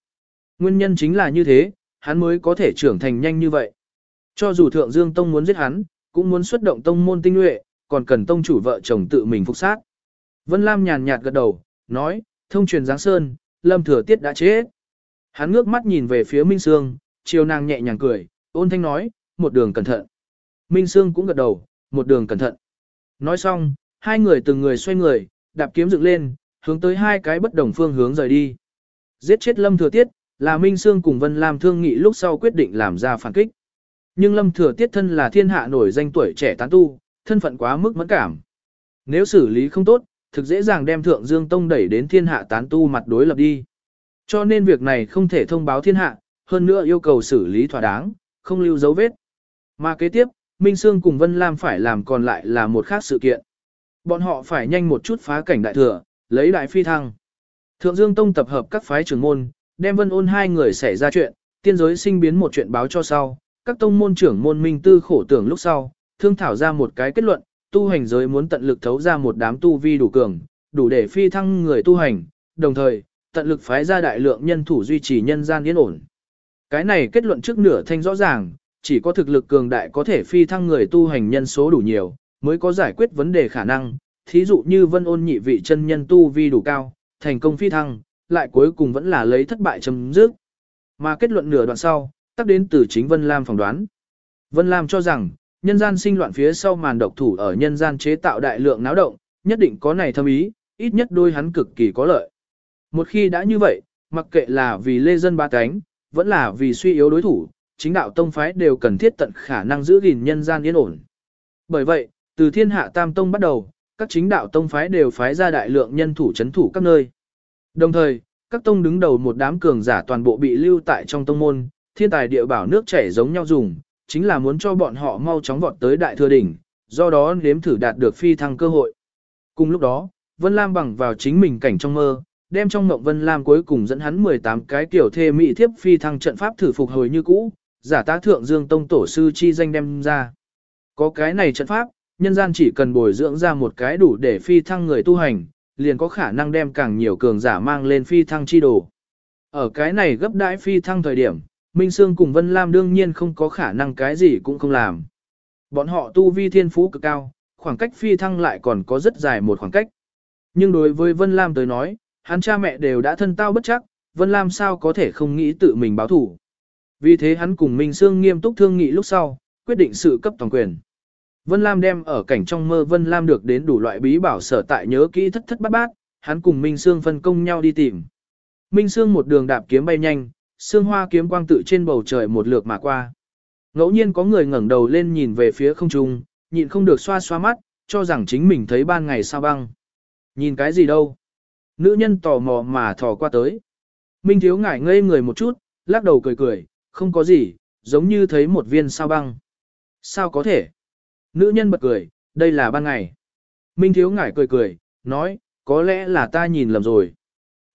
Nguyên nhân chính là như thế, hắn mới có thể trưởng thành nhanh như vậy. Cho dù Thượng Dương Tông muốn giết hắn, cũng muốn xuất động tông môn tinh nhuệ, còn cần tông chủ vợ chồng tự mình phục sát. Vân Lam nhàn nhạt gật đầu, nói, thông truyền Giáng Sơn, Lâm Thừa Tiết đã chết. Hắn ngước mắt nhìn về phía Minh Sương, chiều nàng nhẹ nhàng cười, ôn thanh nói, một đường cẩn thận. Minh Sương cũng gật đầu, một đường cẩn thận. Nói xong, hai người từng người xoay người, đạp kiếm dựng lên, hướng tới hai cái bất đồng phương hướng rời đi. Giết chết Lâm Thừa Tiết, là Minh Sương cùng Vân Lam thương nghị lúc sau quyết định làm ra phản kích. Nhưng Lâm Thừa Tiết thân là thiên hạ nổi danh tuổi trẻ tán tu, thân phận quá mức mẫn cảm. Nếu xử lý không tốt, thực dễ dàng đem Thượng Dương Tông đẩy đến thiên hạ tán tu mặt đối lập đi. Cho nên việc này không thể thông báo thiên hạ, hơn nữa yêu cầu xử lý thỏa đáng, không lưu dấu vết. Mà kế tiếp, Minh Sương cùng Vân Lam phải làm còn lại là một khác sự kiện. Bọn họ phải nhanh một chút phá cảnh đại thừa, lấy đại phi thăng. Thượng Dương Tông tập hợp các phái trưởng môn, đem Vân Ôn hai người xảy ra chuyện, tiên giới sinh biến một chuyện báo cho sau, các tông môn trưởng môn minh tư khổ tưởng lúc sau, thương thảo ra một cái kết luận, tu hành giới muốn tận lực thấu ra một đám tu vi đủ cường, đủ để phi thăng người tu hành, đồng thời, tận lực phái ra đại lượng nhân thủ duy trì nhân gian yên ổn. Cái này kết luận trước nửa thanh rõ ràng, chỉ có thực lực cường đại có thể phi thăng người tu hành nhân số đủ nhiều, mới có giải quyết vấn đề khả năng, thí dụ như vân ôn nhị vị chân nhân tu vi đủ cao, thành công phi thăng, lại cuối cùng vẫn là lấy thất bại chấm dứt. Mà kết luận nửa đoạn sau, tác đến từ chính Vân Lam phỏng đoán. Vân Lam cho rằng, nhân gian sinh loạn phía sau màn độc thủ ở nhân gian chế tạo đại lượng náo động, nhất định có này thâm ý, ít nhất đôi hắn cực kỳ có lợi. Một khi đã như vậy, mặc kệ là vì lê dân ba cánh, vẫn là vì suy yếu đối thủ, chính đạo tông phái đều cần thiết tận khả năng giữ gìn nhân gian yên ổn. Bởi vậy, từ thiên hạ tam tông bắt đầu, các chính đạo tông phái đều phái ra đại lượng nhân thủ chấn thủ các nơi. Đồng thời, các tông đứng đầu một đám cường giả toàn bộ bị lưu tại trong tông môn, thiên tài địa bảo nước chảy giống nhau dùng, chính là muốn cho bọn họ mau chóng vọt tới đại thừa đỉnh, do đó nếm thử đạt được phi thăng cơ hội. Cùng lúc đó, Vân Lam bằng vào chính mình cảnh trong mơ, đem trong mộng Vân Lam cuối cùng dẫn hắn 18 cái tiểu thê mỹ thiếp phi thăng trận pháp thử phục hồi như cũ, giả tá thượng dương tông tổ sư chi danh đem ra. Có cái này trận pháp, nhân gian chỉ cần bồi dưỡng ra một cái đủ để phi thăng người tu hành, liền có khả năng đem càng nhiều cường giả mang lên phi thăng chi đồ. Ở cái này gấp đãi phi thăng thời điểm, Minh Sương cùng Vân Lam đương nhiên không có khả năng cái gì cũng không làm. Bọn họ tu vi thiên phú cực cao, khoảng cách phi thăng lại còn có rất dài một khoảng cách. Nhưng đối với Vân Lam tới nói, hắn cha mẹ đều đã thân tao bất chắc, Vân Lam sao có thể không nghĩ tự mình báo thủ. Vì thế hắn cùng Minh Sương nghiêm túc thương nghị lúc sau, quyết định sự cấp toàn quyền. Vân Lam đem ở cảnh trong mơ Vân Lam được đến đủ loại bí bảo sở tại nhớ kỹ thất thất bát bát, hắn cùng Minh Sương phân công nhau đi tìm. Minh Sương một đường đạp kiếm bay nhanh, sương hoa kiếm quang tự trên bầu trời một lượt mà qua. Ngẫu nhiên có người ngẩng đầu lên nhìn về phía không trung, nhịn không được xoa xoa mắt, cho rằng chính mình thấy ban ngày sao băng. Nhìn cái gì đâu? Nữ nhân tò mò mà thò qua tới. Minh thiếu ngải ngây người một chút, lắc đầu cười cười, không có gì, giống như thấy một viên sao băng. Sao có thể? Nữ nhân bật cười, đây là ban ngày. Minh thiếu ngải cười cười, nói, có lẽ là ta nhìn lầm rồi.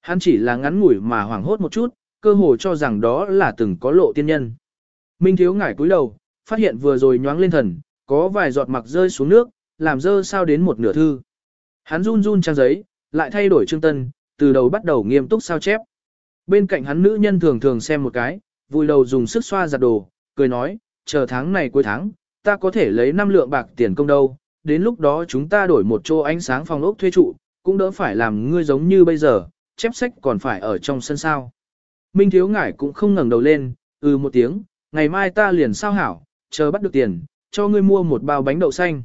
Hắn chỉ là ngắn ngủi mà hoảng hốt một chút, cơ hồ cho rằng đó là từng có lộ tiên nhân. Minh thiếu ngải cúi đầu, phát hiện vừa rồi nhoáng lên thần, có vài giọt mặc rơi xuống nước, làm dơ sao đến một nửa thư. Hắn run run trang giấy, lại thay đổi trương tân, từ đầu bắt đầu nghiêm túc sao chép. Bên cạnh hắn nữ nhân thường thường xem một cái, vui đầu dùng sức xoa giặt đồ, cười nói, chờ tháng này cuối tháng, ta có thể lấy 5 lượng bạc tiền công đâu, đến lúc đó chúng ta đổi một chỗ ánh sáng phòng ốc thuê trụ, cũng đỡ phải làm ngươi giống như bây giờ, chép sách còn phải ở trong sân sao. Minh Thiếu Ngải cũng không ngẩng đầu lên, ừ một tiếng, ngày mai ta liền sao hảo, chờ bắt được tiền, cho ngươi mua một bao bánh đậu xanh.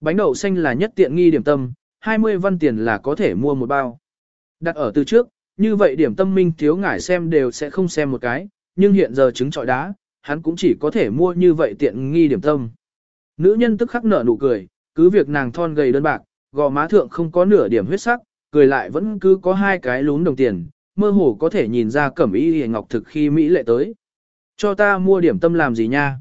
Bánh đậu xanh là nhất tiện nghi điểm tâm, 20 văn tiền là có thể mua một bao. Đặt ở từ trước, như vậy điểm tâm Minh Thiếu Ngải xem đều sẽ không xem một cái, nhưng hiện giờ trứng trọi đá, hắn cũng chỉ có thể mua như vậy tiện nghi điểm tâm. Nữ nhân tức khắc nở nụ cười, cứ việc nàng thon gầy đơn bạc, gò má thượng không có nửa điểm huyết sắc, cười lại vẫn cứ có hai cái lún đồng tiền, mơ hồ có thể nhìn ra cẩm y hề ngọc thực khi Mỹ lệ tới. Cho ta mua điểm tâm làm gì nha?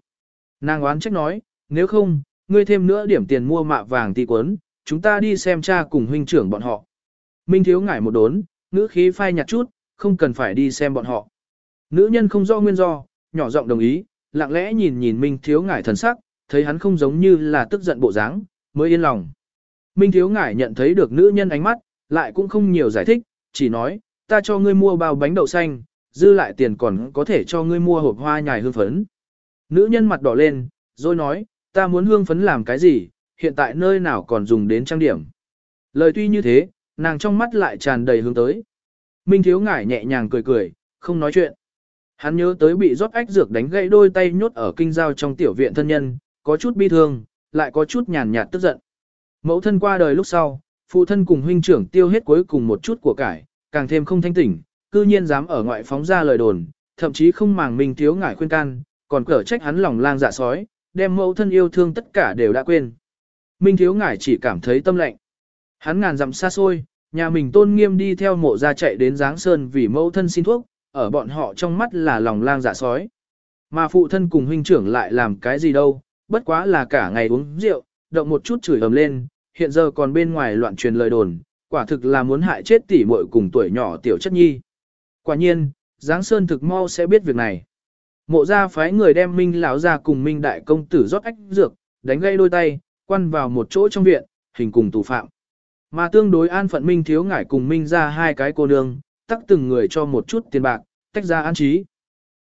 Nàng oán trách nói, nếu không, ngươi thêm nữa điểm tiền mua mạ vàng tỷ quấn, chúng ta đi xem cha cùng huynh trưởng bọn họ. Minh thiếu ngải một đốn, ngữ khí phai nhạt chút, không cần phải đi xem bọn họ. Nữ nhân không do nguyên do, nhỏ giọng đồng ý, lặng lẽ nhìn nhìn Minh thiếu ngải thần sắc, thấy hắn không giống như là tức giận bộ dáng, mới yên lòng. Minh thiếu ngải nhận thấy được nữ nhân ánh mắt, lại cũng không nhiều giải thích, chỉ nói, ta cho ngươi mua bao bánh đậu xanh, dư lại tiền còn có thể cho ngươi mua hộp hoa nhài hương phấn. Nữ nhân mặt đỏ lên, rồi nói, ta muốn hương phấn làm cái gì, hiện tại nơi nào còn dùng đến trang điểm. Lời tuy như thế, nàng trong mắt lại tràn đầy hướng tới. Minh thiếu ngải nhẹ nhàng cười cười, không nói chuyện. Hắn nhớ tới bị rót ách dược đánh gãy đôi tay nhốt ở kinh giao trong tiểu viện thân nhân, có chút bi thương, lại có chút nhàn nhạt tức giận. Mẫu thân qua đời lúc sau, phụ thân cùng huynh trưởng tiêu hết cuối cùng một chút của cải, càng thêm không thanh tỉnh, cư nhiên dám ở ngoại phóng ra lời đồn, thậm chí không màng mình thiếu ngải khuyên can, còn cở trách hắn lòng lang dạ sói, đem mẫu thân yêu thương tất cả đều đã quên. Minh thiếu ngải chỉ cảm thấy tâm lạnh. Hắn ngàn dặm xa xôi, nhà mình tôn nghiêm đi theo mộ ra chạy đến Giáng Sơn vì mẫu thân xin thuốc, ở bọn họ trong mắt là lòng lang dạ sói. Mà phụ thân cùng huynh trưởng lại làm cái gì đâu, bất quá là cả ngày uống rượu, động một chút chửi ầm lên, hiện giờ còn bên ngoài loạn truyền lời đồn, quả thực là muốn hại chết tỷ muội cùng tuổi nhỏ tiểu chất nhi. Quả nhiên, Giáng Sơn thực mau sẽ biết việc này. Mộ gia phái người đem Minh lão gia cùng Minh đại công tử rót ách dược, đánh gây đôi tay, quăn vào một chỗ trong viện, hình cùng tù phạm. Mà tương đối an phận Minh thiếu ngải cùng Minh ra hai cái cô nương, tắc từng người cho một chút tiền bạc, tách ra an trí.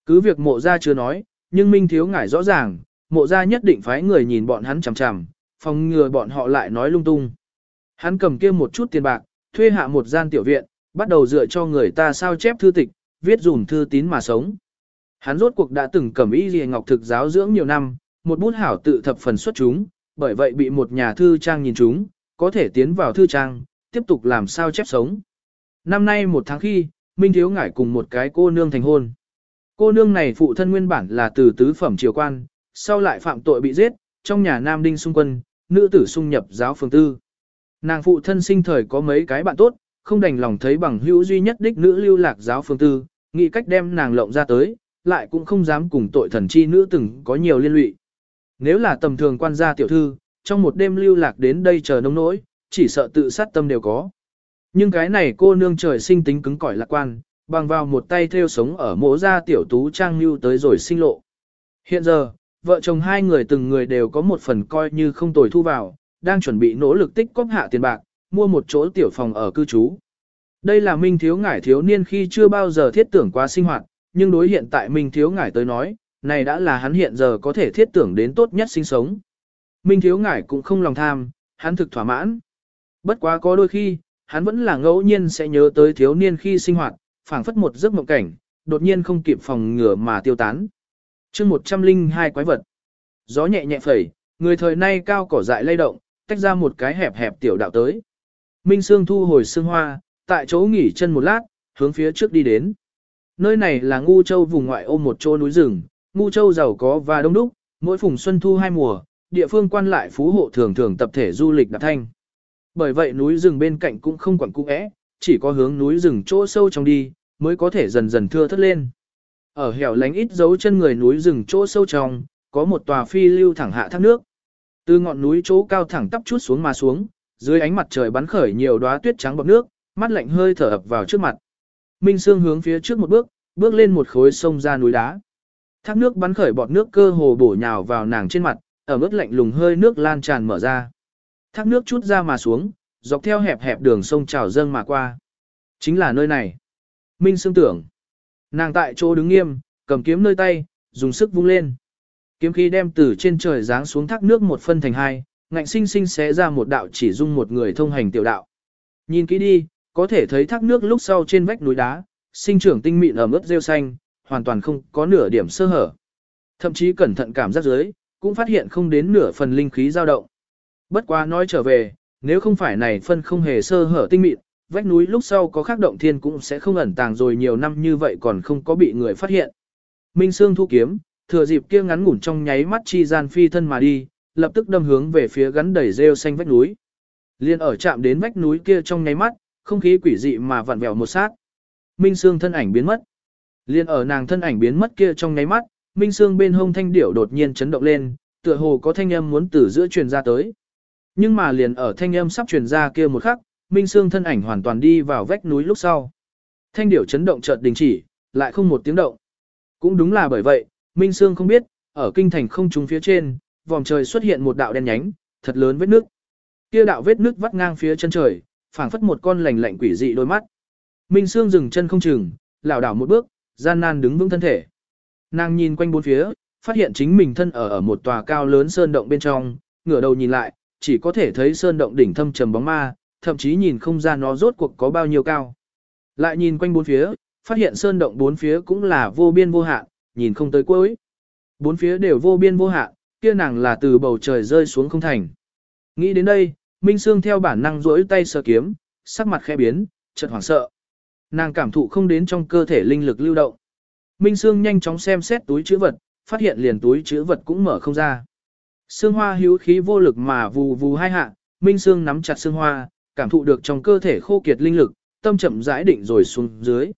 Cứ việc mộ gia chưa nói, nhưng Minh thiếu ngải rõ ràng, mộ gia nhất định phái người nhìn bọn hắn chằm chằm, phòng ngừa bọn họ lại nói lung tung. Hắn cầm kia một chút tiền bạc, thuê hạ một gian tiểu viện, bắt đầu dựa cho người ta sao chép thư tịch, viết dùn thư tín mà sống. Hắn rốt cuộc đã từng cầm y lìa ngọc thực giáo dưỡng nhiều năm, một bút hảo tự thập phần xuất chúng, bởi vậy bị một nhà thư trang nhìn chúng, có thể tiến vào thư trang, tiếp tục làm sao chép sống. Năm nay một tháng khi, Minh Thiếu Ngải cùng một cái cô nương thành hôn. Cô nương này phụ thân nguyên bản là từ tứ phẩm triều quan, sau lại phạm tội bị giết, trong nhà Nam Đinh xung quân, nữ tử xung nhập giáo phương tư. Nàng phụ thân sinh thời có mấy cái bạn tốt, không đành lòng thấy bằng hữu duy nhất đích nữ lưu lạc giáo phương tư, nghĩ cách đem nàng lộng ra tới, lại cũng không dám cùng tội thần chi nữ từng có nhiều liên lụy. Nếu là tầm thường quan gia tiểu thư, trong một đêm lưu lạc đến đây chờ nông nỗi, chỉ sợ tự sát tâm đều có. Nhưng cái này cô nương trời sinh tính cứng cỏi lạc quan, bằng vào một tay theo sống ở mỗ gia tiểu tú trang lưu tới rồi sinh lộ. Hiện giờ, vợ chồng hai người từng người đều có một phần coi như không tồi thu vào, đang chuẩn bị nỗ lực tích cóp hạ tiền bạc, mua một chỗ tiểu phòng ở cư trú. Đây là Minh Thiếu Ngải thiếu niên khi chưa bao giờ thiết tưởng qua sinh hoạt, nhưng đối hiện tại Minh Thiếu Ngải tới nói, này đã là hắn hiện giờ có thể thiết tưởng đến tốt nhất sinh sống. Minh Thiếu Ngải cũng không lòng tham, hắn thực thỏa mãn. Bất quá có đôi khi, hắn vẫn là ngẫu nhiên sẽ nhớ tới thiếu niên khi sinh hoạt, phảng phất một giấc mộng cảnh, đột nhiên không kịp phòng ngừa mà tiêu tán. chương 102 quái vật. Gió nhẹ nhẹ phẩy, người thời nay cao cỏ dại lay động, tách ra một cái hẹp hẹp tiểu đạo tới. Minh Sương thu hồi sương hoa, tại chỗ nghỉ chân một lát, hướng phía trước đi đến. Nơi này là Ngu Châu vùng ngoại ô một chỗ núi rừng, Ngu Châu giàu có và đông đúc, mỗi phùng xuân thu hai mùa, địa phương quan lại phú hộ thường thường tập thể du lịch đạp thanh. Bởi vậy núi rừng bên cạnh cũng không quản cung ẽ, chỉ có hướng núi rừng chỗ sâu trong đi, mới có thể dần dần thưa thất lên. Ở hẻo lánh ít dấu chân người núi rừng chỗ sâu trong, có một tòa phi lưu thẳng hạ thác nước. Từ ngọn núi chỗ cao thẳng tắp chút xuống mà xuống, dưới ánh mặt trời bắn khởi nhiều đóa tuyết trắng bọt nước, mắt lạnh hơi thở ập vào trước mặt. Minh Sương hướng phía trước một bước, bước lên một khối sông ra núi đá. Thác nước bắn khởi bọt nước cơ hồ bổ nhào vào nàng trên mặt, ở mức lạnh lùng hơi nước lan tràn mở ra. Thác nước chút ra mà xuống, dọc theo hẹp hẹp đường sông trào dâng mà qua. Chính là nơi này. Minh Sương tưởng. Nàng tại chỗ đứng nghiêm, cầm kiếm nơi tay, dùng sức vung lên. Kiếm khí đem từ trên trời giáng xuống thác nước một phân thành hai, ngạnh sinh sinh xé ra một đạo chỉ dung một người thông hành tiểu đạo. Nhìn kỹ đi, có thể thấy thác nước lúc sau trên vách núi đá, sinh trưởng tinh mịn ẩm ướt rêu xanh, hoàn toàn không có nửa điểm sơ hở. Thậm chí cẩn thận cảm giác dưới, cũng phát hiện không đến nửa phần linh khí dao động. Bất quá nói trở về, nếu không phải này phân không hề sơ hở tinh mịn, vách núi lúc sau có khắc động thiên cũng sẽ không ẩn tàng rồi nhiều năm như vậy còn không có bị người phát hiện. Minh Sương thu kiếm, thừa dịp kia ngắn ngủn trong nháy mắt chi gian phi thân mà đi, lập tức đâm hướng về phía gắn đầy rêu xanh vách núi. Liên ở chạm đến vách núi kia trong nháy mắt, không khí quỷ dị mà vặn vẹo một sát. Minh Sương thân ảnh biến mất. Liên ở nàng thân ảnh biến mất kia trong nháy mắt, Minh Sương bên hông thanh điểu đột nhiên chấn động lên, tựa hồ có thanh âm muốn từ giữa truyền ra tới. Nhưng mà liền ở thanh âm sắp truyền ra kia một khắc, Minh Sương thân ảnh hoàn toàn đi vào vách núi lúc sau. Thanh điểu chấn động chợt đình chỉ, lại không một tiếng động. Cũng đúng là bởi vậy, Minh Sương không biết, ở kinh thành không trung phía trên, vòng trời xuất hiện một đạo đen nhánh, thật lớn vết nước. Kia đạo vết nước vắt ngang phía chân trời, phảng phất một con lành lạnh quỷ dị đôi mắt. Minh Sương dừng chân không chừng, lảo đảo một bước, gian nan đứng vững thân thể. Nàng nhìn quanh bốn phía, phát hiện chính mình thân ở ở một tòa cao lớn sơn động bên trong, ngửa đầu nhìn lại, chỉ có thể thấy sơn động đỉnh thâm trầm bóng ma, thậm chí nhìn không ra nó rốt cuộc có bao nhiêu cao. Lại nhìn quanh bốn phía, phát hiện sơn động bốn phía cũng là vô biên vô hạn, nhìn không tới cuối. Bốn phía đều vô biên vô hạn, kia nàng là từ bầu trời rơi xuống không thành. Nghĩ đến đây, Minh Sương theo bản năng rỗi tay sờ kiếm, sắc mặt khẽ biến, chợt hoảng sợ. Nàng cảm thụ không đến trong cơ thể linh lực lưu động. Minh Sương nhanh chóng xem xét túi chữ vật, phát hiện liền túi chữ vật cũng mở không ra. Sương hoa hữu khí vô lực mà vù vù hai hạ, Minh Sương nắm chặt sương hoa, cảm thụ được trong cơ thể khô kiệt linh lực, tâm chậm rãi định rồi xuống dưới.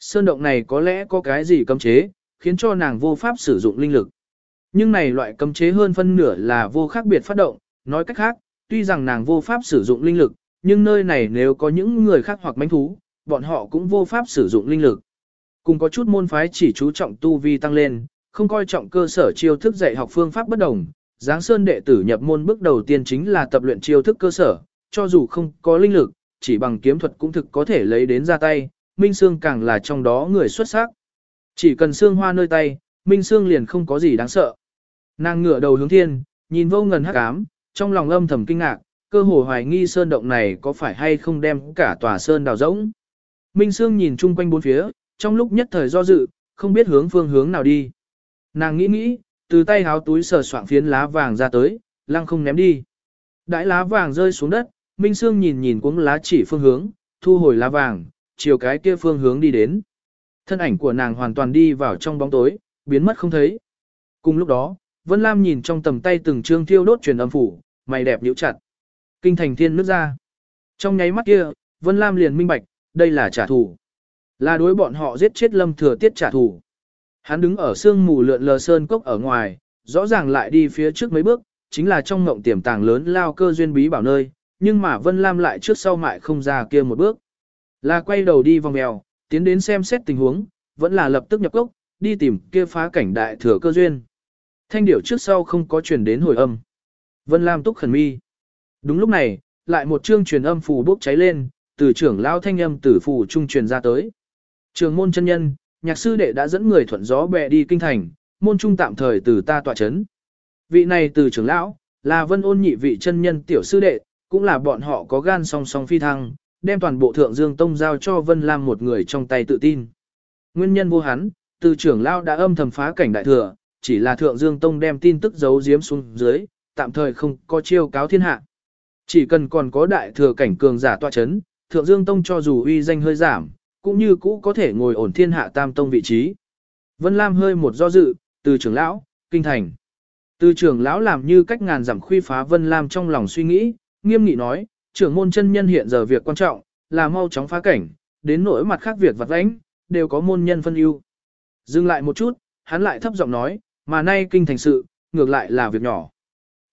Sơn động này có lẽ có cái gì cấm chế, khiến cho nàng vô pháp sử dụng linh lực. Nhưng này loại cấm chế hơn phân nửa là vô khác biệt phát động, nói cách khác, tuy rằng nàng vô pháp sử dụng linh lực, nhưng nơi này nếu có những người khác hoặc manh thú, bọn họ cũng vô pháp sử dụng linh lực. Cùng có chút môn phái chỉ chú trọng tu vi tăng lên, không coi trọng cơ sở chiêu thức dạy học phương pháp bất đồng. Giáng Sơn đệ tử nhập môn bước đầu tiên chính là tập luyện chiêu thức cơ sở, cho dù không có linh lực, chỉ bằng kiếm thuật cũng thực có thể lấy đến ra tay, Minh Sương càng là trong đó người xuất sắc. Chỉ cần xương hoa nơi tay, Minh xương liền không có gì đáng sợ. Nàng ngửa đầu hướng thiên, nhìn vô ngần hắc ám, trong lòng âm thầm kinh ngạc, cơ hồ hoài nghi sơn động này có phải hay không đem cả tòa sơn đào rỗng. Minh Sương nhìn chung quanh bốn phía, trong lúc nhất thời do dự, không biết hướng phương hướng nào đi. Nàng nghĩ nghĩ, từ tay háo túi sờ soạn phiến lá vàng ra tới, lăng không ném đi. Đãi lá vàng rơi xuống đất, Minh Sương nhìn nhìn cuống lá chỉ phương hướng, thu hồi lá vàng, chiều cái kia phương hướng đi đến. Thân ảnh của nàng hoàn toàn đi vào trong bóng tối, biến mất không thấy. Cùng lúc đó, Vân Lam nhìn trong tầm tay từng trương thiêu đốt truyền âm phủ, mày đẹp nhíu chặt. Kinh thành thiên nước ra. Trong nháy mắt kia, Vân Lam liền minh bạch, đây là trả thù. Là đối bọn họ giết chết lâm thừa tiết trả thù. Hắn đứng ở sương mù lượn lờ sơn cốc ở ngoài, rõ ràng lại đi phía trước mấy bước, chính là trong ngộng tiềm tàng lớn lao cơ duyên bí bảo nơi, nhưng mà Vân Lam lại trước sau mại không ra kia một bước. Là quay đầu đi vòng mèo, tiến đến xem xét tình huống, vẫn là lập tức nhập cốc, đi tìm kia phá cảnh đại thừa cơ duyên. Thanh điệu trước sau không có truyền đến hồi âm. Vân Lam túc khẩn mi. Đúng lúc này, lại một chương truyền âm phù bốc cháy lên, từ trưởng lao thanh âm tử phù trung truyền ra tới. Trường môn chân nhân, nhạc sư đệ đã dẫn người thuận gió bè đi kinh thành, môn trung tạm thời từ ta tọa chấn. Vị này từ trưởng lão, là vân ôn nhị vị chân nhân tiểu sư đệ, cũng là bọn họ có gan song song phi thăng, đem toàn bộ thượng dương tông giao cho vân lam một người trong tay tự tin. Nguyên nhân vô hắn, từ trưởng lão đã âm thầm phá cảnh đại thừa, chỉ là thượng dương tông đem tin tức giấu giếm xuống dưới, tạm thời không có chiêu cáo thiên hạ. Chỉ cần còn có đại thừa cảnh cường giả tọa chấn, thượng dương tông cho dù uy danh hơi giảm, cũng như cũ có thể ngồi ổn thiên hạ tam tông vị trí. Vân Lam hơi một do dự, từ trưởng lão, kinh thành. Từ trưởng lão làm như cách ngàn giảm khuy phá Vân Lam trong lòng suy nghĩ, nghiêm nghị nói, trưởng môn chân nhân hiện giờ việc quan trọng, là mau chóng phá cảnh, đến nỗi mặt khác việc vặt vãnh, đều có môn nhân phân ưu. Dừng lại một chút, hắn lại thấp giọng nói, mà nay kinh thành sự, ngược lại là việc nhỏ.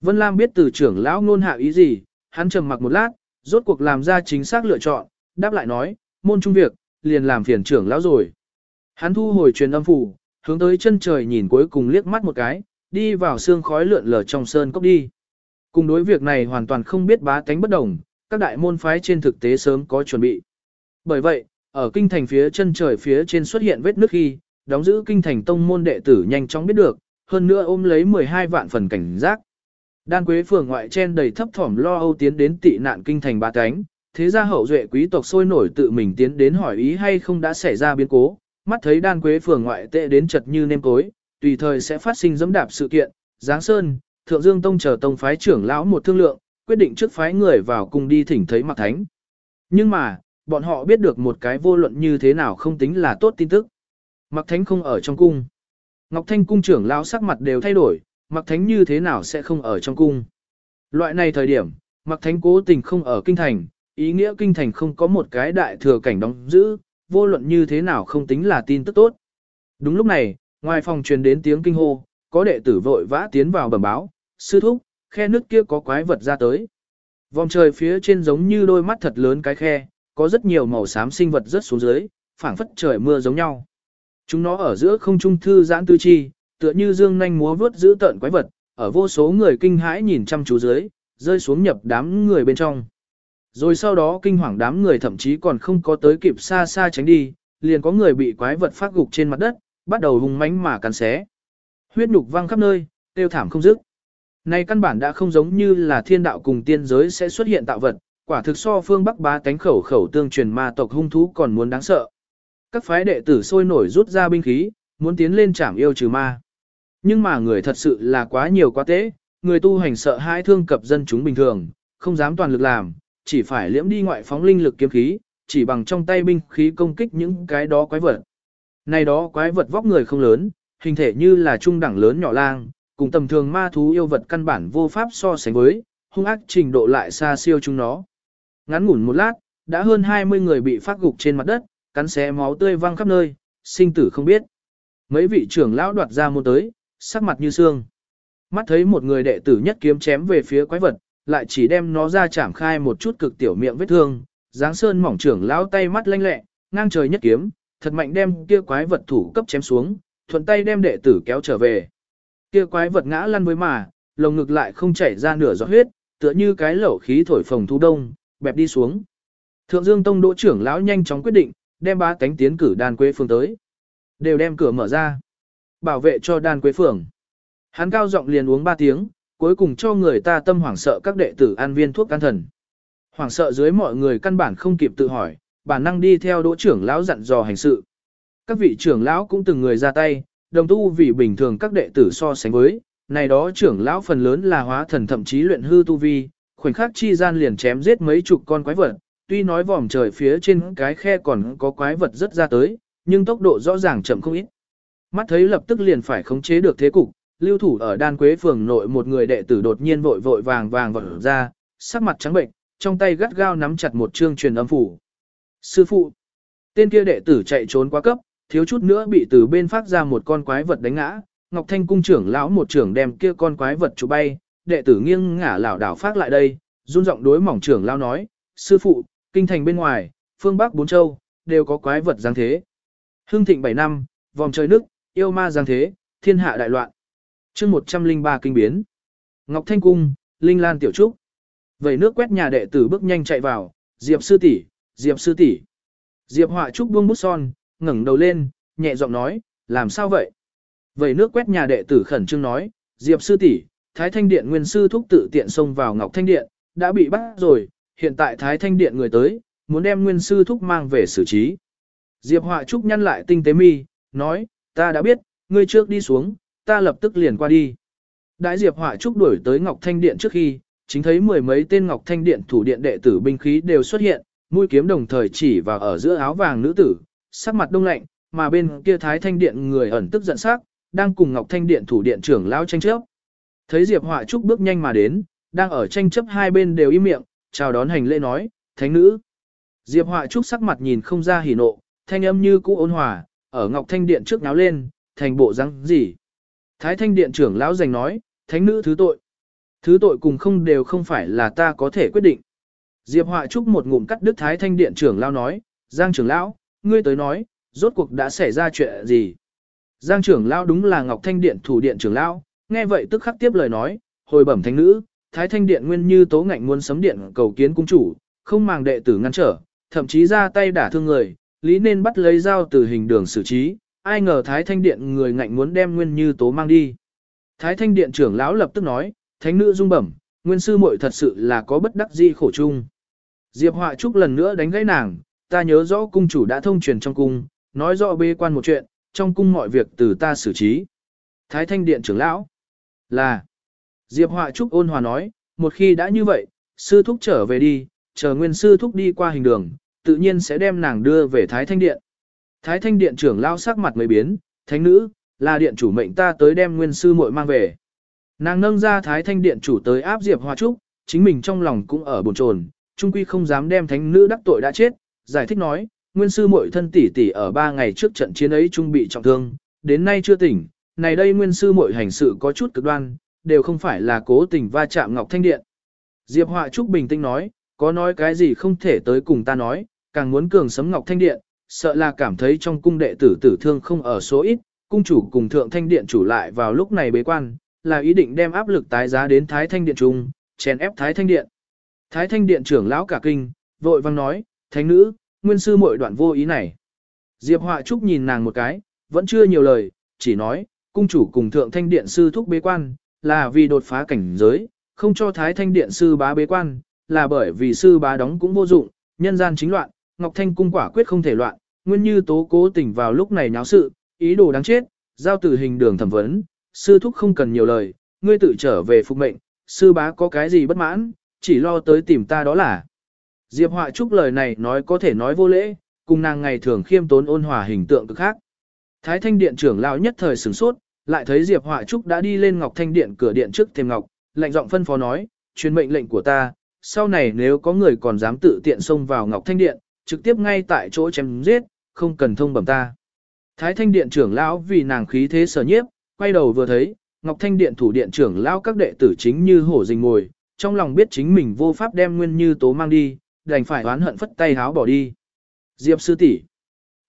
Vân Lam biết từ trưởng lão ngôn hạ ý gì, hắn trầm mặc một lát, rốt cuộc làm ra chính xác lựa chọn, đáp lại nói, môn trung việc, liền làm phiền trưởng lão rồi. Hắn thu hồi truyền âm phủ, hướng tới chân trời nhìn cuối cùng liếc mắt một cái, đi vào xương khói lượn lờ trong sơn cốc đi. Cùng đối việc này hoàn toàn không biết bá tánh bất đồng, các đại môn phái trên thực tế sớm có chuẩn bị. Bởi vậy, ở kinh thành phía chân trời phía trên xuất hiện vết nước khi, đóng giữ kinh thành tông môn đệ tử nhanh chóng biết được, hơn nữa ôm lấy 12 vạn phần cảnh giác. Đan Quế phường ngoại chen đầy thấp thỏm lo âu tiến đến tị nạn kinh thành ba cánh, thế gia hậu duệ quý tộc sôi nổi tự mình tiến đến hỏi ý hay không đã xảy ra biến cố, mắt thấy Đan Quế phường ngoại tệ đến chật như nêm cối, tùy thời sẽ phát sinh dẫm đạp sự kiện, Giáng Sơn, Thượng Dương Tông chờ tông phái trưởng lão một thương lượng, quyết định trước phái người vào cùng đi thỉnh thấy Mạc Thánh. Nhưng mà, bọn họ biết được một cái vô luận như thế nào không tính là tốt tin tức. Mạc Thánh không ở trong cung. Ngọc Thanh cung trưởng lão sắc mặt đều thay đổi, Mạc Thánh như thế nào sẽ không ở trong cung. Loại này thời điểm, Mạc Thánh cố tình không ở kinh thành, ý nghĩa kinh thành không có một cái đại thừa cảnh đóng giữ, vô luận như thế nào không tính là tin tức tốt. Đúng lúc này, ngoài phòng truyền đến tiếng kinh hô, có đệ tử vội vã tiến vào bẩm báo, sư thúc, khe nước kia có quái vật ra tới. Vòng trời phía trên giống như đôi mắt thật lớn cái khe, có rất nhiều màu xám sinh vật rớt xuống dưới, phảng phất trời mưa giống nhau. Chúng nó ở giữa không trung thư giãn tư chi, tựa như dương nhanh múa vướt giữ tợn quái vật, ở vô số người kinh hãi nhìn chăm chú dưới, rơi xuống nhập đám người bên trong. Rồi sau đó kinh hoàng đám người thậm chí còn không có tới kịp xa xa tránh đi, liền có người bị quái vật phát gục trên mặt đất, bắt đầu hùng mãnh mà cắn xé. Huyết nhục văng khắp nơi, tiêu thảm không dứt. Này căn bản đã không giống như là thiên đạo cùng tiên giới sẽ xuất hiện tạo vật, quả thực so phương Bắc bá cánh khẩu khẩu tương truyền ma tộc hung thú còn muốn đáng sợ. Các phái đệ tử sôi nổi rút ra binh khí, muốn tiến lên trảm yêu trừ ma. Nhưng mà người thật sự là quá nhiều quá tế, người tu hành sợ hãi thương cập dân chúng bình thường, không dám toàn lực làm, chỉ phải liễm đi ngoại phóng linh lực kiếm khí, chỉ bằng trong tay binh khí công kích những cái đó quái vật. Này đó quái vật vóc người không lớn, hình thể như là trung đẳng lớn nhỏ lang, cùng tầm thường ma thú yêu vật căn bản vô pháp so sánh với, hung ác trình độ lại xa siêu chúng nó. Ngắn ngủn một lát, đã hơn 20 người bị phát gục trên mặt đất, cắn xé máu tươi văng khắp nơi, sinh tử không biết. Mấy vị trưởng lão đoạt ra môn tới, sắc mặt như xương. Mắt thấy một người đệ tử nhất kiếm chém về phía quái vật, lại chỉ đem nó ra chạm khai một chút cực tiểu miệng vết thương, dáng Sơn mỏng trưởng lão tay mắt lanh lẹ, ngang trời nhất kiếm, thật mạnh đem kia quái vật thủ cấp chém xuống, thuận tay đem đệ tử kéo trở về. Kia quái vật ngã lăn với mà, lồng ngực lại không chảy ra nửa giọt huyết, tựa như cái lẩu khí thổi phồng thu đông, bẹp đi xuống. Thượng Dương Tông Đỗ trưởng lão nhanh chóng quyết định, đem ba cánh tiến cử đàn quế phương tới. Đều đem cửa mở ra. Bảo vệ cho đàn quế phường. Hắn cao giọng liền uống ba tiếng, cuối cùng cho người ta tâm hoảng sợ các đệ tử an viên thuốc can thần. Hoảng sợ dưới mọi người căn bản không kịp tự hỏi, bản năng đi theo đỗ trưởng lão dặn dò hành sự. Các vị trưởng lão cũng từng người ra tay, đồng tu vì bình thường các đệ tử so sánh với, này đó trưởng lão phần lớn là hóa thần thậm chí luyện hư tu vi, khoảnh khắc chi gian liền chém giết mấy chục con quái vật, tuy nói vòm trời phía trên cái khe còn có quái vật rất ra tới, nhưng tốc độ rõ ràng chậm không ít. Mắt thấy lập tức liền phải khống chế được thế cục, lưu thủ ở đan quế phường nội một người đệ tử đột nhiên vội vội vàng vàng vọt ra, sắc mặt trắng bệnh, trong tay gắt gao nắm chặt một chương truyền âm phủ. Sư phụ, tên kia đệ tử chạy trốn quá cấp, thiếu chút nữa bị từ bên phát ra một con quái vật đánh ngã, Ngọc Thanh cung trưởng lão một trưởng đem kia con quái vật chụp bay, đệ tử nghiêng ngả lảo đảo phát lại đây, run giọng đối mỏng trưởng lão nói, sư phụ, kinh thành bên ngoài, phương Bắc bốn châu, đều có quái vật giáng thế. Hưng thịnh 7 năm, vòng trời nước, yêu ma giáng thế, thiên hạ đại loạn. chương 103 kinh biến. Ngọc Thanh cung, Linh Lan tiểu trúc. Vậy nước quét nhà đệ tử bước nhanh chạy vào, Diệp sư tỷ, Diệp sư tỷ. Diệp Họa trúc buông bút son, ngẩng đầu lên, nhẹ giọng nói, làm sao vậy? Vậy nước quét nhà đệ tử khẩn trương nói, Diệp sư tỷ, Thái Thanh Điện nguyên sư thúc tự tiện xông vào Ngọc Thanh Điện, đã bị bắt rồi, hiện tại Thái Thanh Điện người tới, muốn đem nguyên sư thúc mang về xử trí. Diệp Họa Trúc nhăn lại tinh tế mi, nói, ta đã biết, ngươi trước đi xuống, ta lập tức liền qua đi. Đại Diệp Họa Trúc đuổi tới Ngọc Thanh Điện trước khi, chính thấy mười mấy tên Ngọc Thanh Điện thủ điện đệ tử binh khí đều xuất hiện, mũi kiếm đồng thời chỉ vào ở giữa áo vàng nữ tử, sắc mặt đông lạnh, mà bên kia Thái Thanh Điện người ẩn tức giận sắc, đang cùng Ngọc Thanh Điện thủ điện trưởng lao tranh chấp. Thấy Diệp Họa Trúc bước nhanh mà đến, đang ở tranh chấp hai bên đều im miệng, chào đón hành lễ nói, thánh nữ. Diệp Họa Trúc sắc mặt nhìn không ra hỉ nộ, thanh âm như cũ ôn hòa, ở Ngọc Thanh Điện trước náo lên, thành bộ răng gì. Thái Thanh Điện trưởng lão giành nói, thánh nữ thứ tội. Thứ tội cùng không đều không phải là ta có thể quyết định. Diệp Họa Trúc một ngụm cắt đứt Thái Thanh Điện trưởng lão nói, Giang trưởng lão, ngươi tới nói, rốt cuộc đã xảy ra chuyện gì? Giang trưởng lão đúng là Ngọc Thanh Điện thủ điện trưởng lão, nghe vậy tức khắc tiếp lời nói, hồi bẩm thánh nữ, Thái Thanh Điện nguyên như tố ngạnh muốn sấm điện cầu kiến cung chủ, không màng đệ tử ngăn trở, thậm chí ra tay đả thương người, lý nên bắt lấy dao từ hình đường xử trí, ai ngờ Thái Thanh Điện người ngạnh muốn đem Nguyên Như Tố mang đi. Thái Thanh Điện trưởng lão lập tức nói, thánh nữ dung bẩm, Nguyên sư muội thật sự là có bất đắc di khổ chung. Diệp Họa Trúc lần nữa đánh gãy nàng, ta nhớ rõ cung chủ đã thông truyền trong cung, nói rõ bê quan một chuyện, trong cung mọi việc từ ta xử trí. Thái Thanh Điện trưởng lão là Diệp Họa Trúc ôn hòa nói, một khi đã như vậy, sư thúc trở về đi, chờ nguyên sư thúc đi qua hình đường, tự nhiên sẽ đem nàng đưa về Thái Thanh Điện. Thái Thanh Điện trưởng lao sắc mặt mới biến, thánh nữ, là điện chủ mệnh ta tới đem nguyên sư muội mang về. Nàng nâng ra Thái Thanh Điện chủ tới áp Diệp Hoa Trúc, chính mình trong lòng cũng ở bồn chồn, trung quy không dám đem thánh nữ đắc tội đã chết, giải thích nói, nguyên sư muội thân tỷ tỷ ở ba ngày trước trận chiến ấy trung bị trọng thương, đến nay chưa tỉnh, này đây nguyên sư muội hành sự có chút cực đoan, đều không phải là cố tình va chạm Ngọc Thanh Điện. Diệp Họa Trúc bình tĩnh nói, có nói cái gì không thể tới cùng ta nói, càng muốn cường sấm Ngọc Thanh Điện, sợ là cảm thấy trong cung đệ tử tử thương không ở số ít, cung chủ cùng thượng thanh điện chủ lại vào lúc này bế quan, là ý định đem áp lực tái giá đến Thái Thanh Điện trung, chèn ép Thái Thanh Điện. Thái Thanh Điện trưởng lão cả kinh, vội vang nói, thánh nữ, nguyên sư muội đoạn vô ý này. Diệp Họa Trúc nhìn nàng một cái, vẫn chưa nhiều lời, chỉ nói, cung chủ cùng thượng thanh điện sư thúc bế quan, là vì đột phá cảnh giới, không cho Thái Thanh Điện sư bá bế quan, là bởi vì sư bá đóng cũng vô dụng, nhân gian chính loạn, Ngọc Thanh cung quả quyết không thể loạn, nguyên như tố cố tình vào lúc này nháo sự, ý đồ đáng chết, giao tử hình đường thẩm vấn, sư thúc không cần nhiều lời, ngươi tự trở về phục mệnh, sư bá có cái gì bất mãn, chỉ lo tới tìm ta đó là. Diệp Họa Trúc lời này nói có thể nói vô lễ, cùng nàng ngày thường khiêm tốn ôn hòa hình tượng cực khác. Thái Thanh Điện trưởng lão nhất thời sửng sốt, lại thấy Diệp Họa Trúc đã đi lên Ngọc Thanh Điện cửa điện trước thêm ngọc, lạnh giọng phân phó nói, truyền mệnh lệnh của ta, sau này nếu có người còn dám tự tiện xông vào Ngọc Thanh Điện, trực tiếp ngay tại chỗ chém giết, không cần thông bẩm ta. Thái Thanh Điện trưởng lão vì nàng khí thế sở nhiếp, quay đầu vừa thấy, Ngọc Thanh Điện thủ điện trưởng lão các đệ tử chính như hổ rình ngồi, trong lòng biết chính mình vô pháp đem nguyên như tố mang đi, đành phải oán hận phất tay háo bỏ đi. Diệp sư tỷ,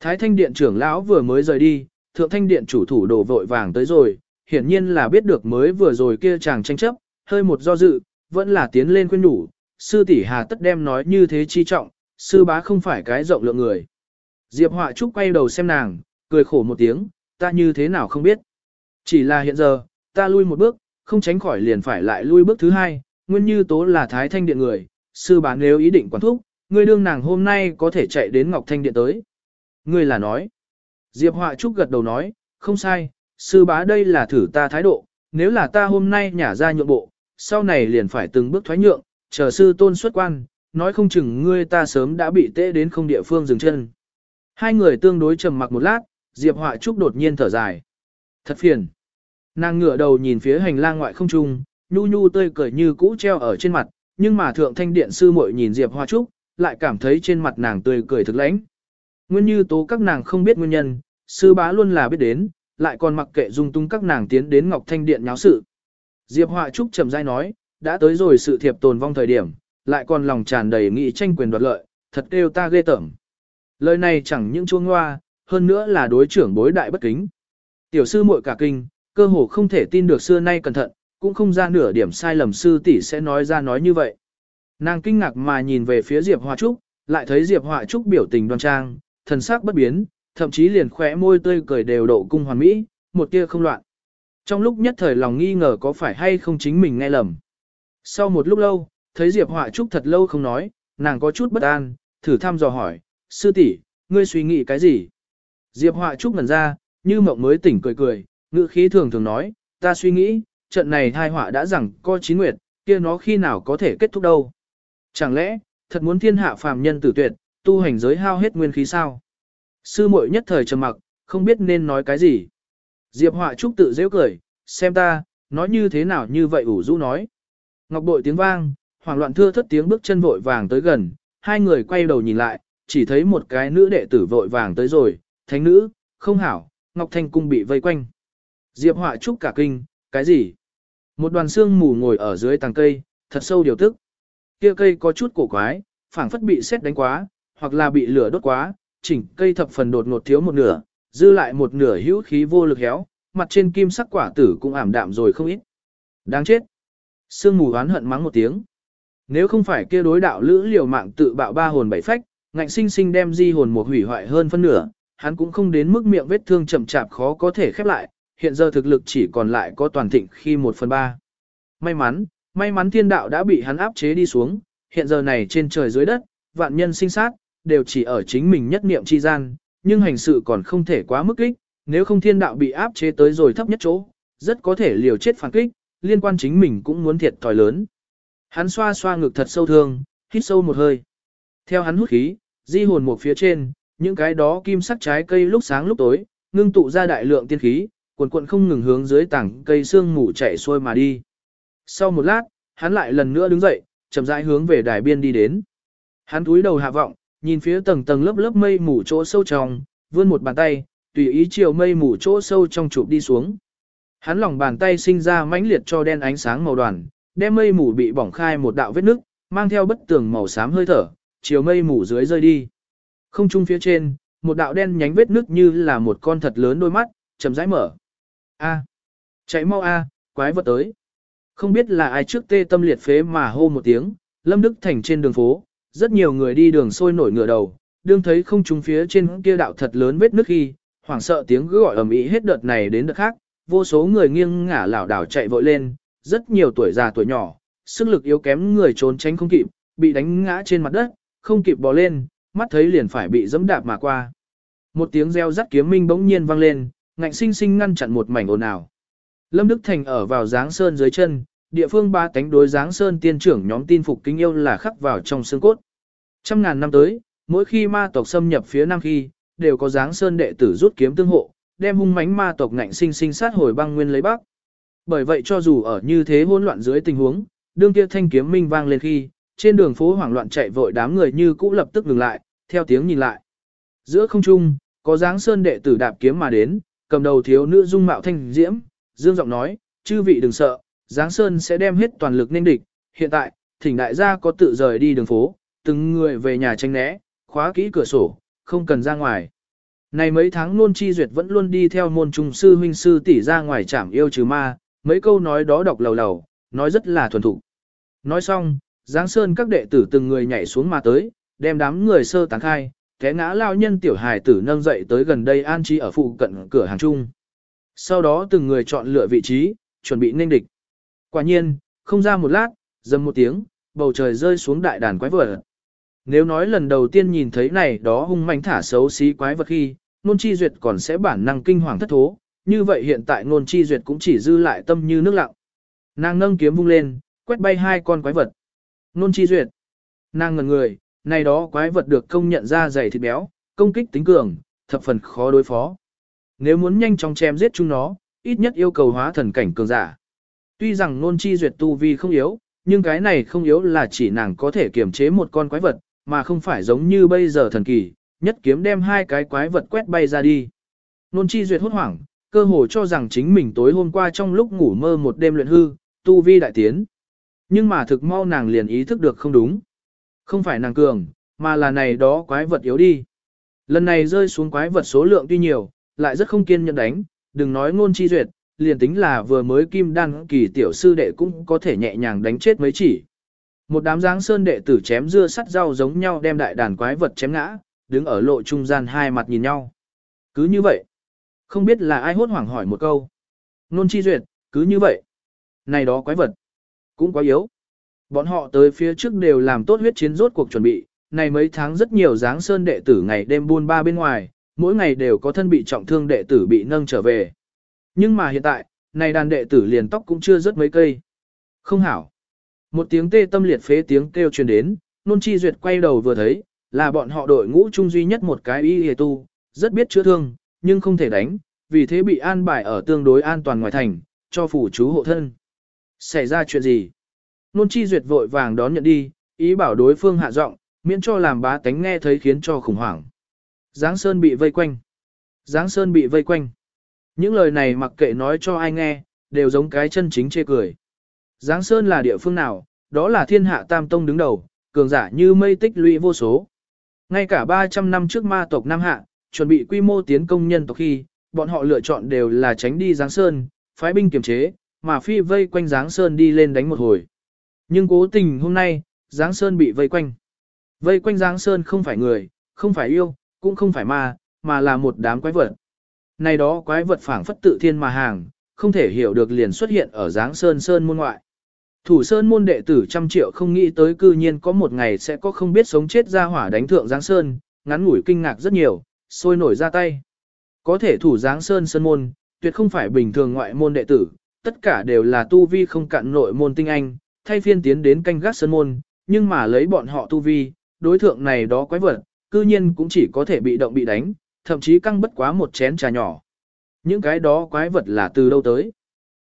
Thái Thanh Điện trưởng lão vừa mới rời đi, Thượng Thanh Điện chủ thủ đồ vội vàng tới rồi, hiển nhiên là biết được mới vừa rồi kia chàng tranh chấp, hơi một do dự, vẫn là tiến lên khuyên nhủ, sư tỷ hà tất đem nói như thế chi trọng, sư bá không phải cái rộng lượng người. Diệp Họa Trúc quay đầu xem nàng, cười khổ một tiếng, ta như thế nào không biết. Chỉ là hiện giờ, ta lui một bước, không tránh khỏi liền phải lại lui bước thứ hai, nguyên như tố là thái thanh điện người, sư bá nếu ý định quản thúc, ngươi đương nàng hôm nay có thể chạy đến Ngọc Thanh điện tới. Ngươi là nói. Diệp Họa Trúc gật đầu nói, không sai, sư bá đây là thử ta thái độ, nếu là ta hôm nay nhả ra nhượng bộ, sau này liền phải từng bước thoái nhượng, chờ sư tôn xuất quan, nói không chừng ngươi ta sớm đã bị tệ đến không địa phương dừng chân. Hai người tương đối trầm mặc một lát, Diệp Họa Trúc đột nhiên thở dài. Thật phiền. Nàng ngửa đầu nhìn phía hành lang ngoại không trung, nhu nhu tươi cười như cũ treo ở trên mặt, nhưng mà thượng thanh điện sư muội nhìn Diệp Hoa Trúc, lại cảm thấy trên mặt nàng tươi cười thực lãnh. Nguyên như tố các nàng không biết nguyên nhân, sư bá luôn là biết đến, lại còn mặc kệ dung tung các nàng tiến đến Ngọc Thanh Điện nháo sự. Diệp Hoa Trúc trầm dai nói, đã tới rồi sự thiệp tồn vong thời điểm, lại còn lòng tràn đầy nghị tranh quyền đoạt lợi, thật kêu ta ghê tởm. Lời này chẳng những chuông hoa, hơn nữa là đối trưởng bối đại bất kính. Tiểu sư muội cả kinh, cơ hồ không thể tin được xưa nay cẩn thận, cũng không ra nửa điểm sai lầm sư tỷ sẽ nói ra nói như vậy. Nàng kinh ngạc mà nhìn về phía Diệp Hoa Trúc, lại thấy Diệp Hoa Trúc biểu tình đoan trang, thần sắc bất biến, thậm chí liền khóe môi tươi cười đều độ cung hoàn mỹ, một tia không loạn. Trong lúc nhất thời lòng nghi ngờ có phải hay không chính mình nghe lầm. Sau một lúc lâu, thấy Diệp Họa Trúc thật lâu không nói, nàng có chút bất an, thử thăm dò hỏi, sư tỷ, ngươi suy nghĩ cái gì? Diệp Họa Trúc ngẩn ra, như mộng mới tỉnh cười cười, ngữ khí thường thường nói, ta suy nghĩ, trận này thai họa đã rằng coi chín nguyệt, kia nó khi nào có thể kết thúc đâu. Chẳng lẽ, thật muốn thiên hạ phàm nhân tử tuyệt, tu hành giới hao hết nguyên khí sao? Sư muội nhất thời trầm mặc, không biết nên nói cái gì. Diệp Họa Trúc tự dễ cười, xem ta, nói như thế nào như vậy ủ rũ nói. Ngọc bội tiếng vang, hoảng loạn thưa thất tiếng bước chân vội vàng tới gần, hai người quay đầu nhìn lại, chỉ thấy một cái nữ đệ tử vội vàng tới rồi, thánh nữ, không hảo, Ngọc Thanh cung bị vây quanh. Diệp Họa Trúc cả kinh, cái gì? Một đoàn xương mù ngồi ở dưới tàng cây, thật sâu điều tức. Kia cây có chút cổ quái, phảng phất bị xét đánh quá, hoặc là bị lửa đốt quá, chỉnh cây thập phần đột ngột thiếu một nửa, dư lại một nửa hữu khí vô lực héo, mặt trên kim sắc quả tử cũng ảm đạm rồi không ít. Đáng chết. Sương mù oán hận mắng một tiếng. Nếu không phải kia đối đạo lữ liều mạng tự bạo ba hồn bảy phách, ngạnh sinh sinh đem di hồn một hủy hoại hơn phân nửa, hắn cũng không đến mức miệng vết thương chậm chạp khó có thể khép lại, hiện giờ thực lực chỉ còn lại có toàn thịnh khi một phần ba. May mắn, may mắn thiên đạo đã bị hắn áp chế đi xuống, hiện giờ này trên trời dưới đất, vạn nhân sinh sát, đều chỉ ở chính mình nhất niệm chi gian, nhưng hành sự còn không thể quá mức kích, nếu không thiên đạo bị áp chế tới rồi thấp nhất chỗ, rất có thể liều chết phản kích, liên quan chính mình cũng muốn thiệt thòi lớn. Hắn xoa xoa ngực thật sâu thương, hít sâu một hơi. Theo hắn hút khí, di hồn một phía trên, những cái đó kim sắc trái cây lúc sáng lúc tối, ngưng tụ ra đại lượng tiên khí, cuộn cuộn không ngừng hướng dưới tảng cây xương mù chạy xuôi mà đi. Sau một lát, hắn lại lần nữa đứng dậy, chậm rãi hướng về đài biên đi đến. Hắn cúi đầu hạ vọng, nhìn phía tầng tầng lớp lớp mây mù chỗ sâu trong, vươn một bàn tay, tùy ý chiều mây mù chỗ sâu trong chụp đi xuống. Hắn lòng bàn tay sinh ra mãnh liệt cho đen ánh sáng màu đoàn, đem mây mù bị bỏng khai một đạo vết nứt, mang theo bất tường màu xám hơi thở, chiều mây mù dưới rơi đi. Không trung phía trên, một đạo đen nhánh vết nứt như là một con thật lớn đôi mắt, chậm rãi mở. A, chạy mau a, quái vật tới. Không biết là ai trước tê tâm liệt phế mà hô một tiếng, Lâm Đức Thành trên đường phố, rất nhiều người đi đường sôi nổi ngựa đầu, đương thấy không trúng phía trên kia đạo thật lớn vết nước khi, hoảng sợ tiếng gọi ầm ĩ hết đợt này đến đợt khác, vô số người nghiêng ngả lảo đảo chạy vội lên, rất nhiều tuổi già tuổi nhỏ, sức lực yếu kém người trốn tránh không kịp, bị đánh ngã trên mặt đất, không kịp bò lên, mắt thấy liền phải bị dẫm đạp mà qua. Một tiếng reo rắt kiếm minh bỗng nhiên vang lên, ngạnh sinh sinh ngăn chặn một mảnh ồn ào. Lâm Đức Thành ở vào giáng sơn dưới chân, địa phương ba tánh đối giáng sơn tiên trưởng nhóm tin phục kính yêu là khắc vào trong xương cốt. Trăm ngàn năm tới, mỗi khi ma tộc xâm nhập phía nam khi, đều có giáng sơn đệ tử rút kiếm tương hộ, đem hung mãnh ma tộc ngạnh sinh sinh sát hồi băng nguyên lấy bắc. Bởi vậy cho dù ở như thế hỗn loạn dưới tình huống, đương kia thanh kiếm minh vang lên khi, trên đường phố hoảng loạn chạy vội đám người như cũ lập tức ngừng lại, theo tiếng nhìn lại. Giữa không trung, có giáng sơn đệ tử đạp kiếm mà đến, cầm đầu thiếu nữ dung mạo thanh diễm, dương giọng nói, chư vị đừng sợ, Giáng Sơn sẽ đem hết toàn lực nên địch, hiện tại, thỉnh đại gia có tự rời đi đường phố, từng người về nhà tranh né, khóa kỹ cửa sổ, không cần ra ngoài. Này mấy tháng luôn chi duyệt vẫn luôn đi theo môn trung sư huynh sư tỷ ra ngoài trảm yêu trừ ma, mấy câu nói đó đọc lầu lầu, nói rất là thuần thục. Nói xong, Giáng Sơn các đệ tử từng người nhảy xuống mà tới, đem đám người sơ tán khai, té ngã lao nhân tiểu hài tử nâng dậy tới gần đây an trí ở phụ cận cửa hàng chung. Sau đó từng người chọn lựa vị trí, chuẩn bị nên địch. Quả nhiên, không ra một lát, dầm một tiếng, bầu trời rơi xuống đại đàn quái vật. Nếu nói lần đầu tiên nhìn thấy này đó hung manh thả xấu xí quái vật khi, nôn chi duyệt còn sẽ bản năng kinh hoàng thất thố, như vậy hiện tại nôn chi duyệt cũng chỉ dư lại tâm như nước lặng. Nàng nâng kiếm vung lên, quét bay hai con quái vật. Nôn chi duyệt. Nàng ngần người, này đó quái vật được công nhận ra dày thịt béo, công kích tính cường, thập phần khó đối phó. Nếu muốn nhanh chóng chém giết chúng nó, ít nhất yêu cầu hóa thần cảnh cường giả. Tuy rằng nôn chi duyệt tu vi không yếu, nhưng cái này không yếu là chỉ nàng có thể kiểm chế một con quái vật, mà không phải giống như bây giờ thần kỳ, nhất kiếm đem hai cái quái vật quét bay ra đi. Nôn chi duyệt hốt hoảng, cơ hồ cho rằng chính mình tối hôm qua trong lúc ngủ mơ một đêm luyện hư, tu vi đại tiến. Nhưng mà thực mau nàng liền ý thức được không đúng. Không phải nàng cường, mà là này đó quái vật yếu đi. Lần này rơi xuống quái vật số lượng tuy nhiều, lại rất không kiên nhẫn đánh, đừng nói ngôn chi duyệt, liền tính là vừa mới kim đan kỳ tiểu sư đệ cũng có thể nhẹ nhàng đánh chết mấy chỉ. Một đám giáng sơn đệ tử chém dưa sắt rau giống nhau đem đại đàn quái vật chém ngã, đứng ở lộ trung gian hai mặt nhìn nhau. Cứ như vậy, không biết là ai hốt hoảng hỏi một câu. Nôn chi duyệt, cứ như vậy. Này đó quái vật, cũng quá yếu. Bọn họ tới phía trước đều làm tốt huyết chiến rốt cuộc chuẩn bị, này mấy tháng rất nhiều dáng sơn đệ tử ngày đêm buôn ba bên ngoài, mỗi ngày đều có thân bị trọng thương đệ tử bị nâng trở về. Nhưng mà hiện tại, này đàn đệ tử liền tóc cũng chưa rớt mấy cây. Không hảo. Một tiếng tê tâm liệt phế tiếng kêu truyền đến, nôn chi duyệt quay đầu vừa thấy, là bọn họ đội ngũ chung duy nhất một cái y hề tu, rất biết chữa thương, nhưng không thể đánh, vì thế bị an bài ở tương đối an toàn ngoài thành, cho phủ chú hộ thân. Xảy ra chuyện gì? Nôn chi duyệt vội vàng đón nhận đi, ý bảo đối phương hạ giọng, miễn cho làm bá tánh nghe thấy khiến cho khủng hoảng. Giáng Sơn bị vây quanh. Giáng Sơn bị vây quanh. Những lời này mặc kệ nói cho ai nghe, đều giống cái chân chính chê cười. Giáng Sơn là địa phương nào, đó là thiên hạ tam tông đứng đầu, cường giả như mây tích lũy vô số. Ngay cả 300 năm trước ma tộc Nam Hạ, chuẩn bị quy mô tiến công nhân tộc khi, bọn họ lựa chọn đều là tránh đi Giáng Sơn, phái binh kiềm chế, mà phi vây quanh Giáng Sơn đi lên đánh một hồi. Nhưng cố tình hôm nay, Giáng Sơn bị vây quanh. Vây quanh Giáng Sơn không phải người, không phải yêu, cũng không phải ma, mà là một đám quái vật. Này đó quái vật phảng phất tự thiên mà hàng, không thể hiểu được liền xuất hiện ở Giáng Sơn Sơn môn ngoại. Thủ Sơn môn đệ tử trăm triệu không nghĩ tới cư nhiên có một ngày sẽ có không biết sống chết ra hỏa đánh thượng Giáng Sơn, ngắn ngủi kinh ngạc rất nhiều, sôi nổi ra tay. Có thể thủ Giáng Sơn Sơn môn, tuyệt không phải bình thường ngoại môn đệ tử, tất cả đều là tu vi không cạn nội môn tinh anh, thay phiên tiến đến canh gác Sơn môn, nhưng mà lấy bọn họ tu vi, đối thượng này đó quái vật, cư nhiên cũng chỉ có thể bị động bị đánh, thậm chí căng bất quá một chén trà nhỏ. Những cái đó quái vật là từ đâu tới?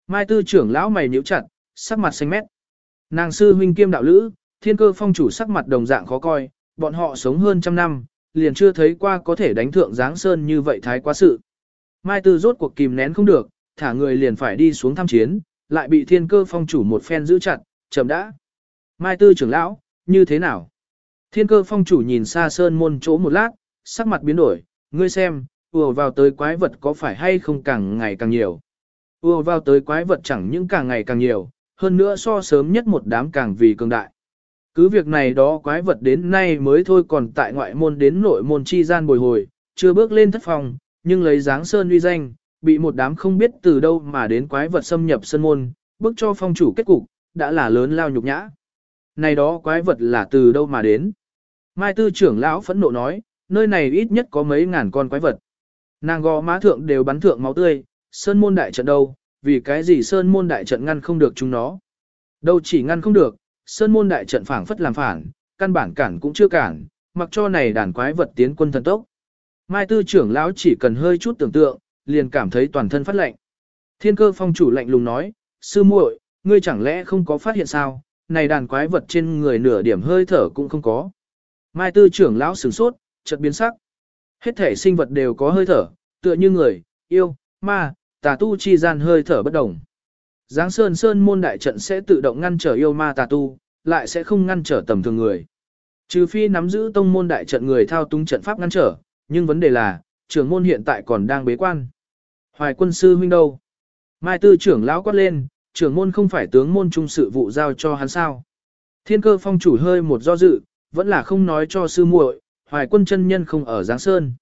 Mai tư trưởng lão mày nhíu chặt, sắc mặt xanh mét. Nàng sư huynh kiêm đạo lữ, thiên cơ phong chủ sắc mặt đồng dạng khó coi, bọn họ sống hơn trăm năm, liền chưa thấy qua có thể đánh thượng giáng sơn như vậy thái quá sự. Mai tư rốt cuộc kìm nén không được, thả người liền phải đi xuống thăm chiến, lại bị thiên cơ phong chủ một phen giữ chặt, chậm đã. Mai tư trưởng lão, như thế nào? Thiên cơ phong chủ nhìn xa sơn môn chỗ một lát, sắc mặt biến đổi, ngươi xem, ùa vào tới quái vật có phải hay không càng ngày càng nhiều. Ùa vào tới quái vật chẳng những càng ngày càng nhiều, hơn nữa so sớm nhất một đám càng vì cường đại. Cứ việc này đó quái vật đến nay mới thôi còn tại ngoại môn đến nội môn chi gian bồi hồi, chưa bước lên thất phòng, nhưng lấy dáng sơn uy danh, bị một đám không biết từ đâu mà đến quái vật xâm nhập sân môn, bước cho phong chủ kết cục, đã là lớn lao nhục nhã. Này đó quái vật là từ đâu mà đến? Mai tư trưởng lão phẫn nộ nói, nơi này ít nhất có mấy ngàn con quái vật. Nàng gò má thượng đều bắn thượng máu tươi, sơn môn đại trận đâu, vì cái gì sơn môn đại trận ngăn không được chúng nó. Đâu chỉ ngăn không được, sơn môn đại trận phản phất làm phản, căn bản cản cũng chưa cản, mặc cho này đàn quái vật tiến quân thần tốc. Mai tư trưởng lão chỉ cần hơi chút tưởng tượng, liền cảm thấy toàn thân phát lạnh. Thiên cơ phong chủ lạnh lùng nói, sư muội, ngươi chẳng lẽ không có phát hiện sao, này đàn quái vật trên người nửa điểm hơi thở cũng không có. Mai tư trưởng lão sửng sốt, chợt biến sắc. Hết thể sinh vật đều có hơi thở, tựa như người, yêu, ma, tà tu chi gian hơi thở bất đồng. Giáng Sơn Sơn môn đại trận sẽ tự động ngăn trở yêu ma tà tu, lại sẽ không ngăn trở tầm thường người. Trừ phi nắm giữ tông môn đại trận người thao túng trận pháp ngăn trở, nhưng vấn đề là, trưởng môn hiện tại còn đang bế quan. Hoài quân sư huynh đâu? Mai tư trưởng lão quát lên, trưởng môn không phải tướng môn trung sự vụ giao cho hắn sao. Thiên cơ phong chủ hơi một do dự, vẫn là không nói cho sư muội, hoài quân chân nhân không ở Giáng Sơn.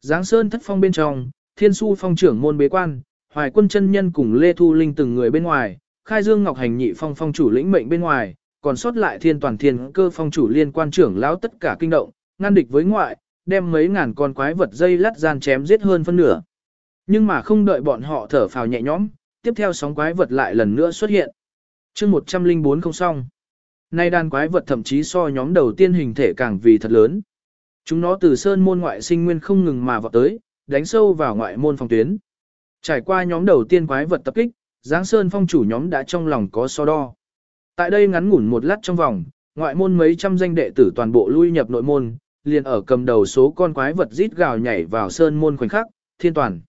Giáng Sơn thất phong bên trong, thiên su phong trưởng môn bế quan, hoài quân chân nhân cùng Lê Thu Linh từng người bên ngoài, khai dương ngọc hành nhị phong phong chủ lĩnh mệnh bên ngoài, còn sót lại thiên toàn thiên cơ phong chủ liên quan trưởng lão tất cả kinh động, ngăn địch với ngoại, đem mấy ngàn con quái vật dây lắt gian chém giết hơn phân nửa. Nhưng mà không đợi bọn họ thở phào nhẹ nhõm, tiếp theo sóng quái vật lại lần nữa xuất hiện. chương 104 không xong. Nay đàn quái vật thậm chí so nhóm đầu tiên hình thể càng vì thật lớn. Chúng nó từ sơn môn ngoại sinh nguyên không ngừng mà vào tới, đánh sâu vào ngoại môn phòng tuyến. Trải qua nhóm đầu tiên quái vật tập kích, Giáng Sơn phong chủ nhóm đã trong lòng có so đo. Tại đây ngắn ngủn một lát trong vòng, ngoại môn mấy trăm danh đệ tử toàn bộ lui nhập nội môn, liền ở cầm đầu số con quái vật rít gào nhảy vào sơn môn khoảnh khắc, thiên toàn.